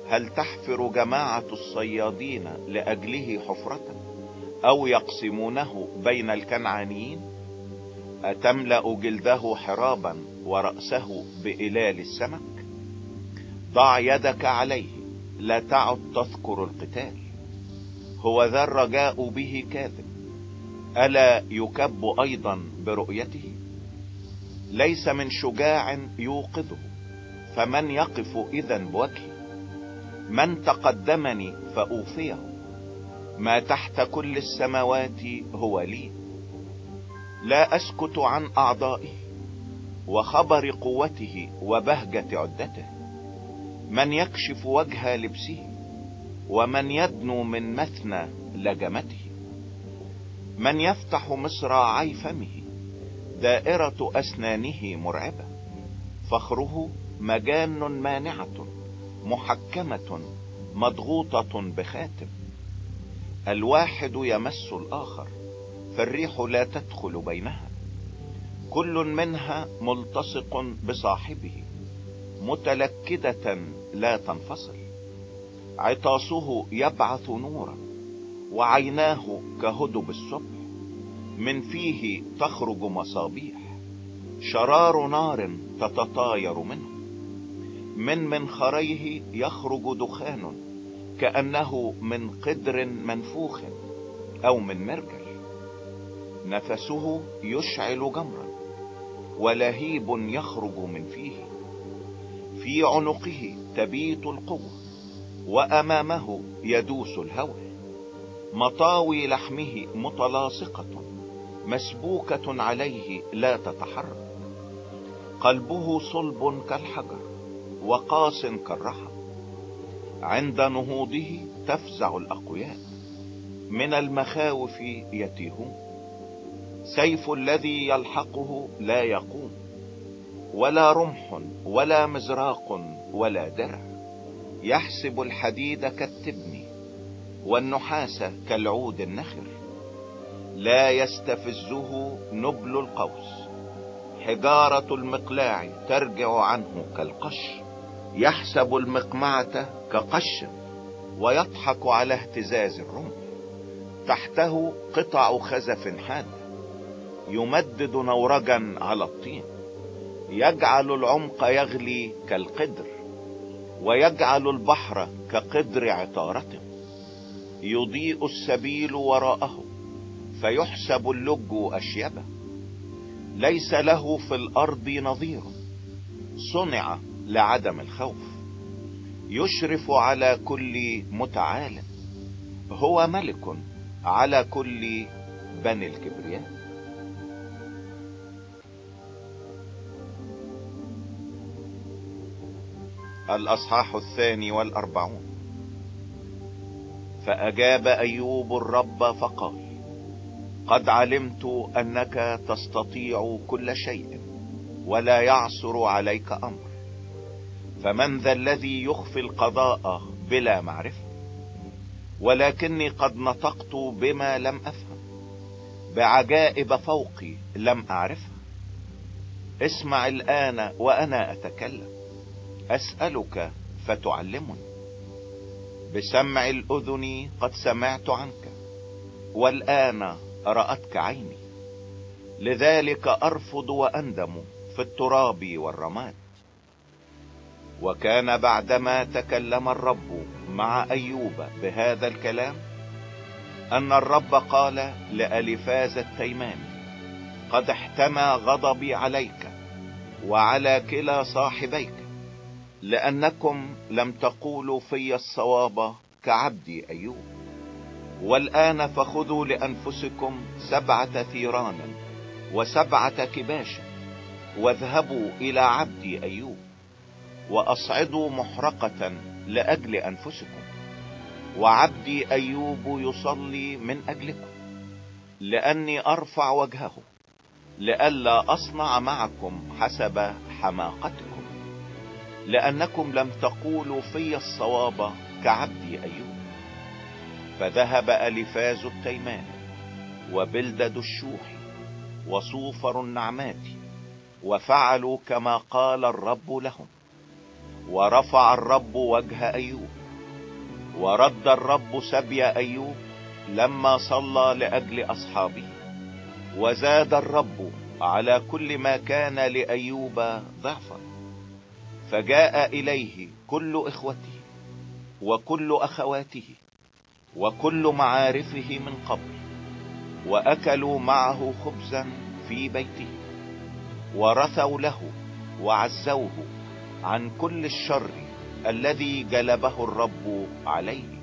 هل تحفر جماعة الصيادين لأجله حفرة؟ أو يقسمونه بين الكنعانيين؟ أتملأ جلده حرابا ورأسه بإلال السمك؟ ضع يدك عليه لا تعد تذكر القتال. هو ذا الرجاء به كاذب. ألا يكب أيضا برؤيته؟ ليس من شجاع يوقظه فمن يقف إذا بوجهي من تقدمني فأوفيه ما تحت كل السماوات هو لي. لا أسكت عن أعضائه وخبر قوته وبهجة عدته. من يكشف وجه لبسه ومن يدنو من مثنى لجمته. من يفتح مصراعي فمه دائرة أسنانه مرعبة. فخره مجان مانعة محكمة مضغوطة بخاتم. الواحد يمس الآخر فالريح لا تدخل بينها. كل منها ملتصق بصاحبه متلكدة لا تنفصل. عطاسه يبعث نورا وعيناه كهدب الصبح. من فيه تخرج مصابيح. شرار نار تتطاير منه. من منخريه يخرج دخان كأنه من قدر منفوخ أو من مرجل نفسه يشعل جمرا ولهيب يخرج من فيه. في عنقه تبيت القوة وأمامه يدوس الهوى. مطاوي لحمه متلاصقة. مسبوكة عليه لا تتحرك. قلبه صلب كالحجر وقاس كالرحم عند نهوضه تفزع الأقوياء. من المخاوف يتيهون. سيف الذي يلحقه لا يقوم. ولا رمح ولا مزراق ولا درع. يحسب الحديد كالتبن والنحاس كالعود النخر لا يستفزه نبل القوس. حجارة المقلاع ترجع عنه كالقش يحسب المقمعة كقش ويضحك على اهتزاز الرمح. تحته قطع خزف حاد يمدد نورجا على الطين. يجعل العمق يغلي كالقدر ويجعل البحر كقدر عطارته. يضيء السبيل وراءه فيحسب اللج أشيبه. ليس له في الأرض نظير. صنع لعدم الخوف. يشرف على كل متعال. هو ملك على كل بني الكبرياء. الأصحاح الثاني والأربعون. فأجاب أيوب الرب فقال قد علمت أنك تستطيع كل شيء ولا يعصر عليك أمر. فمن ذا الذي يخفي القضاء بلا معرفة؟ ولكني قد نطقت بما لم أفهم بعجائب فوقي لم أعرفها. اسمع الآن وأنا أتكلم أسألك فتعلمني. بسمع الأذن قد سمعت عنك والآن رأتك عيني. لذلك أرفض وأندم في التراب والرماد. وكان بعدما تكلم الرب مع أيوب بهذا الكلام أن الرب قال لألفاز التيماني قد احتمى غضبي عليك وعلى كلا صاحبيك لأنكم لم تقولوا في الصواب كعبدي أيوب. والآن فخذوا لأنفسكم سبعة ثيران وسبعة كباش واذهبوا إلى عبدي أيوب وأصعدوا محرقة لأجل أنفسكم. وعبدي أيوب يصلي من أجلكم. لأني أرفع وجهه لئلا أصنع معكم حسب حماقتكم. لأنكم لم تقولوا في الصواب كعبدي أيوب. فذهب ألفاز التيمان وبلدد الشوح وصوفر النعمات وفعلوا كما قال الرب لهم ورفع الرب وجه أيوب ورد الرب سبي أيوب لما صلى لأجل أصحابه وزاد الرب على كل ما كان لأيوب ضعفا فجاء إليه كل إخوته وكل أخواته وكل معارفه من قبل وأكلوا معه خبزا في بيته ورثوا له وعزوه عن كل الشر الذي جلبه الرب عليه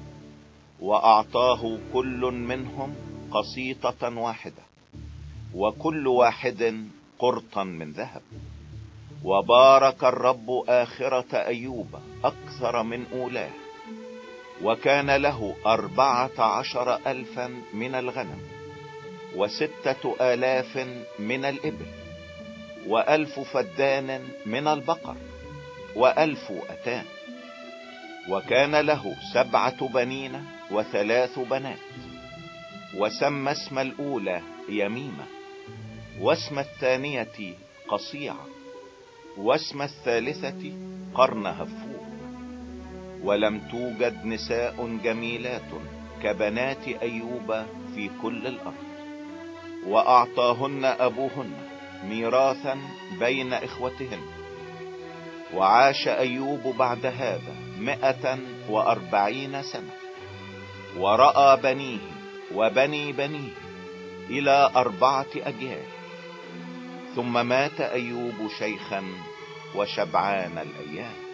وأعطاه كل منهم قسيطة واحدة وكل واحد قرطا من ذهب. وبارك الرب آخرة أيوب أكثر من أولاه. وكان له أربعة عشر الفا من الغنم وستة آلاف من الإبل وألف فدان من البقر وألف أتان. وكان له سبعة بنين وثلاث بنات وسمى اسم الأولى يميمة واسم الثانية قصيعة واسم الثالثة قرن هفور ولم توجد نساء جميلات كبنات أيوب في كل الأرض. وأعطاهن أبوهن ميراثا بين إخوتهن. وعاش أيوب بعد هذا مئة وأربعين سنة. ورأى بنيه وبني بنيه إلى أربعة أجيال. ثم مات أيوب شيخا وشبعان الأيام.